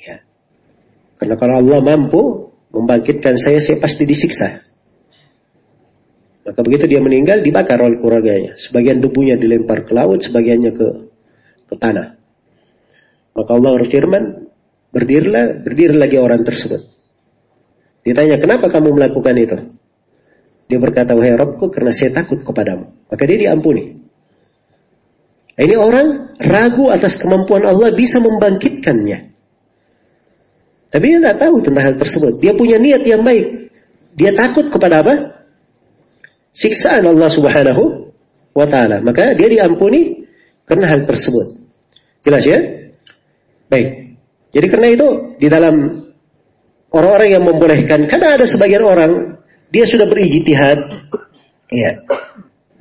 Ya. Karena kalau Allah mampu membangkitkan saya, saya pasti disiksa. Maka begitu dia meninggal dibakar oleh keluarganya. Sebagian debunya dilempar ke laut, sebagiannya ke ke tanah. Maka Allah berfirman, berdirilah, berdiri lagi orang tersebut. Ditanya, kenapa kamu melakukan itu? Dia berkata, wahai Rabbku karena saya takut kepadamu. Maka dia diampuni. Ini orang ragu atas kemampuan Allah bisa membangkitkannya. Tapi dia tidak tahu tentang hal tersebut. Dia punya niat yang baik. Dia takut kepada apa? Siksaan Allah subhanahu wa ta'ala. Maka dia diampuni karena hal tersebut. Jelas ya? Baik. Jadi karena itu di dalam orang-orang yang membolehkan. Karena ada sebagian orang dia sudah berijtihad, ya,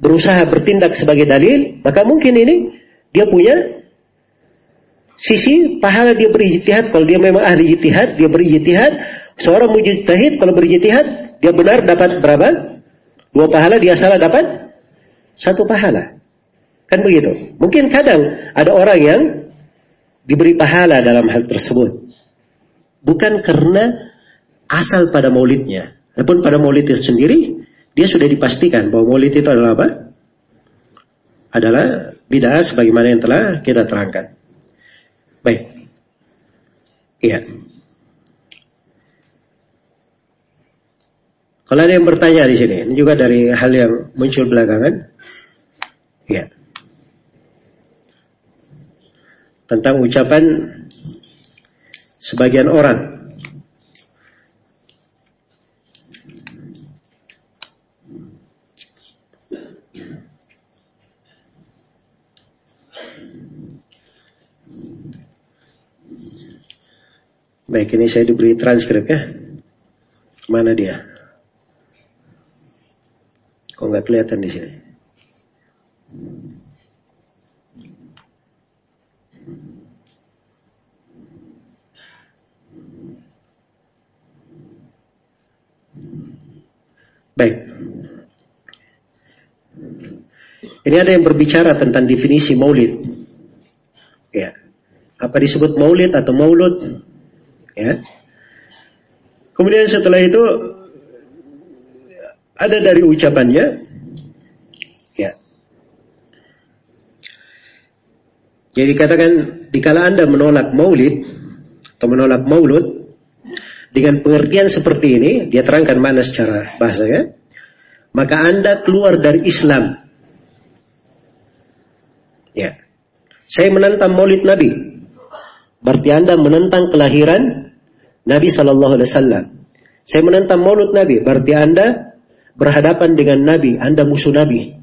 berusaha bertindak sebagai dalil, maka mungkin ini dia punya sisi pahala dia berijtihad. Kalau dia memang ahli ijtihad, dia berijtihad. Seorang mujtahid kalau berijtihad, dia benar dapat berapa? Dua pahala, dia salah dapat satu pahala. Kan begitu. Mungkin kadang ada orang yang diberi pahala dalam hal tersebut. Bukan karena asal pada maulidnya. Adapun pada maulid itu sendiri, dia sudah dipastikan bahwa maulid itu adalah apa? Adalah bid'ah sebagaimana yang telah kita terangkan. Baik. Iya. Kalau ada yang bertanya di sini, ini juga dari hal yang muncul belakangan. Iya. Tentang ucapan sebagian orang Baik, ini saya diberi transkrip ya. Mana dia? Kok nggak kelihatan di sini? Baik. Ini ada yang berbicara tentang definisi maulid. Ya. Apa disebut maulid atau maulud? Ya. Kemudian setelah itu ada dari ucapannya, ya. Jadi katakan dikala anda menolak maulid atau menolak maulud dengan pengertian seperti ini, dia terangkan mana secara bahasa ya. maka Anda keluar dari Islam. Ya. Saya menentang maulid Nabi. Berarti Anda menentang kelahiran Nabi Sallallahu Alaihi Wasallam. Saya menentang maulid Nabi. Berarti Anda berhadapan dengan Nabi. Anda musuh Nabi.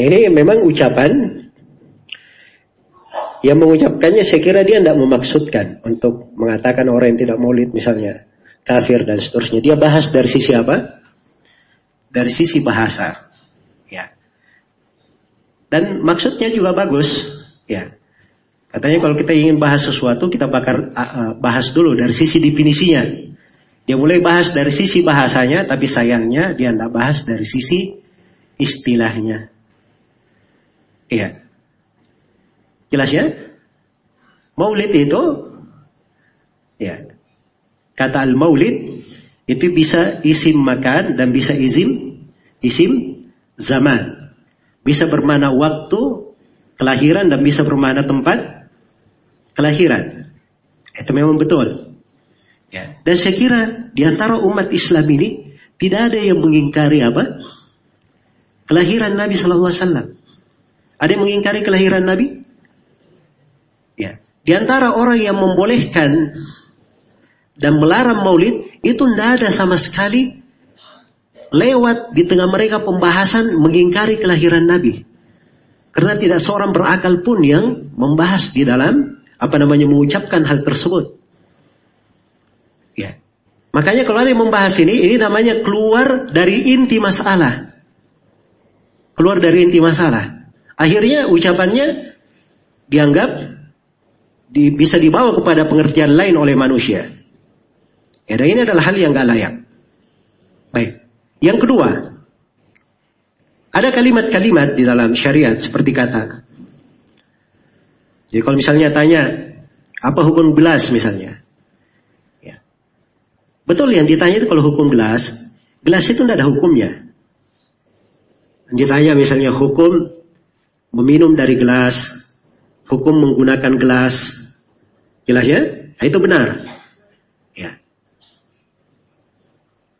Ini memang ucapan yang mengucapkannya saya kira dia tidak memaksudkan untuk mengatakan orang yang tidak maulid misalnya kafir dan seterusnya. Dia bahas dari sisi apa? Dari sisi bahasa. Ya. Dan maksudnya juga bagus. Ya. Katanya kalau kita ingin bahas sesuatu kita bakar bahas dulu dari sisi definisinya. Dia mulai bahas dari sisi bahasanya tapi sayangnya dia tidak bahas dari sisi istilahnya. Iya. Jelas ya? Maulid itu ya. Kata al-maulid itu bisa isim makan dan bisa isim isim zaman. Bisa bermana waktu kelahiran dan bisa bermana tempat kelahiran. Itu memang betul. Ya. Dan saya kira di antara umat Islam ini tidak ada yang mengingkari apa? Kelahiran Nabi Shallallahu Alaihi Wasallam. Ada yang mengingkari kelahiran Nabi? Ya. Di antara orang yang membolehkan dan melarang maulid, itu tidak ada sama sekali lewat di tengah mereka pembahasan mengingkari kelahiran Nabi. Karena tidak seorang berakal pun yang membahas di dalam apa namanya mengucapkan hal tersebut. Ya. Makanya kalau ada yang membahas ini, ini namanya keluar dari inti masalah. Keluar dari inti masalah. Akhirnya ucapannya dianggap di, bisa dibawa kepada pengertian lain oleh manusia. Ya, dan ini adalah hal yang gak layak. Baik. Yang kedua, ada kalimat-kalimat di dalam syariat seperti kata. Jadi kalau misalnya tanya, apa hukum gelas misalnya? Ya. Betul yang ditanya itu kalau hukum gelas, gelas itu tidak ada hukumnya. Ditanya misalnya hukum meminum dari gelas, hukum menggunakan gelas. Jelas ya? Nah, itu benar. Ya.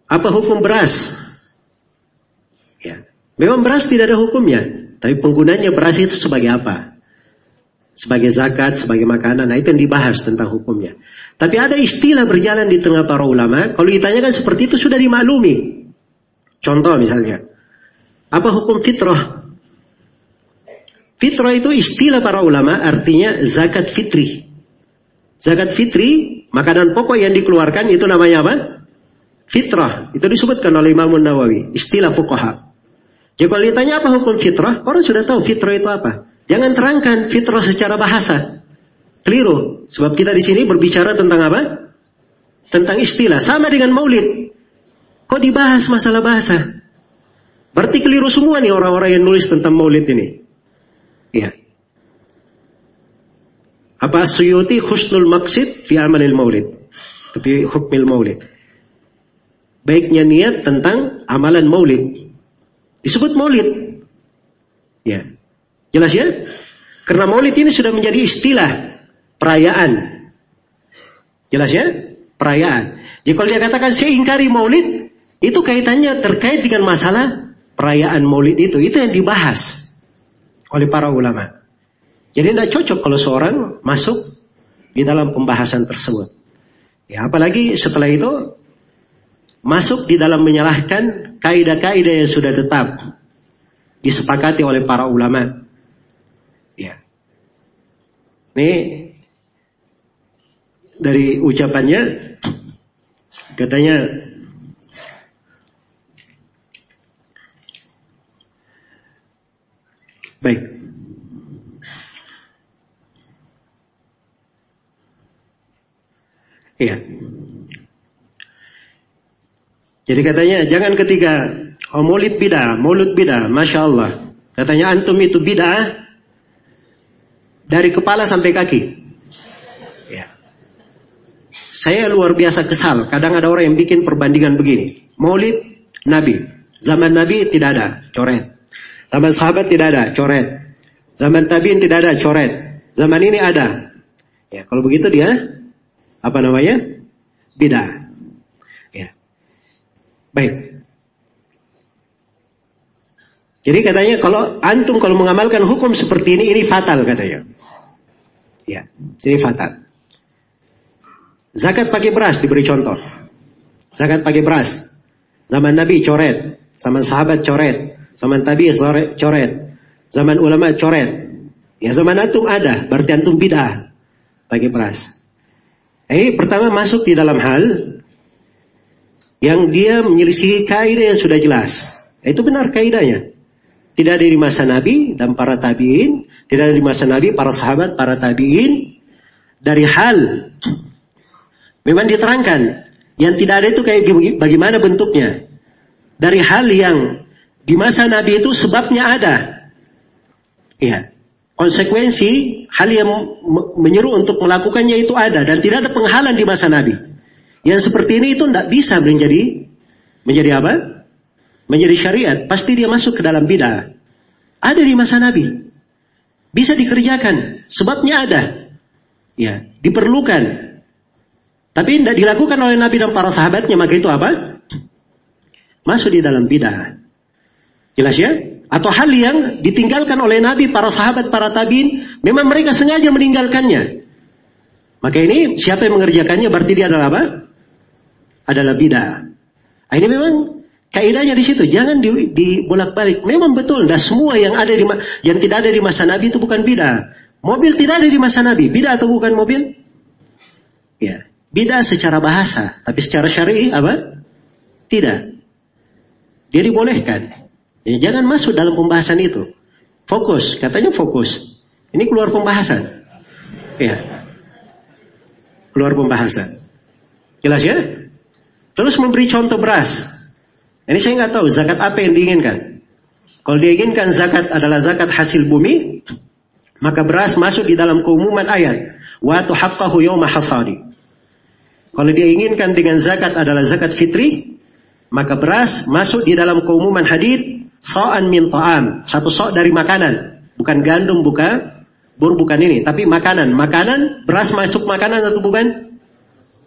Apa hukum beras? Ya. Memang beras tidak ada hukumnya, tapi penggunanya beras itu sebagai apa? Sebagai zakat, sebagai makanan. Nah, itu yang dibahas tentang hukumnya. Tapi ada istilah berjalan di tengah para ulama. Kalau ditanyakan seperti itu sudah dimaklumi. Contoh misalnya. Apa hukum fitrah? Fitrah itu istilah para ulama artinya zakat fitri. Zakat fitri, makanan pokok yang dikeluarkan itu namanya apa? Fitrah. Itu disebutkan oleh Imam Nawawi. Istilah fuqaha. Jadi kalau ditanya apa hukum fitrah, orang sudah tahu fitrah itu apa. Jangan terangkan fitrah secara bahasa. Keliru. Sebab kita di sini berbicara tentang apa? Tentang istilah. Sama dengan maulid. Kok dibahas masalah bahasa? Berarti keliru semua nih orang-orang yang nulis tentang maulid ini. Iya. Apa Suyuti khusnul maqsid fi amalil maulid. Tapi hukmil maulid. Baiknya niat tentang amalan maulid. Disebut maulid. Ya. Jelas ya? Karena maulid ini sudah menjadi istilah perayaan. Jelas ya? Perayaan. Jadi kalau dia katakan saya ingkari maulid, itu kaitannya terkait dengan masalah perayaan maulid itu. Itu yang dibahas oleh para ulama. Jadi tidak cocok kalau seorang masuk di dalam pembahasan tersebut. Ya, apalagi setelah itu masuk di dalam menyalahkan kaidah-kaidah yang sudah tetap disepakati oleh para ulama. Ya. Ini dari ucapannya katanya Baik. Iya. Jadi katanya jangan ketika oh maulid bidah, mulut bidah, masya Allah. Katanya antum itu bidah dari kepala sampai kaki. Ya. Saya luar biasa kesal. Kadang ada orang yang bikin perbandingan begini. Maulid Nabi. Zaman Nabi tidak ada coret. Zaman sahabat tidak ada, coret. Zaman tabiin tidak ada, coret. Zaman ini ada. Ya, kalau begitu dia apa namanya? Beda. Ya. Baik. Jadi katanya kalau antum kalau mengamalkan hukum seperti ini ini fatal katanya. Ya, ini fatal. Zakat pakai beras diberi contoh. Zakat pakai beras. Zaman Nabi coret, zaman sahabat coret, zaman tabi coret, zaman ulama coret. Ya zaman antum ada, berarti antum bid'ah pakai beras. Ini pertama masuk di dalam hal yang dia menyelisihi kaidah yang sudah jelas. Itu benar kaidahnya. Tidak ada di masa Nabi dan para tabiin, tidak ada di masa Nabi, para sahabat, para tabiin. Dari hal memang diterangkan yang tidak ada itu kayak bagaimana bentuknya. Dari hal yang di masa Nabi itu sebabnya ada. Ya. Konsekuensi hal yang menyeru untuk melakukannya itu ada dan tidak ada penghalang di masa Nabi. Yang seperti ini itu tidak bisa menjadi menjadi apa? Menjadi syariat. Pasti dia masuk ke dalam bid'ah. Ada di masa Nabi. Bisa dikerjakan. Sebabnya ada. Ya, diperlukan. Tapi tidak dilakukan oleh Nabi dan para sahabatnya, maka itu apa? Masuk di dalam bid'ah. Jelas ya? Atau hal yang ditinggalkan oleh Nabi, para sahabat, para tabiin, memang mereka sengaja meninggalkannya. Maka ini siapa yang mengerjakannya berarti dia adalah apa? adalah bidah. Ini memang kaidahnya di situ. Jangan di, di bolak-balik. Memang betul, dah semua yang ada di yang tidak ada di masa Nabi itu bukan bidah. Mobil tidak ada di masa Nabi. Bidah atau bukan mobil? Ya, bidah secara bahasa, tapi secara syar'i apa? Tidak. Dia dibolehkan. Ya, jangan masuk dalam pembahasan itu. Fokus, katanya fokus. Ini keluar pembahasan. Ya. Keluar pembahasan. Jelas ya? Terus memberi contoh beras. Ini saya nggak tahu zakat apa yang diinginkan. Kalau diinginkan zakat adalah zakat hasil bumi, maka beras masuk di dalam keumuman ayat. Wa tuhaqqahu yawma hasadi. Kalau dia inginkan dengan zakat adalah zakat fitri, maka beras masuk di dalam keumuman hadith sa'an min ta'am. Satu sok dari makanan. Bukan gandum, bukan bur, bukan ini. Tapi makanan. Makanan, beras masuk makanan atau bukan?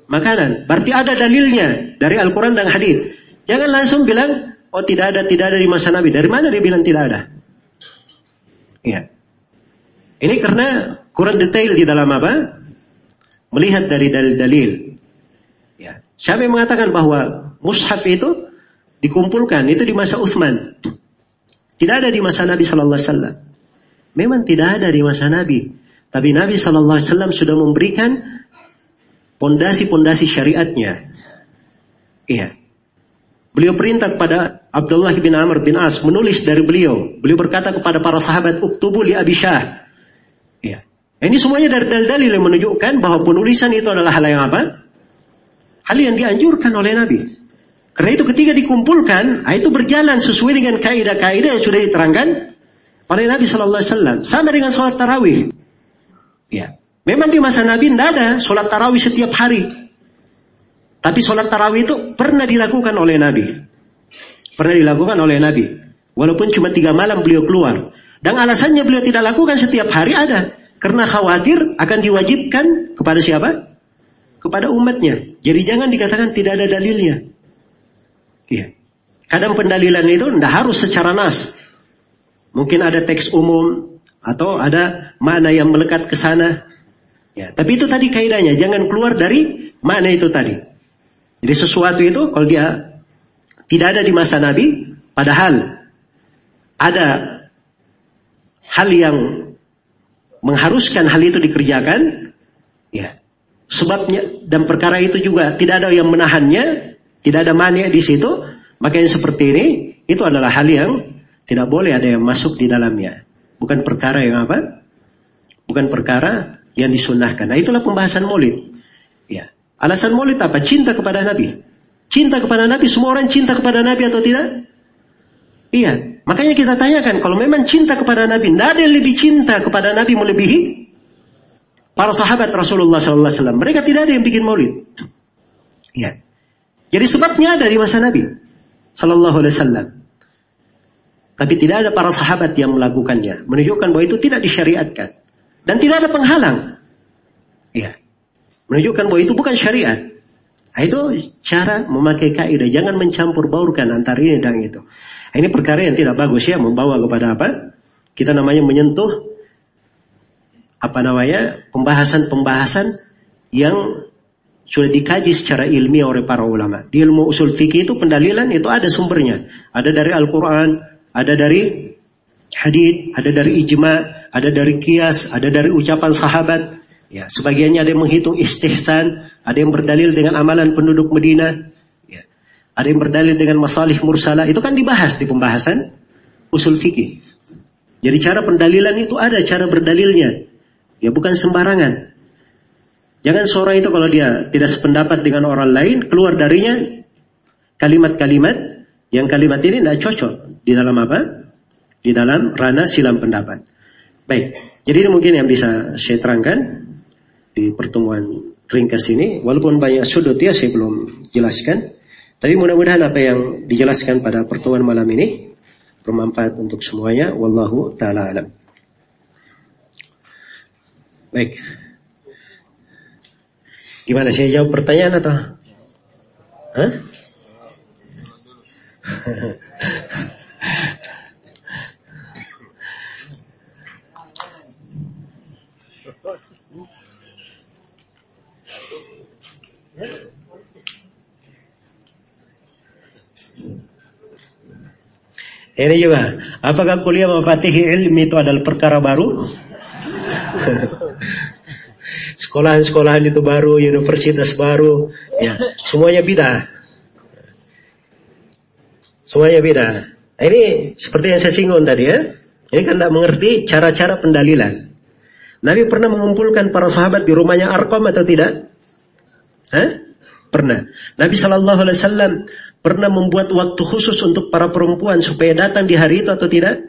makanan. Berarti ada dalilnya dari Al-Quran dan hadis. Jangan langsung bilang, oh tidak ada, tidak ada di masa Nabi. Dari mana dia bilang tidak ada? Iya. Ini karena kurang detail di dalam apa? Melihat dari dalil-dalil. Ya. Yang mengatakan bahwa mushaf itu dikumpulkan itu di masa Uthman. Tidak ada di masa Nabi Sallallahu Alaihi Wasallam. Memang tidak ada di masa Nabi. Tapi Nabi Sallallahu Alaihi Wasallam sudah memberikan pondasi-pondasi syariatnya. Iya. Beliau perintah kepada Abdullah bin Amr bin As menulis dari beliau. Beliau berkata kepada para sahabat, "Uktubu li Abi Syah." Iya. Ini semuanya dari dalil-dalil yang menunjukkan bahwa penulisan itu adalah hal yang apa? Hal yang dianjurkan oleh Nabi. Karena itu ketika dikumpulkan, ah, itu berjalan sesuai dengan kaidah-kaidah yang sudah diterangkan oleh Nabi Shallallahu Alaihi Wasallam. Sama dengan sholat tarawih. Ya. Memang di masa Nabi tidak ada sholat tarawih setiap hari. Tapi sholat tarawih itu pernah dilakukan oleh Nabi. Pernah dilakukan oleh Nabi. Walaupun cuma tiga malam beliau keluar. Dan alasannya beliau tidak lakukan setiap hari ada. Karena khawatir akan diwajibkan kepada siapa? Kepada umatnya. Jadi jangan dikatakan tidak ada dalilnya. Iya. Kadang pendalilan itu tidak harus secara nas. Mungkin ada teks umum atau ada mana yang melekat ke sana. Ya, tapi itu tadi kaidahnya, jangan keluar dari mana itu tadi. Jadi sesuatu itu kalau dia tidak ada di masa Nabi, padahal ada hal yang mengharuskan hal itu dikerjakan, ya. Sebabnya dan perkara itu juga tidak ada yang menahannya, tidak ada mania di situ, maka seperti ini itu adalah hal yang tidak boleh ada yang masuk di dalamnya. Bukan perkara yang apa? Bukan perkara yang disunahkan. Nah itulah pembahasan maulid. Ya. Alasan maulid apa? Cinta kepada Nabi. Cinta kepada Nabi, semua orang cinta kepada Nabi atau tidak? Iya. Makanya kita tanyakan, kalau memang cinta kepada Nabi, tidak ada lebih cinta kepada Nabi melebihi para sahabat Rasulullah SAW. Mereka tidak ada yang bikin maulid. Iya. Jadi sebabnya ada di masa Nabi Sallallahu Alaihi Wasallam. Tapi tidak ada para sahabat yang melakukannya. Menunjukkan bahwa itu tidak disyariatkan. Dan tidak ada penghalang. Ya. Menunjukkan bahwa itu bukan syariat. Nah, itu cara memakai kaidah. Jangan mencampur baurkan antara ini dan itu. Nah, ini perkara yang tidak bagus ya, membawa kepada apa? Kita namanya menyentuh apa namanya pembahasan-pembahasan yang sudah dikaji secara ilmiah oleh para ulama. Di ilmu usul fikih itu pendalilan itu ada sumbernya. Ada dari Al-Quran, ada dari hadith, ada dari ijma, ada dari kias, ada dari ucapan sahabat. Ya, sebagiannya ada yang menghitung istihsan, ada yang berdalil dengan amalan penduduk Medina, ya. ada yang berdalil dengan masalih mursala. Itu kan dibahas di pembahasan usul fikih. Jadi cara pendalilan itu ada cara berdalilnya. Ya bukan sembarangan. Jangan seorang itu kalau dia tidak sependapat dengan orang lain, keluar darinya kalimat-kalimat yang kalimat ini tidak cocok di dalam apa? Di dalam ranah silam pendapat. Baik, jadi ini mungkin yang bisa saya terangkan di pertemuan ringkas ini, walaupun banyak sudut ya saya belum jelaskan. Tapi mudah-mudahan apa yang dijelaskan pada pertemuan malam ini bermanfaat untuk semuanya. Wallahu taala alam. Baik. Gimana saya jawab pertanyaan atau? Hah? Ini juga, apakah kuliah mafatihi ilmi itu adalah perkara baru? Sekolahan-sekolahan itu baru, universitas baru, ya semuanya beda. Semuanya beda. Ini seperti yang saya singgung tadi ya. Ini kan tidak mengerti cara-cara pendalilan. Nabi pernah mengumpulkan para sahabat di rumahnya Arkom atau tidak? Hah? Pernah. Nabi Shallallahu Alaihi Wasallam pernah membuat waktu khusus untuk para perempuan supaya datang di hari itu atau tidak?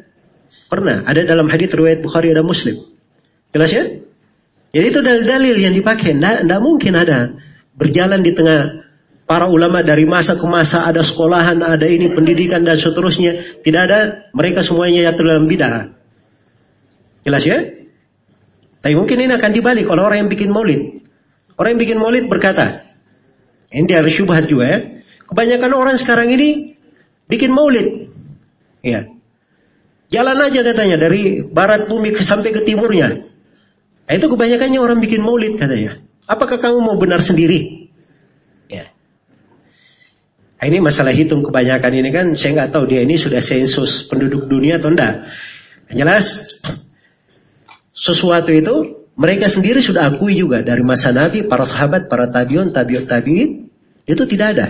Pernah. Ada dalam hadis riwayat Bukhari dan Muslim. Jelas ya? Jadi itu dalil-dalil yang dipakai. Tidak mungkin ada berjalan di tengah para ulama dari masa ke masa ada sekolahan, ada ini pendidikan dan seterusnya. Tidak ada. Mereka semuanya jatuh dalam bid'ah. Jelas ya? Tapi mungkin ini akan dibalik oleh orang yang bikin maulid. Orang yang bikin maulid berkata, ini dia syubhat juga ya. Kebanyakan orang sekarang ini bikin maulid. Ya. Jalan aja katanya dari barat bumi sampai ke timurnya. Nah, itu kebanyakannya orang bikin maulid katanya. Apakah kamu mau benar sendiri? Ya. Nah, ini masalah hitung kebanyakan ini kan saya nggak tahu dia ini sudah sensus penduduk dunia atau enggak. Jelas sesuatu itu mereka sendiri sudah akui juga dari masa Nabi, para sahabat, para tabiun, tabiut tabiin itu tidak ada.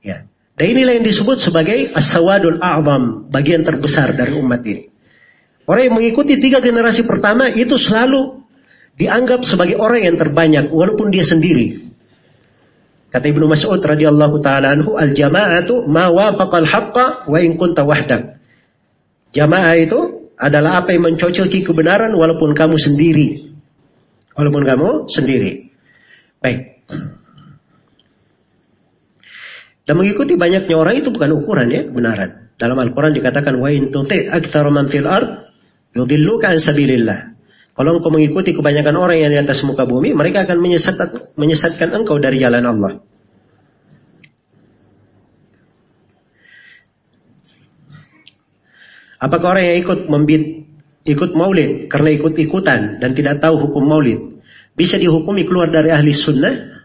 Ya. Dan inilah yang disebut sebagai as-sawadul a'zam, bagian terbesar dari umat ini. Orang yang mengikuti tiga generasi pertama itu selalu dianggap sebagai orang yang terbanyak walaupun dia sendiri. Kata Ibnu Mas'ud radhiyallahu taala anhu, al-jama'atu ma wafaqal haqqa wa in kunta. Jamaah itu adalah apa yang mencocoki kebenaran walaupun kamu sendiri. Walaupun kamu sendiri. Baik. Dan mengikuti banyaknya orang itu bukan ukuran ya kebenaran. Dalam Al-Quran dikatakan wa in man fil ard. Kalau engkau mengikuti kebanyakan orang yang di atas muka bumi, mereka akan menyesatkan, menyesatkan engkau dari jalan Allah. Apakah orang yang ikut membit, ikut maulid karena ikut-ikutan dan tidak tahu hukum maulid, bisa dihukumi keluar dari ahli sunnah?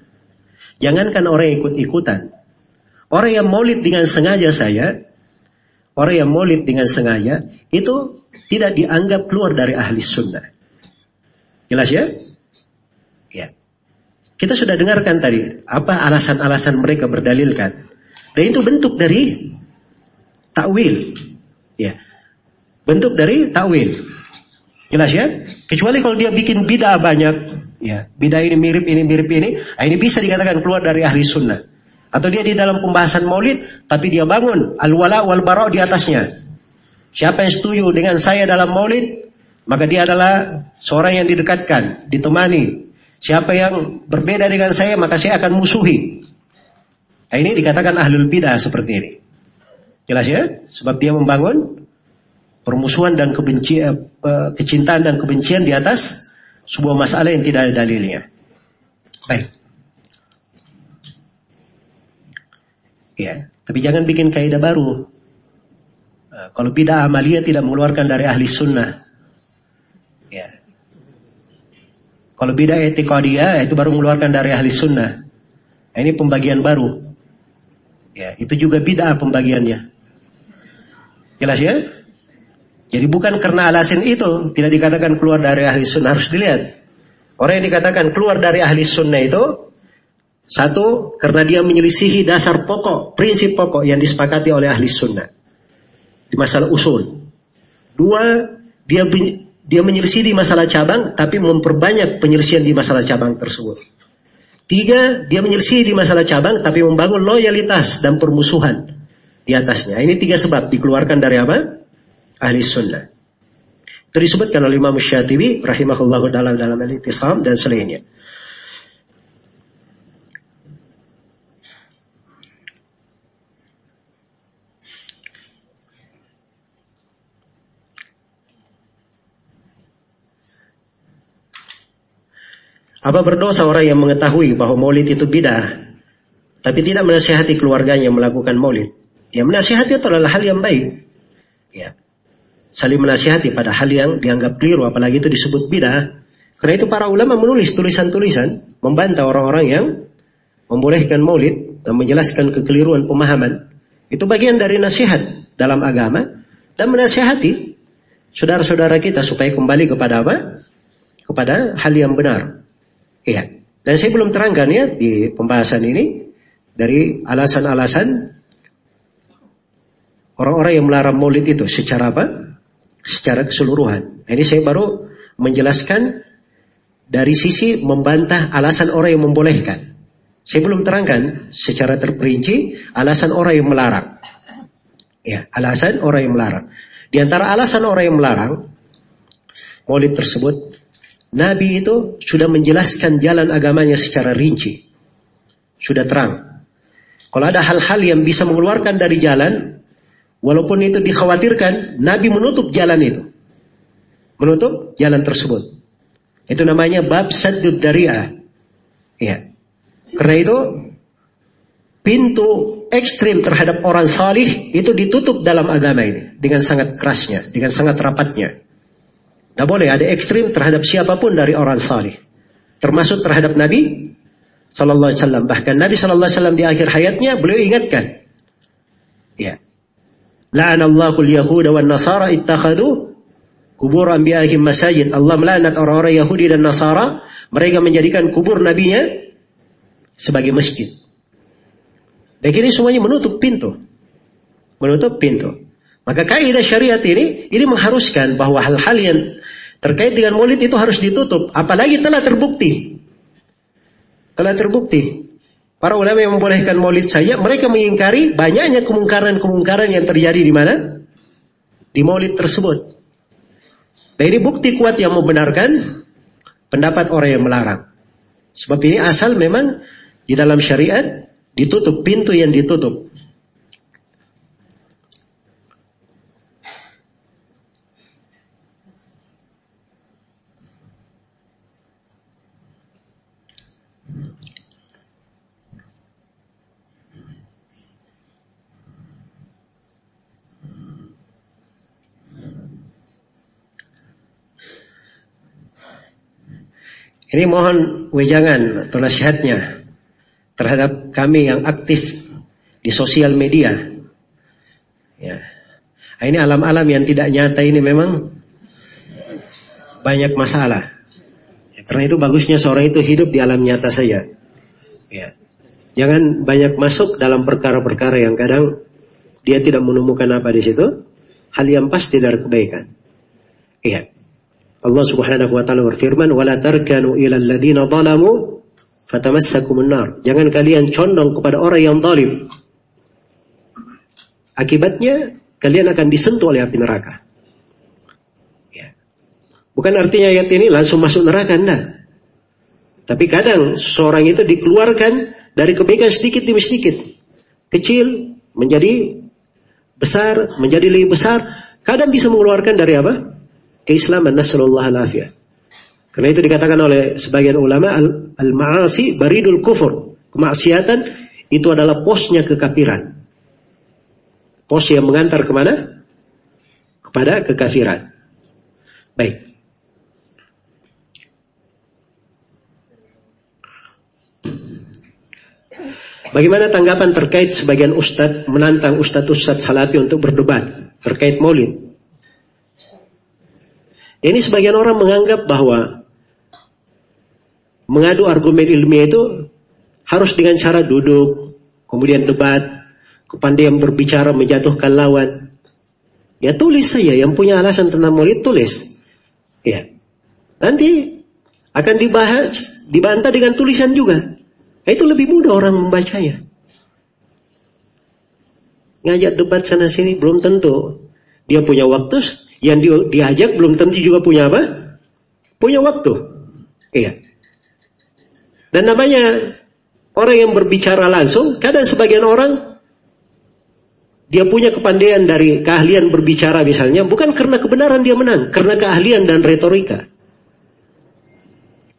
Jangankan orang yang ikut-ikutan, Orang yang maulid dengan sengaja saya, orang yang maulid dengan sengaja, itu tidak dianggap keluar dari ahli sunnah. Jelas ya? Ya. Kita sudah dengarkan tadi, apa alasan-alasan mereka berdalilkan. Dan itu bentuk dari takwil. Ya. Bentuk dari takwil. Jelas ya? Kecuali kalau dia bikin bid'ah banyak, ya, bid'ah ini mirip ini mirip ini, nah ini bisa dikatakan keluar dari ahli sunnah. Atau dia di dalam pembahasan maulid, tapi dia bangun al-wala wal di atasnya. Siapa yang setuju dengan saya dalam maulid, maka dia adalah seorang yang didekatkan, ditemani. Siapa yang berbeda dengan saya, maka saya akan musuhi. Nah, ini dikatakan ahlul bidah seperti ini. Jelas ya? Sebab dia membangun permusuhan dan kebencian, eh, kecintaan dan kebencian di atas sebuah masalah yang tidak ada dalilnya. Baik. Ya, tapi jangan bikin kaidah baru. Nah, kalau bidah amalia tidak mengeluarkan dari ahli sunnah. Ya. Kalau bidah etikadiyah itu baru mengeluarkan dari ahli sunnah. Nah, ini pembagian baru. Ya, itu juga bidah pembagiannya. Jelas ya? Jadi bukan karena alasan itu tidak dikatakan keluar dari ahli sunnah harus dilihat. Orang yang dikatakan keluar dari ahli sunnah itu satu, karena dia menyelisihi dasar pokok, prinsip pokok yang disepakati oleh ahli sunnah. Di masalah usul. Dua, dia dia menyelisih di masalah cabang, tapi memperbanyak penyelisihan di masalah cabang tersebut. Tiga, dia menyelisih di masalah cabang, tapi membangun loyalitas dan permusuhan di atasnya. Ini tiga sebab dikeluarkan dari apa? Ahli sunnah. Itu disebutkan oleh Imam Syatibi, rahimahullah dalam dalam al-itisam dan selainnya. Apa berdosa orang yang mengetahui bahwa maulid itu bidah, tapi tidak menasihati keluarganya melakukan maulid? Ya menasihati itu adalah hal yang baik. Ya. Saling menasihati pada hal yang dianggap keliru, apalagi itu disebut bidah. Karena itu para ulama menulis tulisan-tulisan, membantah orang-orang yang membolehkan maulid dan menjelaskan kekeliruan pemahaman. Itu bagian dari nasihat dalam agama dan menasihati saudara-saudara kita supaya kembali kepada apa? Kepada hal yang benar. Iya. Dan saya belum terangkan ya di pembahasan ini dari alasan-alasan orang-orang yang melarang maulid itu secara apa? Secara keseluruhan. Nah, ini saya baru menjelaskan dari sisi membantah alasan orang yang membolehkan. Saya belum terangkan secara terperinci alasan orang yang melarang. Ya, alasan orang yang melarang. Di antara alasan orang yang melarang maulid tersebut Nabi itu sudah menjelaskan jalan agamanya secara rinci. Sudah terang. Kalau ada hal-hal yang bisa mengeluarkan dari jalan, walaupun itu dikhawatirkan, Nabi menutup jalan itu. Menutup jalan tersebut. Itu namanya bab saddud dari'ah. Ya. Karena itu, pintu ekstrim terhadap orang salih itu ditutup dalam agama ini. Dengan sangat kerasnya, dengan sangat rapatnya. Tidak boleh ada ekstrim terhadap siapa pun dari orang salih. Termasuk terhadap Nabi Sallallahu Alaihi Wasallam. Bahkan Nabi Sallallahu Alaihi Wasallam di akhir hayatnya beliau ingatkan. Ya. La'anallahu al-Yahuda wa Nasara ittakhadu kubur anbiya'ihim masajid. Allah melaknat orang-orang Yahudi dan Nasara. Mereka menjadikan kubur nabinya sebagai masjid. Dan ini semuanya menutup pintu. Menutup pintu. Maka kaidah syariat ini, ini mengharuskan bahwa hal-hal yang terkait dengan maulid itu harus ditutup. Apalagi telah terbukti. Telah terbukti. Para ulama yang membolehkan maulid saja, mereka mengingkari banyaknya kemungkaran-kemungkaran yang terjadi di mana? Di maulid tersebut. Dan ini bukti kuat yang membenarkan pendapat orang yang melarang. Sebab ini asal memang di dalam syariat ditutup pintu yang ditutup. Ini mohon wejangan atau nasihatnya terhadap kami yang aktif di sosial media. Ya. Ini alam-alam yang tidak nyata ini memang banyak masalah. Ya, karena itu bagusnya seorang itu hidup di alam nyata saja. Ya. Jangan banyak masuk dalam perkara-perkara yang kadang dia tidak menemukan apa di situ. Hal yang pasti dari kebaikan. Iya. Allah Subhanahu wa taala berfirman, "Wala tarkanu ila alladziina zalamu fatamassakumun nar." Jangan kalian condong kepada orang yang zalim. Akibatnya kalian akan disentuh oleh api neraka. Ya. Bukan artinya ayat ini langsung masuk neraka, enggak. Tapi kadang seorang itu dikeluarkan dari kebaikan sedikit demi sedikit. Kecil menjadi besar, menjadi lebih besar. Kadang bisa mengeluarkan dari apa? Keislaman nasallallahu alafiyah. Karena itu dikatakan oleh sebagian ulama al-ma'asi baridul kufur. Kemaksiatan itu adalah posnya kekafiran. Pos yang mengantar ke mana? Kepada kekafiran. Baik. Bagaimana tanggapan terkait sebagian ustadz menantang ustadz-ustadz salafi untuk berdebat terkait maulid? Ini sebagian orang menganggap bahwa mengadu argumen ilmiah itu harus dengan cara duduk, kemudian debat, kepandaian berbicara menjatuhkan lawan. Ya tulis saja yang punya alasan tentang maulid tulis. Ya. Nanti akan dibahas, dibantah dengan tulisan juga. Nah, itu lebih mudah orang membacanya. Ngajak debat sana sini belum tentu. Dia punya waktu, yang di, diajak belum tentu juga punya apa? Punya waktu. Iya. Dan namanya orang yang berbicara langsung, kadang sebagian orang dia punya kepandaian dari keahlian berbicara misalnya, bukan karena kebenaran dia menang, karena keahlian dan retorika.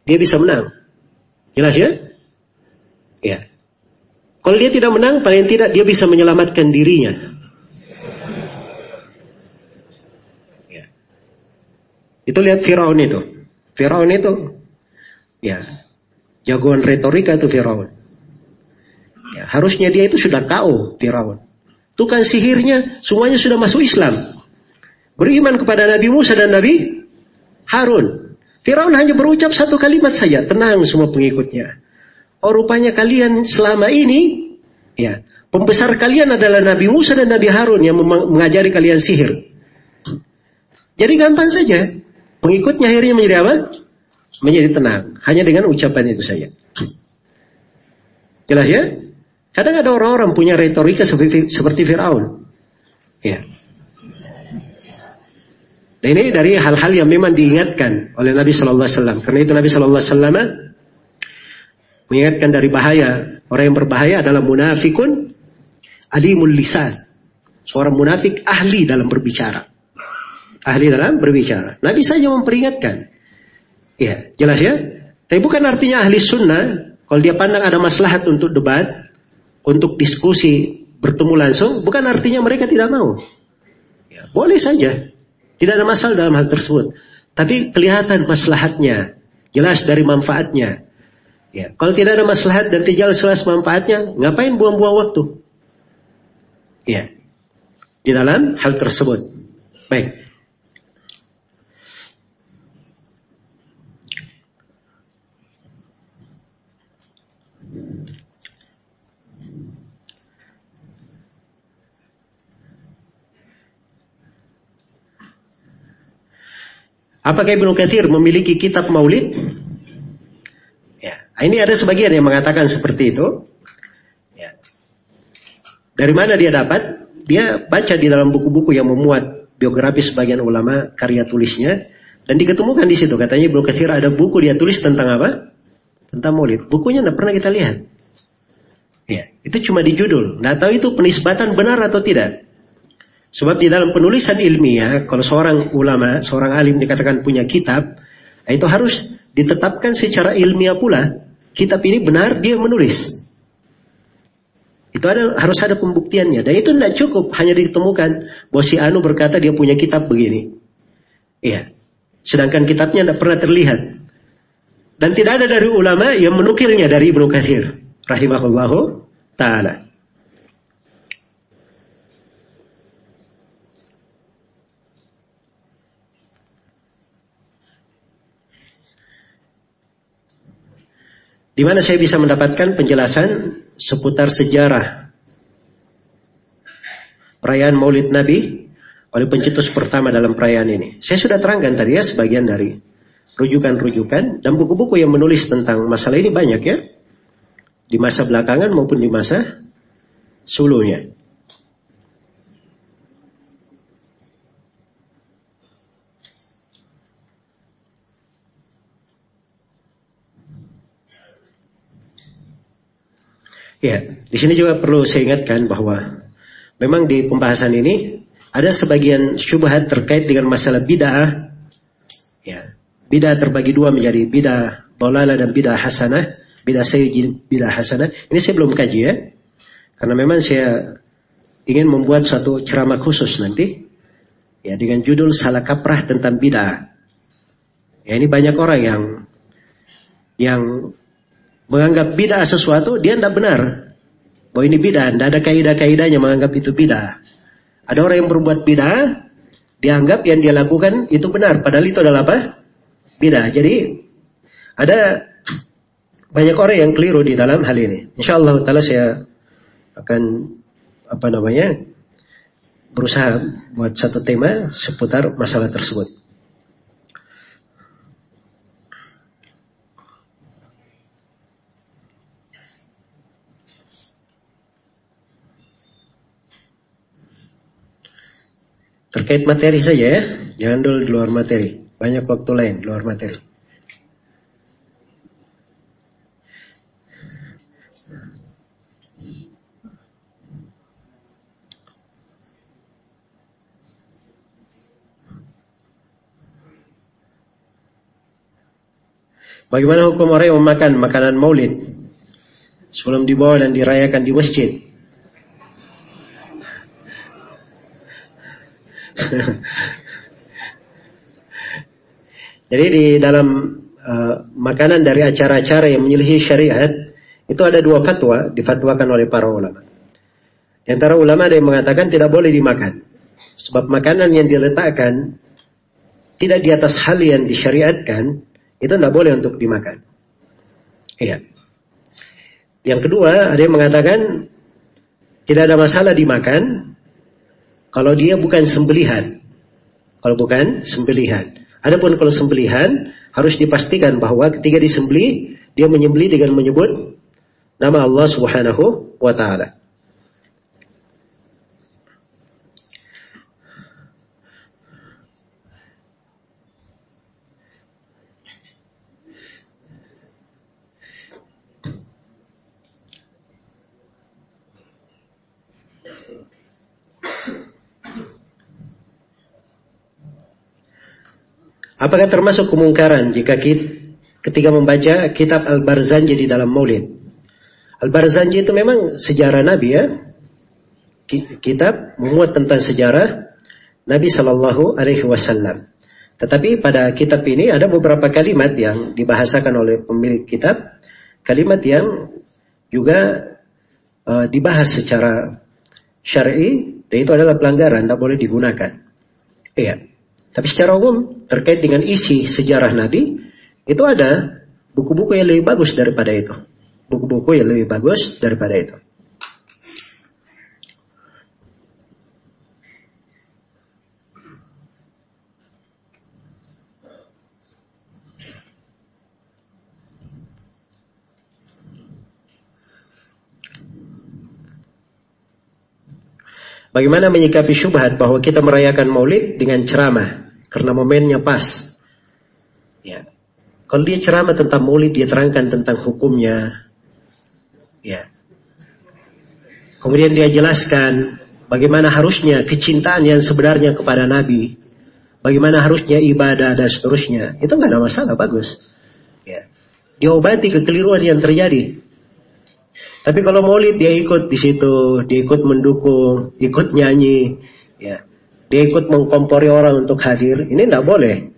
Dia bisa menang. Jelas ya? Ya. Kalau dia tidak menang, paling tidak dia bisa menyelamatkan dirinya. Itu lihat Firaun itu. Firaun itu, ya, jagoan retorika itu Firaun. Ya, harusnya dia itu sudah kau Firaun. Tukang sihirnya semuanya sudah masuk Islam. Beriman kepada Nabi Musa dan Nabi Harun. Firaun hanya berucap satu kalimat saja, tenang semua pengikutnya. Oh rupanya kalian selama ini, ya, pembesar kalian adalah Nabi Musa dan Nabi Harun yang mengajari kalian sihir. Jadi gampang saja. Pengikutnya akhirnya menjadi apa? Menjadi tenang. Hanya dengan ucapan itu saja. Jelas ya? Kadang ada orang-orang punya retorika seperti, Fir'aun. Ya. Dan ini dari hal-hal yang memang diingatkan oleh Nabi Shallallahu Alaihi Wasallam. Karena itu Nabi Shallallahu Alaihi Wasallam mengingatkan dari bahaya. Orang yang berbahaya adalah munafikun alimul lisan. Seorang munafik ahli dalam berbicara. Ahli dalam berbicara. Nabi saja memperingatkan. Ya, jelas ya? Tapi bukan artinya ahli sunnah. Kalau dia pandang ada maslahat untuk debat, untuk diskusi, bertemu langsung, bukan artinya mereka tidak mau. Ya, boleh saja. Tidak ada masalah dalam hal tersebut. Tapi kelihatan maslahatnya. Jelas dari manfaatnya. Ya, kalau tidak ada maslahat dan tidak jelas manfaatnya, ngapain buang-buang waktu? Ya, di dalam hal tersebut. Baik. Apakah Ibnu Katsir memiliki kitab Maulid? Nah, ini ada sebagian yang mengatakan seperti itu. Ya. Dari mana dia dapat? Dia baca di dalam buku-buku yang memuat biografi sebagian ulama karya tulisnya dan diketemukan di situ katanya Ibnu Katsir ada buku dia tulis tentang apa? Tentang Maulid. Bukunya tidak pernah kita lihat. Ya, itu cuma di judul. Nggak tahu itu penisbatan benar atau tidak. Sebab di dalam penulisan ilmiah, kalau seorang ulama, seorang alim dikatakan punya kitab, itu harus ditetapkan secara ilmiah pula kitab ini benar dia menulis. Itu ada harus ada pembuktiannya dan itu tidak cukup hanya ditemukan bahwa si Anu berkata dia punya kitab begini. Iya. Sedangkan kitabnya tidak pernah terlihat. Dan tidak ada dari ulama yang menukilnya dari Ibnu Katsir rahimahullahu taala. Di mana saya bisa mendapatkan penjelasan seputar sejarah perayaan Maulid Nabi oleh pencetus pertama dalam perayaan ini. Saya sudah terangkan tadi ya sebagian dari rujukan-rujukan dan buku-buku yang menulis tentang masalah ini banyak ya. Di masa belakangan maupun di masa sulunya. Ya, di sini juga perlu saya ingatkan bahwa memang di pembahasan ini ada sebagian syubhat terkait dengan masalah bid'ah. Ya, bid'ah terbagi dua menjadi bid'ah dolala dan bid'ah hasanah, bid'ah sayyid, bid'ah hasanah. Ini saya belum kaji ya. Karena memang saya ingin membuat satu ceramah khusus nanti ya dengan judul salah kaprah tentang bid'ah. Ya ini banyak orang yang yang menganggap bid'ah sesuatu dia tidak benar. Bahwa ini bid'ah, tidak ada kaidah-kaidahnya menganggap itu bid'ah. Ada orang yang berbuat bid'ah, dianggap yang dia lakukan itu benar, padahal itu adalah apa? Bid'ah. Jadi ada banyak orang yang keliru di dalam hal ini. Insya Allah taala saya akan apa namanya berusaha buat satu tema seputar masalah tersebut. Terkait materi saja ya, jangan dulu di luar materi. Banyak waktu lain di luar materi. Bagaimana hukum orang yang memakan makanan maulid sebelum dibawa dan dirayakan di masjid? Jadi di dalam uh, makanan dari acara-acara yang menyelesaikan syariat itu ada dua fatwa difatwakan oleh para ulama. Di antara ulama ada yang mengatakan tidak boleh dimakan. Sebab makanan yang diletakkan tidak di atas hal yang disyariatkan itu tidak boleh untuk dimakan. Iya. Yang kedua, ada yang mengatakan tidak ada masalah dimakan kalau dia bukan sembelihan. Kalau bukan sembelihan. Adapun kalau sembelihan harus dipastikan bahwa ketika disembelih dia menyembelih dengan menyebut nama Allah Subhanahu wa taala. Apakah termasuk kemungkaran jika kita, ketika membaca kitab Al-Barzanji di dalam maulid? Al-Barzanji itu memang sejarah Nabi ya. Kitab memuat tentang sejarah Nabi Shallallahu Alaihi Wasallam. Tetapi pada kitab ini ada beberapa kalimat yang dibahasakan oleh pemilik kitab, kalimat yang juga uh, dibahas secara syar'i, dan itu adalah pelanggaran, tidak boleh digunakan. Iya. Tapi secara umum terkait dengan isi sejarah Nabi itu ada buku-buku yang lebih bagus daripada itu. Buku-buku yang lebih bagus daripada itu. Bagaimana menyikapi syubhat bahwa kita merayakan maulid dengan ceramah? Karena momennya pas. Ya. Kalau dia ceramah tentang maulid, dia terangkan tentang hukumnya. Ya. Kemudian dia jelaskan bagaimana harusnya kecintaan yang sebenarnya kepada Nabi. Bagaimana harusnya ibadah dan seterusnya. Itu nggak ada masalah, bagus. Ya. Diobati kekeliruan yang terjadi. Tapi kalau maulid dia ikut di situ, dia ikut mendukung, ikut nyanyi, ya dia ikut mengkompori orang untuk hadir, ini tidak boleh.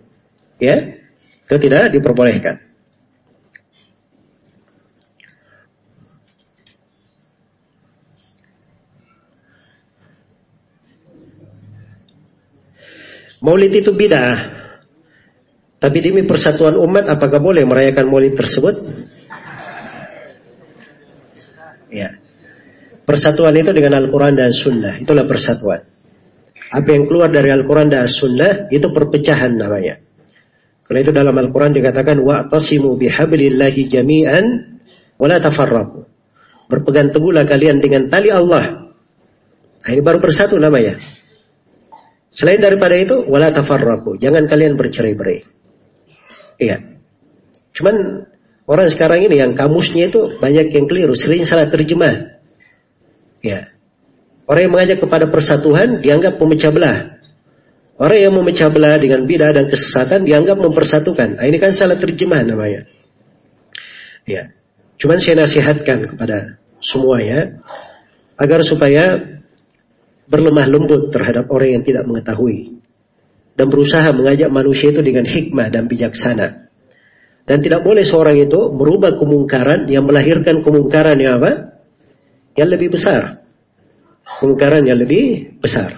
Ya, itu tidak diperbolehkan. Maulid itu bid'ah. Tapi demi persatuan umat apakah boleh merayakan maulid tersebut? Ya. Persatuan itu dengan Al-Quran dan Sunnah. Itulah persatuan. Apa yang keluar dari Al-Quran dan As-Sunnah itu perpecahan namanya. Karena itu dalam Al-Quran dikatakan wa'tasimu bihablillahi jami'an wa la. Berpegang teguhlah kalian dengan tali Allah. Nah, ini baru bersatu namanya. Selain daripada itu wala tafarraqu. Jangan kalian bercerai-berai. Iya. Cuman orang sekarang ini yang kamusnya itu banyak yang keliru, sering salah terjemah. Ya. Orang yang mengajak kepada persatuan dianggap memecah belah. Orang yang memecah belah dengan bidah dan kesesatan dianggap mempersatukan. Nah, ini kan salah terjemah namanya. Ya. Cuman saya nasihatkan kepada semua ya. agar supaya berlemah lembut terhadap orang yang tidak mengetahui dan berusaha mengajak manusia itu dengan hikmah dan bijaksana. Dan tidak boleh seorang itu merubah kemungkaran yang melahirkan kemungkaran yang apa? Yang lebih besar. Kemungkaran yang lebih besar.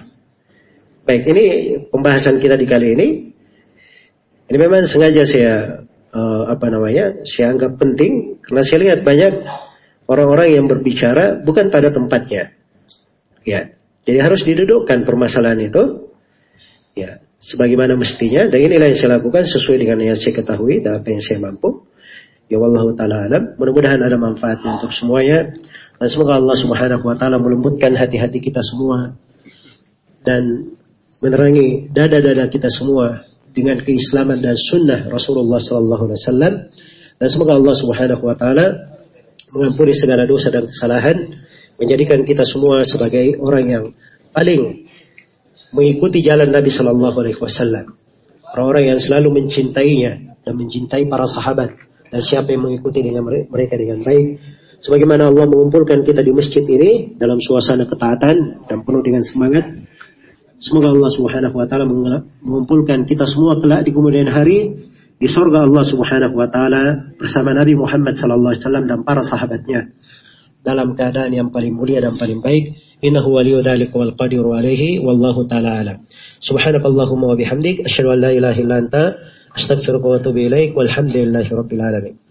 Baik, ini pembahasan kita di kali ini. Ini memang sengaja saya uh, apa namanya? Saya anggap penting karena saya lihat banyak orang-orang yang berbicara bukan pada tempatnya. Ya. Jadi harus didudukkan permasalahan itu ya sebagaimana mestinya dan inilah yang saya lakukan sesuai dengan yang saya ketahui dan apa yang saya mampu. Ya Allah taala alam. Mudah-mudahan ada manfaatnya untuk semuanya. Dan semoga Allah Subhanahu wa taala melembutkan hati-hati kita semua dan menerangi dada-dada kita semua dengan keislaman dan sunnah Rasulullah sallallahu alaihi wasallam. Dan semoga Allah Subhanahu wa taala mengampuni segala dosa dan kesalahan menjadikan kita semua sebagai orang yang paling mengikuti jalan Nabi Shallallahu Alaihi Wasallam. Orang-orang yang selalu mencintainya dan mencintai para sahabat dan siapa yang mengikuti dengan mereka dengan baik. Sebagaimana Allah mengumpulkan kita di masjid ini dalam suasana ketaatan dan penuh dengan semangat. Semoga Allah Subhanahu wa taala mengumpulkan kita semua kelak di kemudian hari di surga Allah Subhanahu wa taala bersama Nabi Muhammad sallallahu alaihi wasallam dan para sahabatnya dalam keadaan yang paling mulia dan paling baik. Innahu waliyu dzalika wal qadiru alaihi wallahu taala alam. Subhanakallahumma wa bihamdik asyhadu an la ilaha illa anta astaghfiruka wa atubu ilaik walhamdulillahi rabbil alamin.